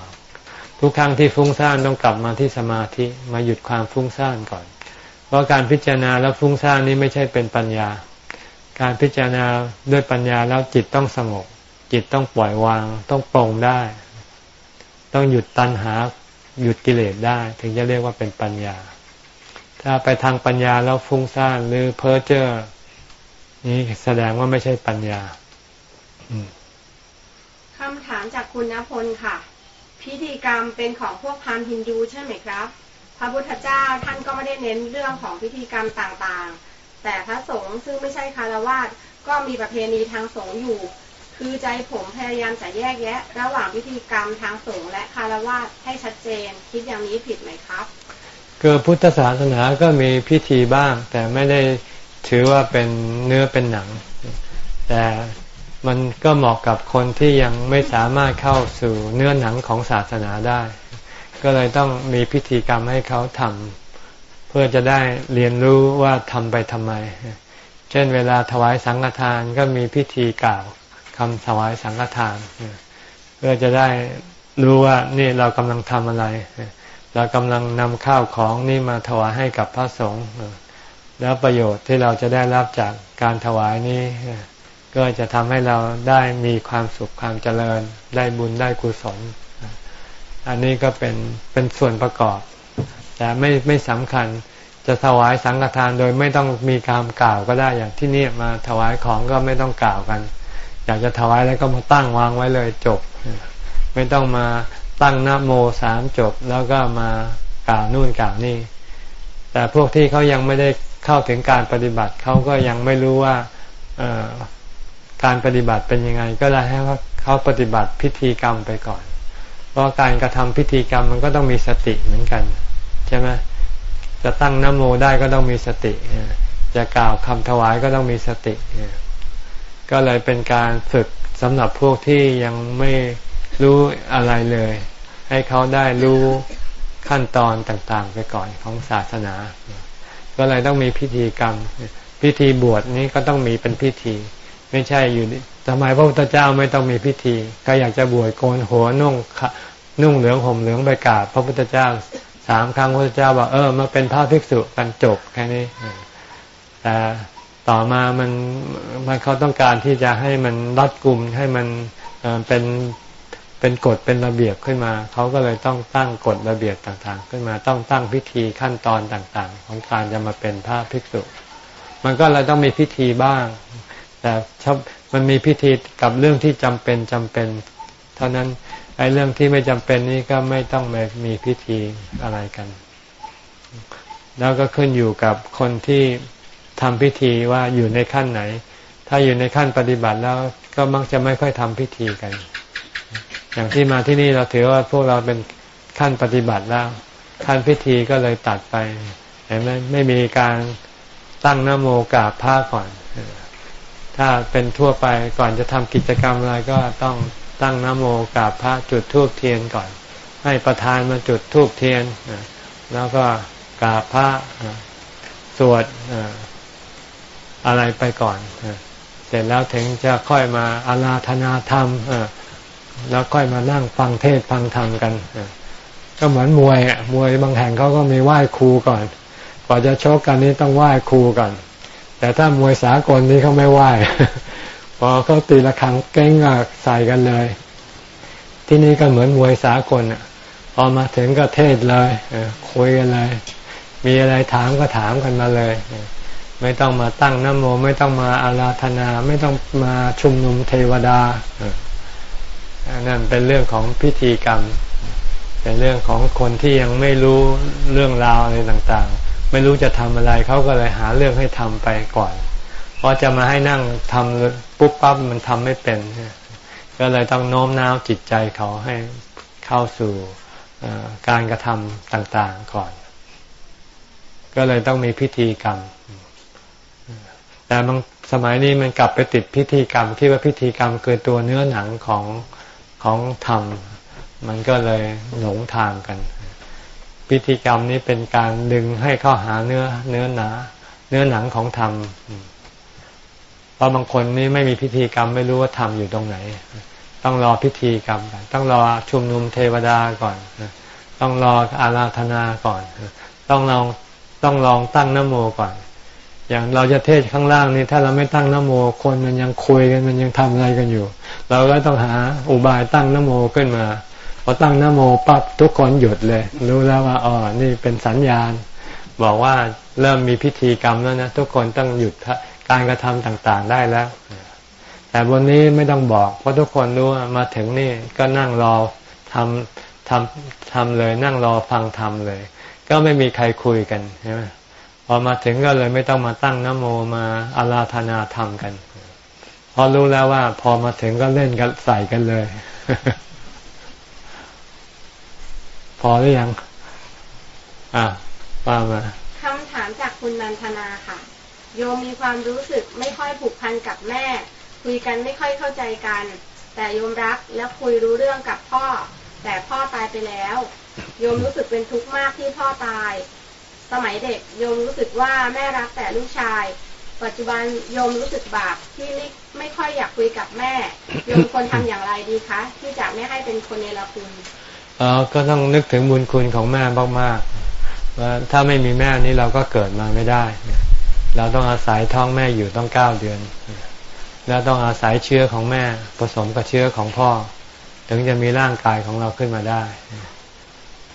Speaker 1: ทุกครั้งที่ฟุ้งซ่านต้องกลับมาที่สมาธิมาหยุดความฟุ้งซ่านก่อน เพราะการพิจารณาแล้วฟุ้งซ่านนี้ไม่ใช่เป็นปัญญา การพิจารณาด้วยปัญญาแล้วจิตต้องสงบจิตต้องปล่อยวาง ต้องปรงได้ ต้องหยุดตัณหา หยุดกิเลสได้ ถึงจะเรียกว่าเป็นปัญญา ถ้าไปทางปัญญาแล้วฟุ้งซ่านหรือเพ้อเจ้อนี่แสดงว่าไม่ใช่ปัญญา
Speaker 2: คำถามจากคุณณพลค่ะ พิธีกรรมเป็นของพวกพราหมณ์ฮินดูใช่ไหมครับ พระพุทธเจ้าท่านก็ไม่ได้เน้นเรื่องของพิธีกรรมต่างๆ แต่พระสงฆ์ซึ่งไม่ใช่คารวะก็มีประเพณีทางสงฆ์อยู่ คือใจผมพยายามจะแยกแยะ ระหว่างพิธีกรรมทางสงฆ์และคารวะให้ชัดเจน คิดอย่างนี้ผิดไหมครับ
Speaker 1: คือพุทธศาสนาก็มีพิธีบ้าง แต่ไม่ได้ถือว่าเป็นเนื้อเป็นหนัง แต่มันก็เหมาะกับคนที่ยังไม่สามารถเข้าสู่เนื้อหนังของศาสนาได้ ก็เลยต้องมีพิธีกรรมให้เขาทำ เพื่อจะได้เรียนรู้ว่าทำไปทำไม เช่นเวลาถวายสังฆทานก็มีพิธีกล่าวคำถวายสังฆทาน เพื่อจะได้รู้ว่านี่เรากำลังทำอะไร เรากำลังนำข้าวของนี่มาถวายให้กับพระสงฆ์แล้วประโยชน์ที่เราจะได้รับจากการถวายนี้ ก็จะทำให้เราได้มีความสุขความเจริญ ได้บุญได้กุศล อันนี้ก็เป็นเป็นส่วนประกอบ แต่ไม่ไม่สำคัญจะถวายสังฆทานโดยไม่ต้องมีการกล่าวก็ได้อย่างที่นี่มาถวายของก็ไม่ต้องกล่าวกัน อยากจะถวายแล้วก็มาตั้งวางไว้เลยจบ ไม่ต้องมาตั้งนโมสามจบแล้วก็มากล่าวนู่นกล่าวนี่ แต่พวกที่เขายังไม่ได้เข้าถึงการปฏิบัติเขาก็ยังไม่รู้ว่าการปฏิบัติเป็นยังไง ก็ได้ให้เขาปฏิบัติพิธีกรรมไปก่อน เพราะการกระทำพิธีกรรมมันก็ต้องมีสติเหมือนกัน ใช่ไหมจะตั้งนโมได้ก็ต้องมีสติ จะกล่าวคำถวายก็ต้องมีสติ ก็เลยเป็นการฝึกสำหรับพวกที่ยังไม่รู้อะไรเลย ให้เขาได้รู้ขั้นตอนต่างๆ ไปก่อนของศาสนา ก็เลยต้องมีพิธีกรรม พิธีบวชนี้ก็ต้องมีเป็นพิธี ไม่ใช่อยู่ทำไมพระพุทธเจ้าไม่ต้องมีพิธี ก็อยากจะบวชโกนหัวนุ่งนุ่งเหลืองห่มเหลืองไปกราบพระพุทธเจ้า สามครั้งพระเจ้าบอกเออมาเป็นพระภิกษุกันจบแค่นี้แต่ต่อมามันมันเขาต้องการที่จะให้มันรัดกลุ่มให้มันเป็นเป็นกฎเป็นระเบียบขึ้นมา เขาก็เลยต้องตั้งกฎระเบียบต่างๆ ขึ้นมาต้องตั้งพิธีขั้นตอนต่างๆ ของการจะมาเป็นพระภิกษุ มันก็เลยต้องมีพิธีบ้าง แต่ชอบมันมีพิธีกับเรื่องที่จำเป็นจำเป็น เท่านั้น ไอ้เรื่องที่ไม่จำเป็นนี่ก็ไม่ต้องไปมีพิธีอะไรกัน แล้วก็ขึ้นอยู่กับคนที่ทำพิธีว่าอยู่ในขั้นไหน ถ้าอยู่ในขั้นปฏิบัติแล้วก็มักจะไม่ค่อยทำพิธีกัน อย่างที่มาที่นี่เราถือว่าพวกเราเป็นขั้นปฏิบัติแล้ว ขั้นพิธีก็เลยตัดไปเห็นไหมไม่มีการตั้งนโมกราบพระก่อน ถ้าเป็นทั่วไปก่อนจะทำกิจกรรมอะไรก็ต้อง ตั้งนโมกราบพระจุดทูบเทียนก่อน ให้ประธานมาจุดทูบเทียน แล้วก็กราบพระสวดอะไรไปก่อน เสร็จแล้วถึงจะค่อยมาอาราธนาธรรมแล้วค่อยมานั่งฟังเทศฟังธรรมกัน ก็เหมือนมวยมวยบางแห่งเขาก็มีไหว้ครูก่อนกว่าจะชกกันนี้ต้องไหว้ครูก่อน แต่ถ้ามวยสากลนี้เขาไม่ไหว้ พอเขาตีละครั้งเก้งใส่กันเลย ที่นี่ก็เหมือนมวยสากลอะพอมาถึงก็เทศเลยคุยกันเลย มีอะไรถามก็ถามกันมาเลย ไม่ต้องมาตั้งน้ำโม ไม่ต้องมาอาราธนา ไม่ต้องมาชุมนุมเทวดานั่นเป็นเรื่องของพิธีกรรม เป็นเรื่องของคนที่ยังไม่รู้เรื่องราวอะไรต่างๆ ไม่รู้จะทำอะไรเขาก็เลยหาเรื่องให้ทำไปก่อน เพราะจะมาให้นั่งทำ ปุ๊บปั๊บมันทำไม่เป็น ก็เลยต้องโน้มน้าวจิตใจเขาให้เข้าสู่การกระทำต่างๆก่อน ก็เลยต้องมีพิธีกรรม แต่บางสมัยนี้มันกลับไปติดพิธีกรรมคิดว่าพิธีกรรมคือตัวเนื้อหนังของของธรรม มันก็เลยหลงทางกัน พิธีกรรมนี้เป็นการดึงให้เข้าหาเนื้อเนื้อหนา เนื้อหนังของธรรม เพราะบางคนนี่ไม่มีพิธีกรรมไม่รู้ว่าธรรมอยู่ตรงไหน ต้องรอพิธีกรรมก่อนต้องรอชุมนุมเทวดาก่อนต้องรออาราธนาก่อน ต้องลองต้องลองตั้งนโมก่อน อย่างเราจะเทศข้างล่างนี่ถ้าเราไม่ตั้งนโมคนมันยังคุยกันมันยังทำอะไรกันอยู่ เราก็ต้องหาอุบายตั้งนโมขึ้นมาพอตั้งนโมปั๊บทุกคนหยุดเลย รู้แล้วว่าอ๋อนี่เป็นสัญญาณ บอกว่าเริ่มมีพิธีกรรมแล้วนะทุกคนต้องหยุด การกระทำต่างๆได้แล้ว แต่บนนี้ไม่ต้องบอก เพราะทุกคนรู้ว่ามาถึงนี่ก็นั่งรอทำทำทำเลย นั่งรอฟังทำเลย ก็ไม่มีใครคุยกันใช่ไหมพอมาถึงก็เลยไม่ต้องมาตั้งนโมมาอาราธนาธรรมกันพอรู้แล้วว่า พอมาถึงก็เล่นกันใส่กันเลย พอหรือยัง อะป้ามา
Speaker 2: คำถามจากคุณนันทนาค่ะ โยมมีความรู้สึกไม่ค่อยผูกพันกับแม่ คุยกันไม่ค่อยเข้าใจกัน แต่โยมรักและคุยรู้เรื่องกับพ่อ แต่พ่อตายไปแล้ว โยมรู้สึกเป็นทุกข์มากที่พ่อตาย สมัยเด็กโยมรู้สึกว่าแม่รักแต่ลูกชาย ปัจจุบันโยมรู้สึกบาปที่ไม่ไม่ค่อยอยากคุยกับแม่ โยมควรทำอย่างไรดีคะที่จะไม่ให้เป็นคนเนรคุณ
Speaker 1: เออก็ต้องนึกถึงบุญคุณของแม่มากๆว่าถ้าไม่มีแม่นี้เราก็เกิดมาไม่ได้ เราต้องอาศัยท้องแม่อยู่ต้องเก้าเดือน แล้วต้องอาศัยเชื้อของแม่ผสมกับเชื้อของพ่อ ถึงจะมีร่างกายของเราขึ้นมาได้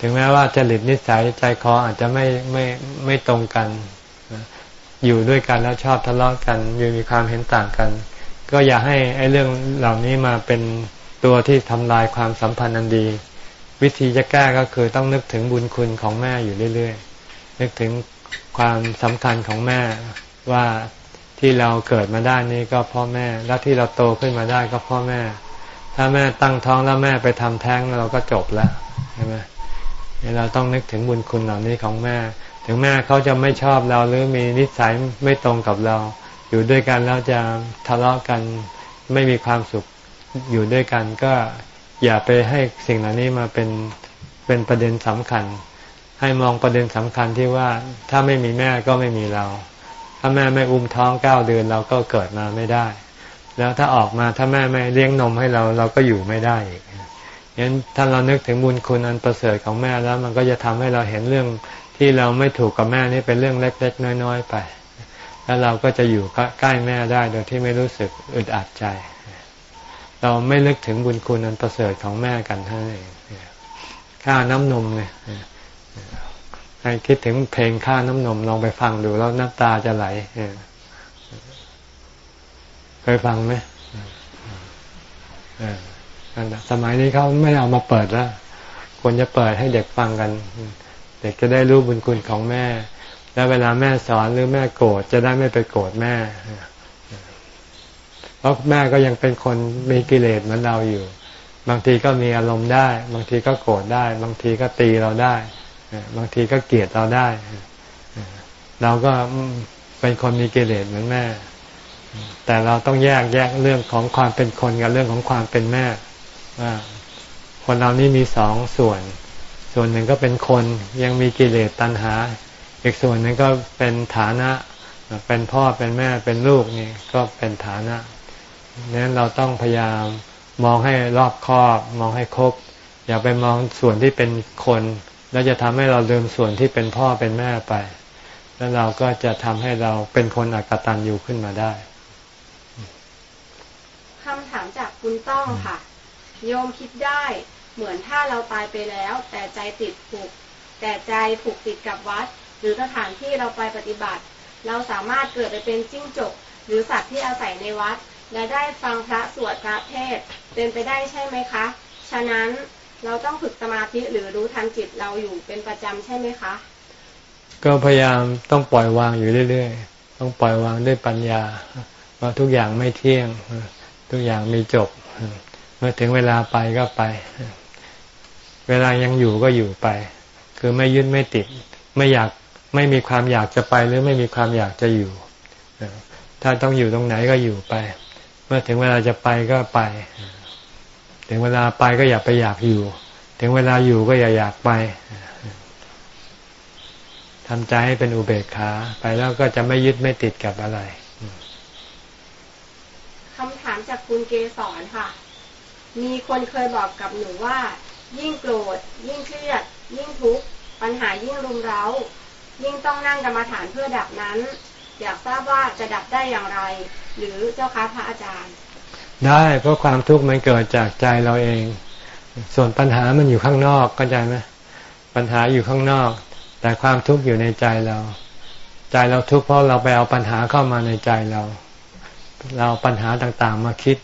Speaker 1: ถึงแม้ว่าจริตนิสัยใจคออาจจะไม่ไม่ไม่ตรงกัน อยู่ด้วยกันแล้วชอบทะเลาะกันอยู่มีความเห็นต่างกัน ก็อย่าให้ไอ้เรื่องเหล่านี้มาเป็นตัวที่ทำลายความสัมพันธ์อันดี วิธีจะแก้ก็คือต้องนึกถึงบุญคุณของแม่อยู่เรื่อยๆนึกถึง ความสำคัญของแม่ว่าที่เราเกิดมาได้นี่ก็พ่อแม่ แล้วที่เราโตขึ้นมาได้ก็พ่อแม่ ถ้าแม่ตั้งท้องแล้วแม่ไปทำแท้งเราก็จบแล้วใช่ไหมเราต้องนึกถึงบุญคุณเหล่านี้ของแม่ ถึงแม่เขาจะไม่ชอบเราหรือมีนิสัยไม่ตรงกับเรา อยู่ด้วยกันแล้วจะทะเลาะกันไม่มีความสุขอยู่ด้วยกันก็อย่าไปให้สิ่งเหล่านี้มาเป็นเป็นประเด็นสำคัญ ให้มองประเด็นสำคัญที่ว่าถ้าไม่มีแม่ก็ไม่มีเรา ถ้าแม่ไม่อุ้มท้องเก้าเดือนเราก็เกิดมาไม่ได้ แล้วถ้าออกมาถ้าแม่ไม่เลี้ยงนมให้เราเราก็อยู่ไม่ได้อีกงั้นถ้าเรานึกถึงบุญคุณอันประเสริฐของแม่แล้ว มันก็จะทำให้เราเห็นเรื่องที่เราไม่ถูกกับแม่นี่เป็นเรื่องเล็กๆ น้อยๆไป แล้วเราก็จะอยู่ใกล้แม่ได้โดยที่ไม่รู้สึกอึดอัดใจ เราไม่นึกถึงบุญคุณอันประเสริฐของแม่กันเท่านั้นเองค่าน้ำนมเนี่ย ให้คิดถึงเพลงค่าน้ำนมลองไปฟังดูแล้วน้ำตาจะไหลเคยฟังไหมสมัยนี้เขาไม่เอามาเปิดแล้วควรจะเปิดให้เด็กฟังกัน เด็กจะได้รู้บุญคุณของแม่ แล้วเวลาแม่สอนหรือแม่โกรธจะได้ไม่ไปโกรธแม่ เพราะแม่ก็ยังเป็นคนมีกิเลสเหมือนเราอยู่ บางทีก็มีอารมณ์ได้ บางทีก็โกรธได้ บางทีก็ตีเราได้ บางทีก็เกลียดเราได้ เราก็เป็นคนมีกิเลสเหมือนแม่ แต่เราต้องแยกแยกเรื่องของความเป็นคนกับเรื่องของความเป็นแม่ว่าคนเรานี่มีสองส่วน ส่วนหนึ่งก็เป็นคนยังมีกิเลสตัณหา อีกส่วนหนึ่งก็เป็นฐานะ เป็นพ่อเป็นแม่เป็นลูกนี่ก็เป็นฐานะนั้นเราต้องพยายามมองให้รอบคอบ มองให้ครบ อย่าไปมองส่วนที่เป็นคน แล้วจะทำให้เราลืมส่วนที่เป็นพ่อเป็นแม่ไป แล้วเราก็จะทำให้เราเป็นคนอักตันอยู่ขึ้นมาได้
Speaker 7: คำถามจากคุณต้องค่ะ โยมคิดได้เหมือนถ้าเราตายไปแล้ว แต่ใจติดผูก แต่ใจผูกติดกับวัด หรือสถานที่เราไปปฏิบัติ เราสามารถเกิดไปเป็นจิ้งจก หรือสัตว์ที่อาศัยในวัด และได้ฟังพระสวดพระเทศเป็นไปได้ใช่ไหมคะ ฉะนั้น เราต้องฝึกสมาธิหรือรู้ทันจิตเราอยู่เป็นประจำใช่ไหมคะ
Speaker 1: ก็พยายามต้องปล่อยวางอยู่เรื่อยๆ ต้องปล่อยวางด้วยปัญญาว่าทุกอย่างไม่เที่ยง ทุกอย่างมีจบ เมื่อถึงเวลาไปก็ไป เวลายังอยู่ก็อยู่ไป คือไม่ยึดไม่ติด ไม่อยากไม่มีความอยากจะไปหรือไม่มีความอยากจะอยู่ ถ้าต้องอยู่ตรงไหนก็อยู่ไป เมื่อถึงเวลาจะไปก็ไป ถึงเวลาไปก็อย่าไปอยากอยู่ ถึงเวลาอยู่ก็อย่าอยากไปทำใจให้เป็นอุเบกขาไปแล้วก็จะไม่ยึดไม่ติดกับอะไร
Speaker 7: คำถามจากคุณเกสรค่ะ มีคนเคยบอกกับหนูว่า ยิ่งโกรธ ยิ่งเครียด ยิ่งทุกข์ปัญหายิ่งรุมเร้า ยิ่งต้องนั่งกรรมฐานเพื่อดับนั้น อยากทราบว่าจะดับได้อย่างไร หรือเจ้าคะพระอาจารย์
Speaker 1: ได้เพราะความทุกข์มันเกิดจากใจเราเอง ส่วนปัญหามันอยู่ข้างนอกก็ใจไหมปัญหาอยู่ข้างนอก แต่ความทุกข์อยู่ในใจเรา ใจเราทุกข์เพราะเราไปเอาปัญหาเข้ามาในใจเรา เราปัญหาต่างๆมาคิด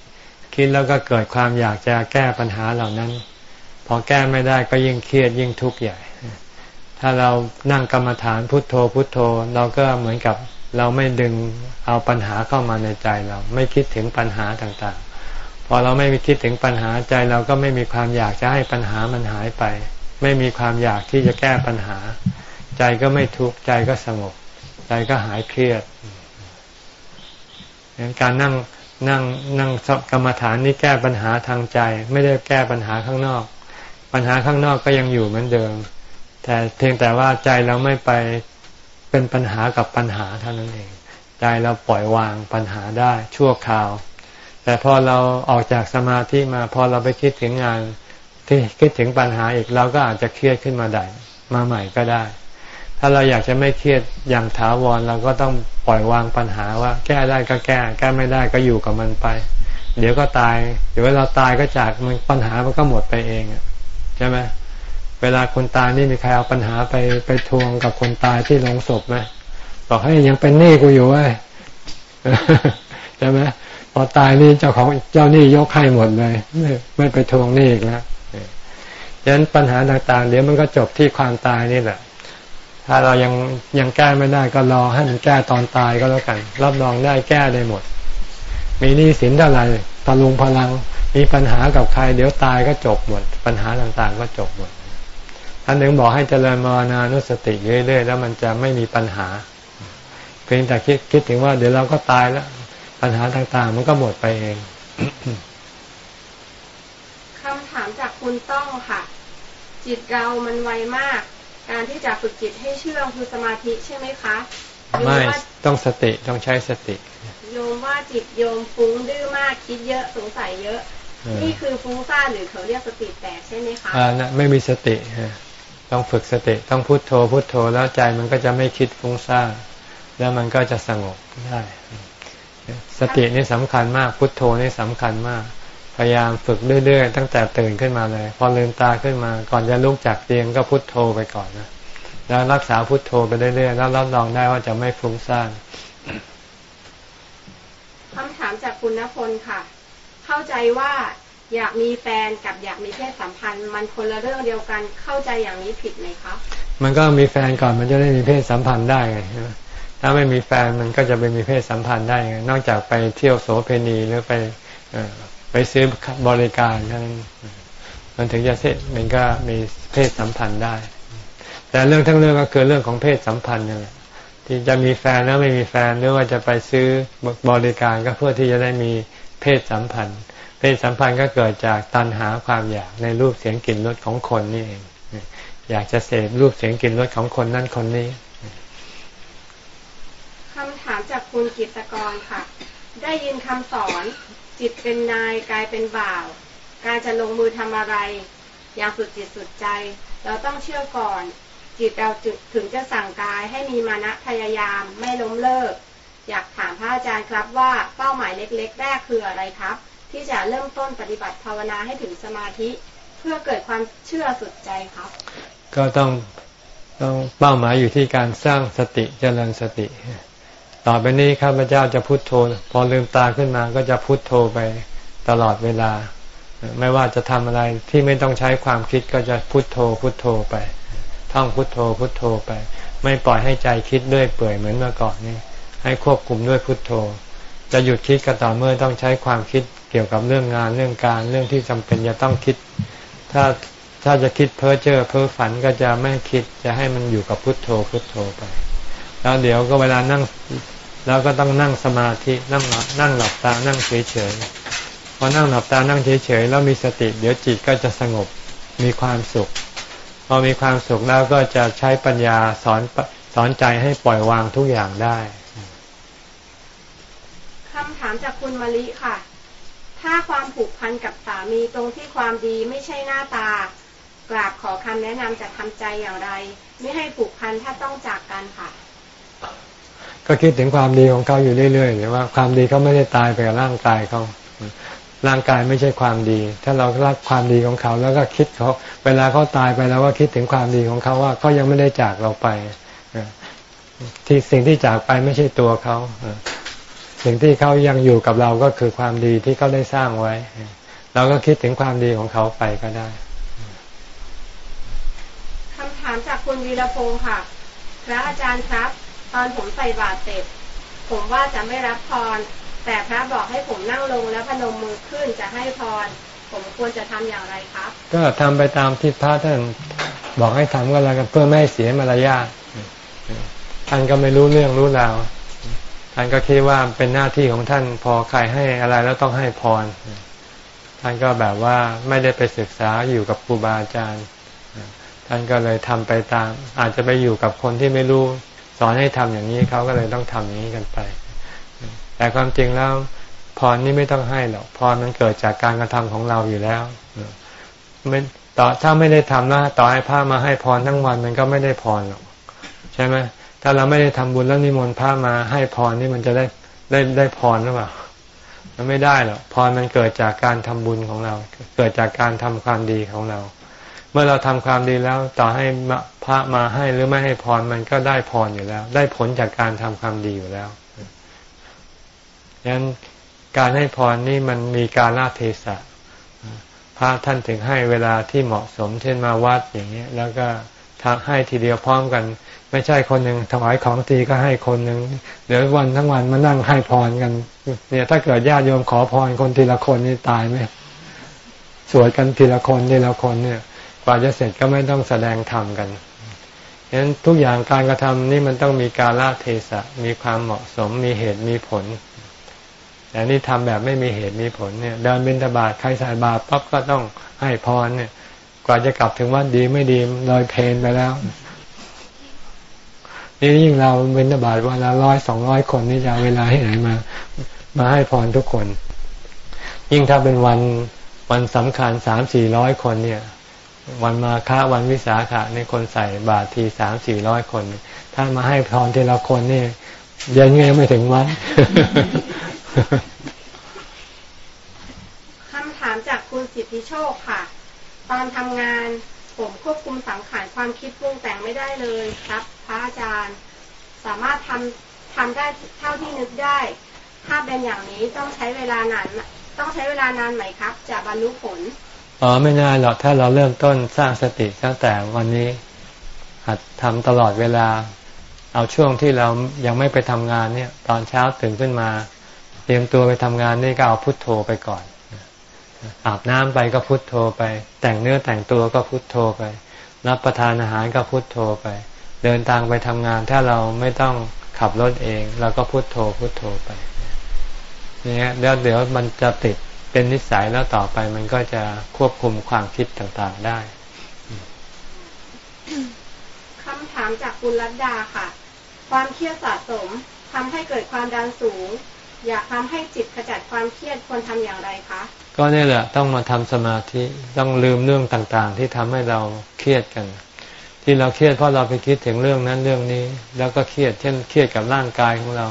Speaker 1: คิดแล้วก็เกิดความอยากจะแก้ปัญหาเหล่านั้น พอแก้ไม่ได้ก็ยิ่งเครียดยิ่งทุกข์ใหญ่ ถ้าเรานั่งกรรมฐานพุทโธพุทโธ เราก็เหมือนกับ เราไม่ดึงเอาปัญหาเข้ามาในใจเรา ไม่คิดถึงปัญหาต่างๆ พอเราไม่มีคิดถึงปัญหาใจเราก็ไม่มีความอยากจะให้ปัญหามันหายไป ไม่มีความอยากที่จะแก้ปัญหา ใจก็ไม่ทุกข์ใจก็สงบ ใจก็หายเครียดการนั่งนั่งนั่งกรรมฐานนี่แก้ปัญหาทางใจ ไม่ได้แก้ปัญหาข้างนอก ปัญหาข้างนอกก็ยังอยู่เหมือนเดิม แต่เพียงแต่ว่าใจเราไม่ไป เป็นปัญหากับปัญหาเท่านั้นเอง ใจเราปล่อยวางปัญหาได้ชั่วคราว แต่พอเราออกจากสมาธิมาพอเราไปคิดถึงงานที่คิดถึงปัญหาอีกเราก็อาจจะเครียดขึ้นมาได้มาใหม่ก็ได้ ถ้าเราอยากจะไม่เครียดอย่างถาวรเราก็ต้องปล่อยวางปัญหาว่า แก้ได้ก็แก้ แก้ไม่ได้ก็อยู่กับมันไป เดี๋ยวก็ตายเดี๋ยวเราตายก็จากมันปัญหามันก็หมดไปเองใช่ไหม เวลาคนตายนี่มีใครเอาปัญหาไปไปทวงกับคนตายที่ลงศพไหมบอกให้ยังเป็นหนี้กูอยู่ไว้ใช่ไหมพอตายนี่เจ้าของเจ้าหนี้ยกให้หมดเลย ไม่ไม่ไปทวงหนี้อีกแล้วดังนั้นปัญหาต่างๆ เดี๋ยวมันก็จบที่ความตายนี่แหละ ถ้าเรายังยังแก้ไม่ได้ก็รอให้มันแก้ตอนตายก็แล้วกัน รับรองได้แก้ได้หมด มีหนี้สินเท่าไหร่ตะลุงพลัง มีปัญหากับใคร เดี๋ยวตายก็จบหมด ปัญหาต่างๆก็จบหมด ท่านหนึ่งบอกให้เจริญมรณานุสติเรื่อยๆแล้วมันจะไม่มีปัญหา เพียงแต่คิดคิดถึงว่าเดี๋ยวเราก็ตายแล้ว ปัญหาต่างๆ มันก็หมดไปเอง
Speaker 7: คำถามจากคุณต้องค่ะ จิตเรามันไวมาก การที่จะฝึกจิตให้เชื่องคือสมาธิใช่ไหมคะ
Speaker 1: ไม่ต้องสติต้องใช้สติ
Speaker 7: โยมว่าจิตโยมฟุ้งดื้อมากคิดเยอะสงสัยเยอะ นี่คือฟุ้งซ่านหรือเขาเรียกสติแตกใช่ไหมคะอ่า
Speaker 1: นะไม่มีสติ ต้องฝึกสติต้องพุโทโธพุโทโธแล้วใจมันก็จะไม่คิดฟุ้งซ่านแล้วมันก็จะสงบได้ สตินี่สำคัญมาก พุทโธนี่สำคัญมาก พยายามฝึกเรื่อยๆตั้งแต่ตื่นขึ้นมาเลย พอลืมตาขึ้นมาก่อนจะลุกจากเตียงก็พุทโธไปก่อนนะแล้วรักษาพุทโธไปเรื่อยๆแล้วรับรองได้ว่าจะไม่ฟุ้งซ่าน
Speaker 7: คำถามจากคุณณพลค่ะ เข้าใจว่า อยากมีแฟนกับอยากมีเพศสัมพันธ์ มันคนละเรื่องเดียวกันเข้าใจอย่างนี้ผิดไหมครับ
Speaker 1: มันก็มีแฟนก่อนมันจะได้มีเพศสัมพันธ์ได้ไงถ้าไม่มีแฟนมันก็จะไปมีเพศสัมพันธ์ได้ไงนอกจากไปเที่ยวโสเพณีหรือไปไปซื้อบริการนั้นมันถึงจะเสร็จมันก็มีเพศสัมพันธ์ได้ แต่เรื่องทั้งเรื่องก็คือเรื่องของเพศสัมพันธ์นี่นแหละที่จะมีแฟนแล้วไม่มีแฟนหรือว่าจะไปซื้อบริการก็เพื่อที่จะได้มีเพศสัมพันธ์ เพศสัมพันธ์ก็เกิดจากตัณหาความอยากในรูปเสียงกลิ่นรสของคนนี่เองอยากจะเสพรูปเสียงกลิ่นรสของคนนั่นคนนี้
Speaker 7: คำถามจากคุณกิตกรค่ะ ได้ยินคำสอนจิตเป็นนายกายเป็นบ่าว การจะลงมือทำอะไร อย่างสุดจิตสุดใจ เราต้องเชื่อก่อน จิตเราถึงจะสั่งกายให้มีมานะพยายามไม่ล้มเลิก อยากถามพระอาจารย์ครับว่าเป้าหมายเล็ก ๆ แรกคืออะไรครับ ที่จะเริ่มต้นปฏิบัติภาวนาให้ถึงสมาธิ เพื่อเกิดความเชื่อสุดใจครับ
Speaker 1: ก็ต้องต้องเป้าหมายอยู่ที่การสร้างสติเจริญสติ ต่อไปนี้ข้าพเจ้าจะพุโทโธ พอลืมตาขึ้นมาก็จะพุโทโธไปตลอดเวลา ไม่ว่าจะทำอะไรที่ไม่ต้องใช้ความคิดก็จะพุโทโธ พุโทโธไป ท่องพุโทโธ พุโทโธไป ไม่ปล่อยให้ใจคิดด้วยเปื่อยเหมือนเมื่อก่อนนี่ให้ควบคุมด้วยพุโทโธ จะหยุดคิดก็ต่อเมื่อต้องใช้ความคิดเกี่ยวกับเรื่องงานเรื่องการเรื่องที่จำเป็นจะต้องคิด ถ้าถ้าจะคิดเพ้อเจ้อเพ้อฝันก็จะไม่คิดจะให้มันอยู่กับพุทโธพุทโธไป แล้วเดี๋ยวก็เวลานั่งแล้วก็ต้องนั่งสมาธินั่งนั่งหลับตานั่งเฉยๆพอนั่งหลับตานั่งเฉยๆแล้วมีสติ เดี๋ยวจิตก็จะสงบมีความสุข พอมีความสุขแล้วก็จะใช้ปัญญาสอนสอนใจให้ปล่อยวางทุกอย่างได้
Speaker 7: คำถามจากคุณมะลิค่ะ ถ้าความผูกพันกับสามีตรงที่ความดีไม่ใช่หน้าตา กราบขอคำแนะนำจะทำใจอย่างไร ไม่ให้ผูกพันถ้าต้องจากกันค่ะ
Speaker 1: ก็คิดถึงความดีของเขาอยู่เรื่อยๆหรือว่าความดีเขาไม่ได้ตายไปกับร่างกายเขาร่างกายไม่ใช่ความดี ถ้าเรารักความดีของเขา แล้วก็คิดเขา เวลาเขาตายไปแล้วว่าคิดถึงความดีของเขาว่าเขายังไม่ได้จากเราไปที่สิ่งที่จากไปไม่ใช่ตัวเขา สิ่งที่เขายังอยู่กับเราก็คือความดีที่เขาได้สร้างไว้ เราก็คิดถึงความดีของเขาไปก็ได้
Speaker 7: คำถามจากคุณวีรพงศ์ค่ะ พระอาจารย์ครับ ตอนผมใส่บาตรเสร็จ ผมว่าจะไม่รับพร แต่พระบอกให้ผมนั่งลงแล้วพนมมือขึ้นจะให้พร ผมควรจะทำอย่างไรครับ
Speaker 1: ก็ทำไปตามที่พระท่านบอกให้ทำก็แล้วกันเพื่อไม่ให้เสียมารยาทท่านก็ไม่รู้เรื่องรู้ราวท่านก็คิดว่าเป็นหน้าที่ของท่านพอใครให้อะไรแล้วต้องให้พร ท่านก็แบบว่าไม่ได้ไปศึกษาอยู่กับครูบาอาจารย์ ท่านก็เลยทำไปตาม อาจจะไปอยู่กับคนที่ไม่รู้ สอนให้ทำอย่างนี้เขาก็เลยต้องทำอย่างนี้กันไป แต่ความจริงแล้วพรนี่ไม่ต้องให้หรอกพรมันเกิดจากการกระทำของเราอยู่แล้วไม่ต่อถ้าไม่ได้ทำนะต่อให้พระมาให้พรทั้งวันมันก็ไม่ได้พรหรอกใช่ไหม ถ้าเราไม่ได้ทำบุญแล้วนิมนต์พระมาให้พรนี่มันจะได้ได้ได้พรหรือเปล่ามันไม่ได้หรอกพรมันเกิดจากการทำบุญของเรา เกิดจากการทำความดีของเรา เมื่อเราทำความดีแล้วต่อให้พระมาให้หรือไม่ให้พรมันก็ได้พรอยู่แล้ว ได้ผลจากการทำความดีอยู่แล้วดังนั้นการให้พรนี่มันมีการลาเทศะพระท่านถึงให้เวลาที่เหมาะสม เช่นมาวัดอย่างนี้แล้วก็ทักให้ทีเดียวพร้อมกัน ไม่ใช่คนหนึ่งถวายของตีก็ให้คนหนึ่งเดี๋ยววันทั้งวันมานั่งให้พรกัน เนี่ยถ้าเกิดญาติโยมขอพรคนทีละคนนี่ตายไหมสวดกันทีละคนทีละคนเนี่ยกว่าจะเสร็จก็ไม่ต้องแสดงธรรมกันฉะนั้นทุกอย่างการกระทำนี่มันต้องมีการละเทศะมีความเหมาะสมมีเหตุมีผลแต่นี่ทำแบบไม่มีเหตุมีผลเนี่ยเดินบินตบาทใครใส่บาตรปั๊บก็ต้องให้พรเนี่ย กว่าจะกลับถึงวัดดีไม่ดีลอยเพนไปแล้ว นี่ยิ่งเราบินตบาทวันละร้อยสองร้อยคนนี่จะเวลาให้ไหนมา มาให้พรทุกคน ยิ่งถ้าเป็นวันวันสำคัญสามสี่ร้อยคนเนี่ย วันมาฆะวันวิสาขะในคนใส่บาตรทีสามสี่ร้อยคน ถ้ามาให้พรทีละคนนี่ยังไงไม่ถึงวัน
Speaker 7: คำถามจากคุณสิทธิโชคค่ะ ตอนทำงาน ผมควบคุมสังขารความคิดปรุงแต่งไม่ได้เลยครับพระอาจารย์ สามารถทำทำได้เท่าที่นึกได้ ถ้าเป็นอย่างนี้ต้องใช้เวลานานต้องใช้เวลานานไหมครับ จะบรรลุผล
Speaker 1: อ๋อไม่นานหรอกถ้าเราเริ่มต้นสร้างสติตั้งแต่วันนี้หัดทำตลอดเวลา เอาช่วงที่เรายังไม่ไปทำงานเนี่ย ตอนเช้าตื่นขึ้นมา เตรียมตัวไปทำงานนี่ก็เอาพุทโธไปก่อน อาบน้ำไปก็พุทโธไป แต่งเนื้อแต่งตัวก็พุทโธไป รับประทานอาหารก็พุทโธไป เดินทางไปทำงานถ้าเราไม่ต้องขับรถเองเราก็พุทโธพุทโธไปเนี่ยเดี๋ยวเดี๋ยวมันจะติดเป็นนิสัยแล้วต่อไปมันก็จะควบคุมความคิดต่างๆได้
Speaker 7: คำถามจากคุณรัตดาค่ะ ความเครียดสะสมทำให้เกิดความดันสูง อยากทำให้จิตขจัดความเครียดควรทำอย่างไรคะ
Speaker 1: ก็นี่แหละต้องมาทำสมาธิต้องลืมเรื่องต่างๆ ที่ทำให้เราเครียดกัน ที่เราเครียดเพราะเราไปคิดถึงเรื่องนั้นเรื่องนี้ แล้วก็เครียดเช่นเครียดกับร่างกายของเรา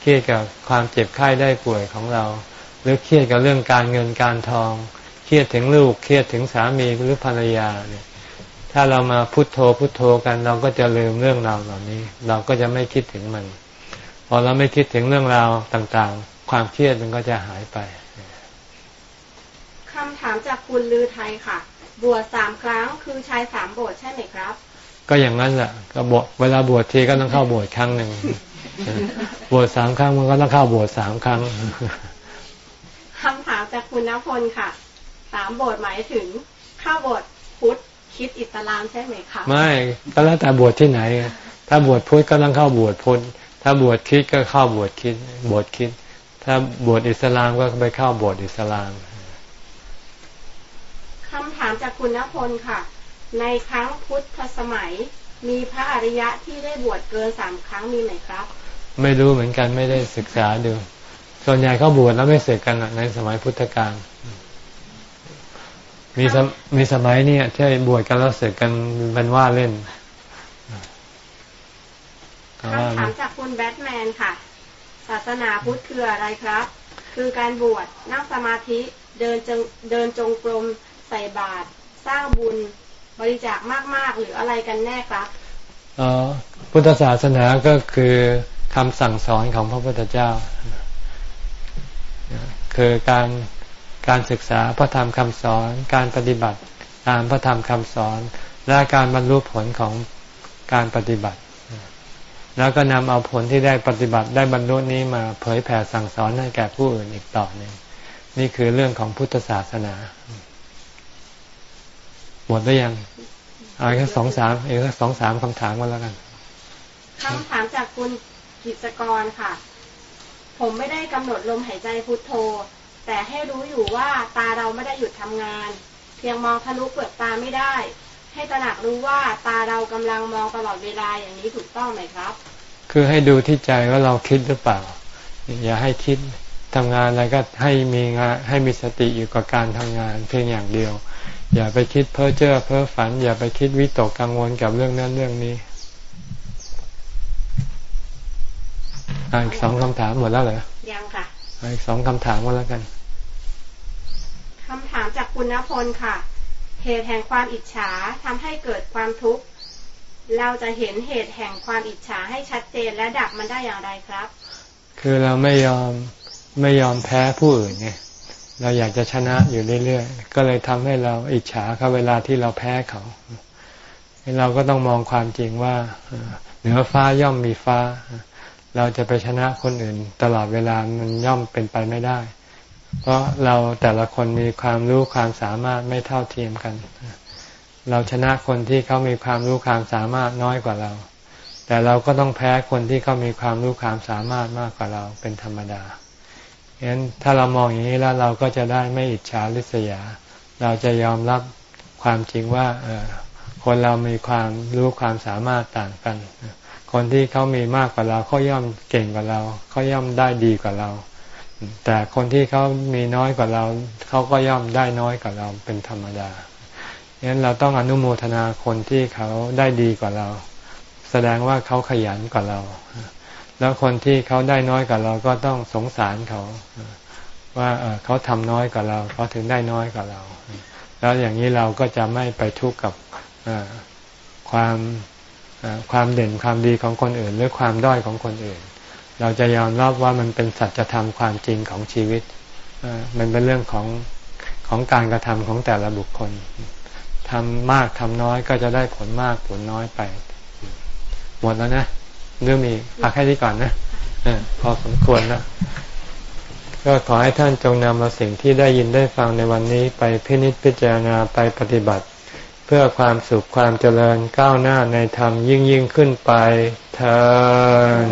Speaker 1: เครียดกับความเจ็บไข้ได้ป่วยของเรา หรือเครียดกับเรื่องการเงินการทอง เครียดถึงลูกเครียดถึงสามีหรือภรรยาเนี่ยถ้าเรามาพุโทโธพุโทโธกันเราก็จะลืมเรื่องราวเหล่านี้ เราก็จะไม่คิดถึงมัน อเราไม่คิดถึงเรื่องราวต่างๆ ความเครียดมันก็จะหายไป
Speaker 7: คำถามจากคุณลือไทยค่ะ บวชสามครั้งคือใช้สามบทใช่ไหมครับ
Speaker 1: ก็อย่างนั้นแหละก็บวชเวลาบวชทีก็ต้องเข้าบวชครั้งหนึ่งบวชสามครั้งมันก็ต้องเข้าบวชสามครั้ง
Speaker 7: คำถามจากคุณณพลค่ะ สามบทหมายถึงเข้าบทพุทธคิดอิสลามใช่ไหมคะไม่
Speaker 1: ก็แล้วแต่บวชที่ไหน ถ้าบวชพุทธก็ต้องเข้าบวชพุทธ ถ้าบวชคิดก็เข้าบวชคิดบวชคิด ถ้าบวชอิสลามก็ไปเข้าบวชอิสลาม
Speaker 7: คำถามจากคุณณพลค่ะ ในครั้งพุทธสมัย มีพระอริยะที่ได้บวชเกินสามครั้งมีไหมครับ
Speaker 1: ไม่รู้เหมือนกันไม่ได้ศึกษาดู ส่วนใหญ่เขาบวชแล้วไม่เสร็จกันในสมัยพุทธกาลมีสมีสมัยนี้ที่บวชกันแล้วเสร็จกันเป็นว่าเล่น
Speaker 7: คำถามจากคุณแบทแมนค่ะ ศาสนาพุทธคืออะไรครับ คือการบวชนั่งสมาธิเดินจงเดินจงกรมใส่บาตรสร้างบุญบริจาคมาก ๆ หรืออะไรกันแน่ครับ
Speaker 1: อ๋อพุทธศาสนาก็คือคำสั่งสอนของพระพุทธเจ้า คือการการศึกษาพระธรรมคำสอน การปฏิบัติตามพระธรรมคำสอน และการบรรลุผลของการปฏิบัติ แล้วก็นำเอาผลที่ได้ปฏิบัติได้บรรลุนี้มาเผยแผ่สั่งสอนให้แก่ผู้อื่นอีกต่อหนึ่งนี่คือเรื่องของพุทธศาสนาหมดได้ยังเอาแค่สองสามเอกสองสามคำถามกันแล้วกัน
Speaker 7: คำถามจากคุณกิจกรค่ะ ผมไม่ได้กำหนดลมหายใจพุทโธ แต่ให้รู้อยู่ว่าตาเราไม่ได้หยุดทำงาน เพียงมองทะลุเปลือกตาไม่ได้ ให้ตระหนักรู้ว่าตาเรากำลังมองตลอดเวลาอย่างนี้ถูกต้องไหมครับ
Speaker 1: คือให้ดูที่ใจว่าเราคิดหรือเปล่า อย่าให้คิดทำงานอะไรก็ให้มีงานให้มีสติอยู่กับการทำงานเพียงอย่างเดียว อย่าไปคิดเพ้อเจ้อเพ้อฝัน อย่าไปคิดวิตกกังวลกับเรื่องนั้นเรื่องนี้อีกสองคำถามหมดแล้วเหรอ
Speaker 7: ยังค่ะ
Speaker 1: อีกสองคำถามก็แล้วกัน
Speaker 7: คำถามจากคุณณพลค่ะ เหตุแห่งความอิจฉาทำให้เกิดความทุกข์เราจะเห็นเหตุแห่งความอิจฉาให้ชัดเจนและดับมันได้อย่างไรครับ
Speaker 1: คือเราไม่ยอมไม่ยอมแพ้ผู้อื่นไงเราอยากจะชนะอยู่เรื่อยๆ ก็เลยทำให้เราอิจฉาเขาเวลาที่เราแพ้เขา เราก็ต้องมองความจริงว่าเหนือฟ้าย่อมมีฟ้า เราจะไปชนะคนอื่น ตลอดเวลามันย่อมเป็นไปไม่ได้ เพราะเราแต่ละคนมีความรู้ความสามารถไม่เท่าเทียมกัน เราชนะคนที่เขามีความรู้ความสามารถน้อยกว่าเรา แต่เราก็ต้องแพ้คนที่เขามีความรู้ความสามารถมากกว่าเราเป็นธรรมดาฉะนั้นถ้าเรามองอย่างนี้แล้วเราก็จะได้ไม่อิจฉาริษยา เราจะยอมรับความจริงว่าเออคนเรามีความรู้ความสามารถต่างกัน คนที่เขามีมากกว่าเราเขาย่อมเก่งกว่าเราเขาย่อมได้ดีกว่าเรา แต่คนที่เขามีน้อยกว่าเรา เขาก็ย่อมได้น้อยกว่าเราเป็นธรรมดาฉะนั้นเราต้องอนุโมทนาคนที่เขาได้ดีกว่าเรา แสดงว่าเขาขยันกว่าเรา แล้วคนที่เขาได้น้อยกว่าเราก็ต้องสงสารเขา ว่าเขาทำน้อยกว่าเราเขาถึงได้น้อยกว่าเรา แล้วอย่างนี้เราก็จะไม่ไปทุกข์กับความความเด่นความดีของคนอื่น หรือความด้อยของคนอื่น เราจะยอมรับว่ามันเป็นสัจธรรมความจริงของชีวิตมันเป็นเรื่องของของการกระทำของแต่ละบุคคลทำมากทำน้อยก็จะได้ผลมากผลน้อยไป หมดแล้วนะเรื่องมีพักแค่นี้ก่อนนะอพอสมควรนะก็ขอให้ท่านจงนำเอาสิ่งที่ได้ยินได้ฟังในวันนี้ไปพินิจพิจารณาไปปฏิบัติ เพื่อความสุขความเจริญก้าวหน้าในธรรมยิ่งยิ่งขึ้นไปเธอ